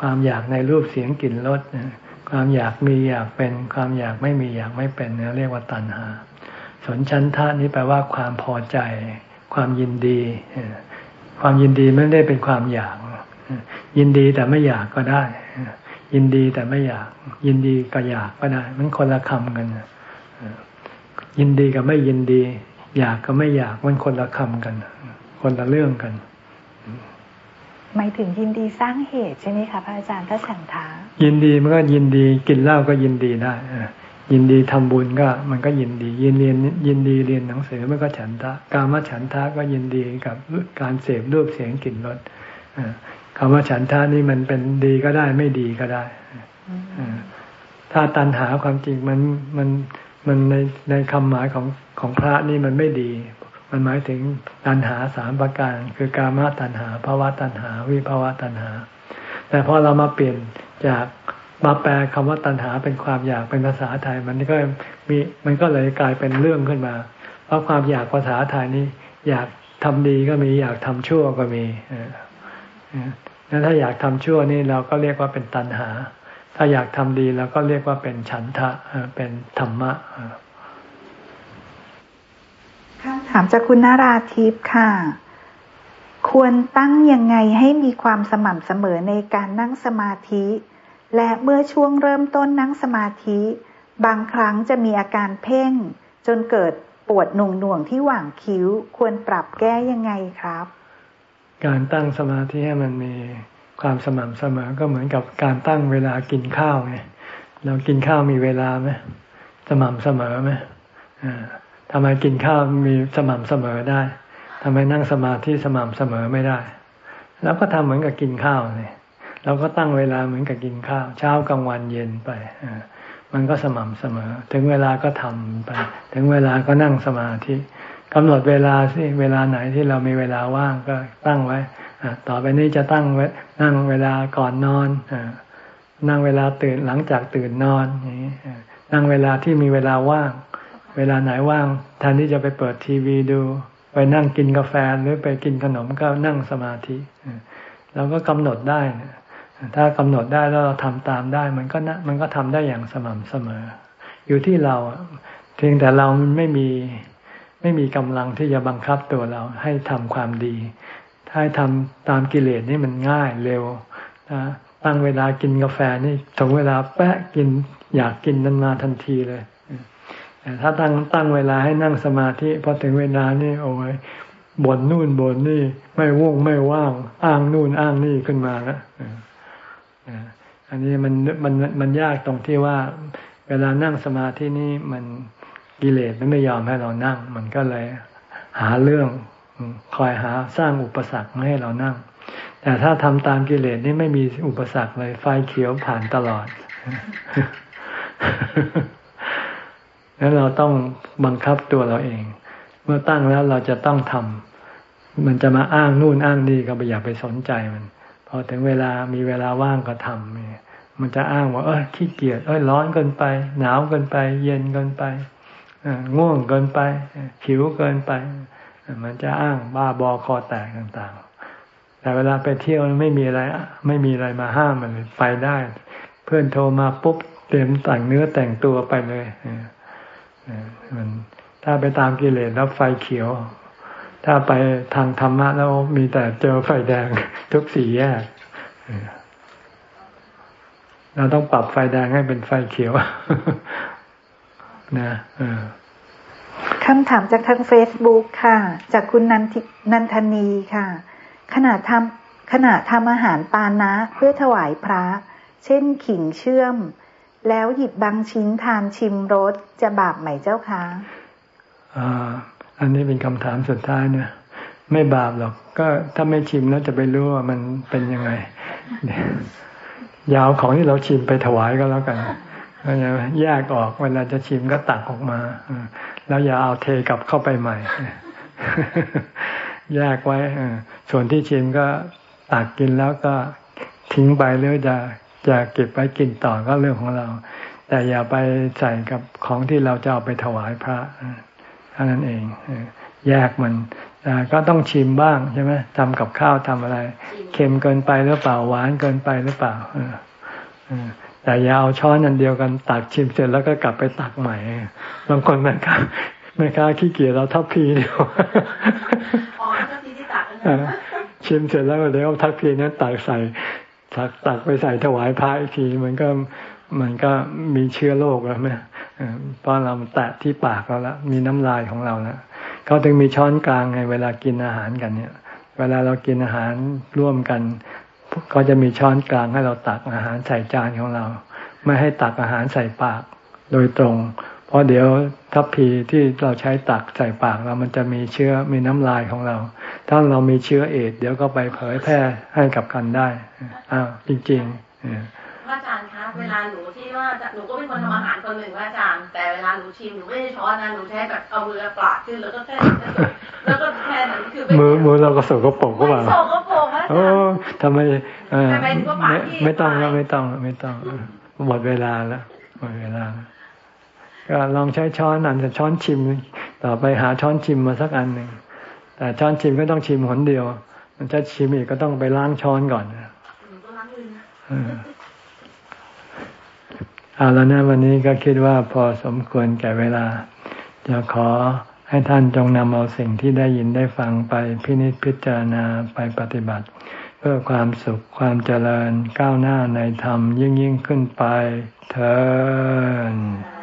ความอยากในรูปเสียงกลิ่นรสความอยากมีอยากเป็น ความอยากไม่มีอยากไม่เป็นเเรียกว่าตัณหา สนชั้นท่านี้แปลว่าความพอใจ ความยินดี ความยินดีไม่ได้เป็นความอยาก ยินดีแต่ไม่อยากก็ได้ ยินดีแต่ไม่อยาก ยินดีก็อยากก็ได้ มันคนละคำกันยินดีกับไม่ยินดี อยากกับไม่อยากมันคนละคำกัน คนละเรื่องกัน
หมายถึงยินดีสร้างเหตุใช่ไหมคะพระอาจารย์ถ้าฉันทา
ยินดีมันก็ยินดีกินเหล้าก็ยินดีได้ยินดีทำบุญก็ มันก็ยินดียินเรียนยินดีเรียนหนังสือมันก็ฉันทะการมาฉันทะก็ยินดีกับการเสพรูปเสียงกลิ่นรสคำว่าฉันทะนี่มันเป็นดีก็ได้ไม่ดีก็ได้ถ้าตันหาความจริงมันมันมันในในคำหมายของของพระนี่มันไม่ดี มันหมายถึงตัณหาสามประการ คือกามตัณหาภาวะตัณหา วิภาวะตัณหา แต่พอเรามาเปลี่ยนจากมาแปลคำว่าตัณหาเป็นความอยากเป็นภาษาไทย มันก็มีมันก็เลยกลายเป็นเรื่องขึ้นมา เพราะความอยากภาษาไทยนี้ อยากทำดีก็มีอยากทำชั่วก็มีนั้นถ้าอยากทำชั่วนี่เราก็เรียกว่าเป็นตัณหา ถ้าอยากทำดีเราก็เรียกว่าเป็นฉันทะเป็นธรรมะ
ถามจากคุณนาราทิพย์ค่ะ ควรตั้งยังไงให้มีความสม่ำเสมอในการนั่งสมาธิ และเมื่อช่วงเริ่มต้นนั่งสมาธิ บางครั้งจะมีอาการเพ่ง จนเกิดปวดหน่วงหน่วงที่หว่างคิ้ว ควรปรับแก้ยังไงครับ
การตั้งสมาธิให้มันมีความสม่ำเสมอก็เหมือนกับการตั้งเวลากินข้าวไงเรากินข้าวมีเวลาไหมสม่ำเสมอไหมอ่า ทำไมกินข้าวมีสม่ำเสมอได้ทำไมนั่งสมาธิสม่ำเสมอไม่ได้แล้วก็ทำเหมือนกับกินข้าวเนี่ยเราก็ตั้งเวลาเหมือนกับกินข้าว เช้ากลางวันเย็นไปมันก็สม่ำเสมอ ถึงเวลาก็ทำไป ถึงเวลาก็นั่งสมาธิกำหนดเวลาสิเวลาไหนที่เรามีเวลาว่างก็ตั้งไว้ต่อไปนี้จะตั้งไว้นั่งเวลาก่อนนอนนั่งเวลาตื่นหลังจากตื่นนอนนี้นั่งเวลาที่มีเวลาว่าง เวลาไหนว่างแทนที่จะไปเปิดทีวีดู ไปนั่งกินกาแฟหรือไปกินขนมก็นั่งสมาธิเราก็กำหนดได้ถ้ากำหนดได้แล้วเราทำตามได้ มันก็นะมันก็ทำได้อย่างสม่ำเสมอ อยู่ที่เราเพียงแต่เราไม่มีไม่มีกำลังที่จะบังคับตัวเราให้ทำความดี ถ้าทำตามกิเลสนี่มันง่ายเร็วนะตั้งเวลากินกาแฟนี่ถึงเวลาแปะกินอยากกินนันมาทันทีเลย ถ้าตั้งตั้งเวลาให้นั่งสมาธิพอถึงเวลานี่โอ้ยบ่นนู่นบ่นนี่ ไม่ว่งไม่ว่าง อ้างนู่นอ้างนี่ขึ้นมาแล้วอันนี้มันมันมันยากตรงที่ว่า เวลานั่งสมาธินี่มันกิเลสมันไม่ยอมให้เรานั่ง มันก็เลยหาเรื่องคอยหาสร้างอุปสรรคไม่ให้เรานั่ง แต่ถ้าทำตามกิเลสนี่ไม่มีอุปสรรคเลย ไฟเขียวผ่านตลอด นั้นเราต้องบังคับตัวเราเอง เมื่อตั้งแล้วเราจะต้องทำมันจะมาอ้างนู่นอ้างนี่ก็ไปอย่าไปสนใจมัน พอถึงเวลามีเวลาว่างก็ทำมันจะอ้างว่า เออขี้เกียจเอ้ยร้อนเกินไป หนาวเกินไป เย็นเกินไปง่วงเกินไปผิวเกินไป มันจะอ้างบ้าบอคอแตกต่างๆ แต่เวลาไปเที่ยวไม่มีอะไร ไม่มีอะไรมาห้ามมันไปได้ เพื่อนโทรมาปุ๊บเตรียมแต่งเนื้อแต่งตัวไปเลย มันถ้าไปตามกิเลสแล้วไฟเขียว ถ้าไปทางธรรมะแล้วมีแต่เจอไฟแดงทุกสี่แยกเราต้องปรับไฟแดงให้เป็นไฟเขียวนะ
คำถามจากทางเฟซบุ๊กค่ะ จากคุณนันทนันทนีค่ะ ขณะทำขณะทำอาหารปานะเพื่อถวายพระ เช่นขิงเชื่อม แล้วหยิบบางชิ้นทานชิมรสจะบาปไหมเจ้าคะ
อ่าอันนี้เป็นคำถามสุดท้ายเนี่ยไม่บาปหรอก ก็ถ้าไม่ชิมแล้วจะไปรู้ว่ามันเป็นยังไงยาวของที่เราชิมไปถวายก็แล้วกันแยกออกเวลาจะชิมก็ตักออกมาแล้วอย่าเอาเทกลับเข้าไปใหม่แยกไว้ส่วนที่ชิมก็ตักกินแล้วก็ทิ้งไปหรือจะ จะเก็บไว้กินต่อก็เรื่องของเรา แต่อย่าไปใส่กับของที่เราจะเอาไปถวายพระท่านั้นเองแยกมันก็ต้องชิมบ้างใช่ไหมทำกับข้าวทำอะไร เค็มเกินไปหรือเปล่าหวานเกินไปหรือเปล่าแต่อย่าเอาช้อนอันเดียวกันตักชิมเสร็จแล้วก็กลับไปตักใหม่บางคนแม่ค้าแม่ค้าขี้เกียจเราทัพพีเดียวชิมเสร็จแล้วเดี๋ยวทัพพีนั้นตักใส่ ตักตักไปใส่ถวายพระอีกทีมันก็มันก็มีเชื้อโรคแล้วไหมเพราะเราแตะที่ปากเราแล้วมีน้ำลายของเราแล้วเขาถึงมีช้อนกลางไงเวลากินอาหารกันเนี่ย เวลาเรากินอาหารร่วมกันก็จะมีช้อนกลางให้เราตักอาหารใส่จานของเรา ไม่ให้ตักอาหารใส่ปากโดยตรง เพราะเดี๋ยวทัพพีที่เราใช้ตักใส่ปากเรามันจะมีเชื้อมีน้ำลายของเรา ถ้าเรามีเชื้อเอดเดี๋ยวก็ไปเผยแพร่ให้กับกันได้อ้าวจริงๆ
พระอาจารย์คะเวลาหนูที่ว่าหนูก็เป็นคนทำอาหารคนหนึ่งพระอาจารย์แต่เวลาหนูชิมหนูไม่ได้ช้อนนะหนูใช้แบบเอามือปาดขึ้นแล้วก็แค่แล้วก็แค่นั้นคือ
มือมือเราก็สกปรกก็ว่า
สกปรกพระอาจารย์
ทำไมไม่ต้องแล้วไม่ต้องไม่ต้องหมดเวลาแล้วหมดเวลา ก็ลองใช้ช้อนอันจะช้อนชิม ต่อไปหาช้อนชิมมาสักอันหนึ่งแต่ช้อนชิมก็ต้องชิมหนเดียว มันจะชิมอีกก็ต้องไปล้างช้อนก่อนเอาแล้วนะวันนี้ก็คิดว่าพอสมควรแก่เวลา จะขอให้ท่านจงนำเอาสิ่งที่ได้ยินได้ฟังไปพินิจพิจารณาไปปฏิบัติ เพื่อความสุขความเจริญก้าวหน้าในธรรมยิ่งยิ่งขึ้นไปเถิด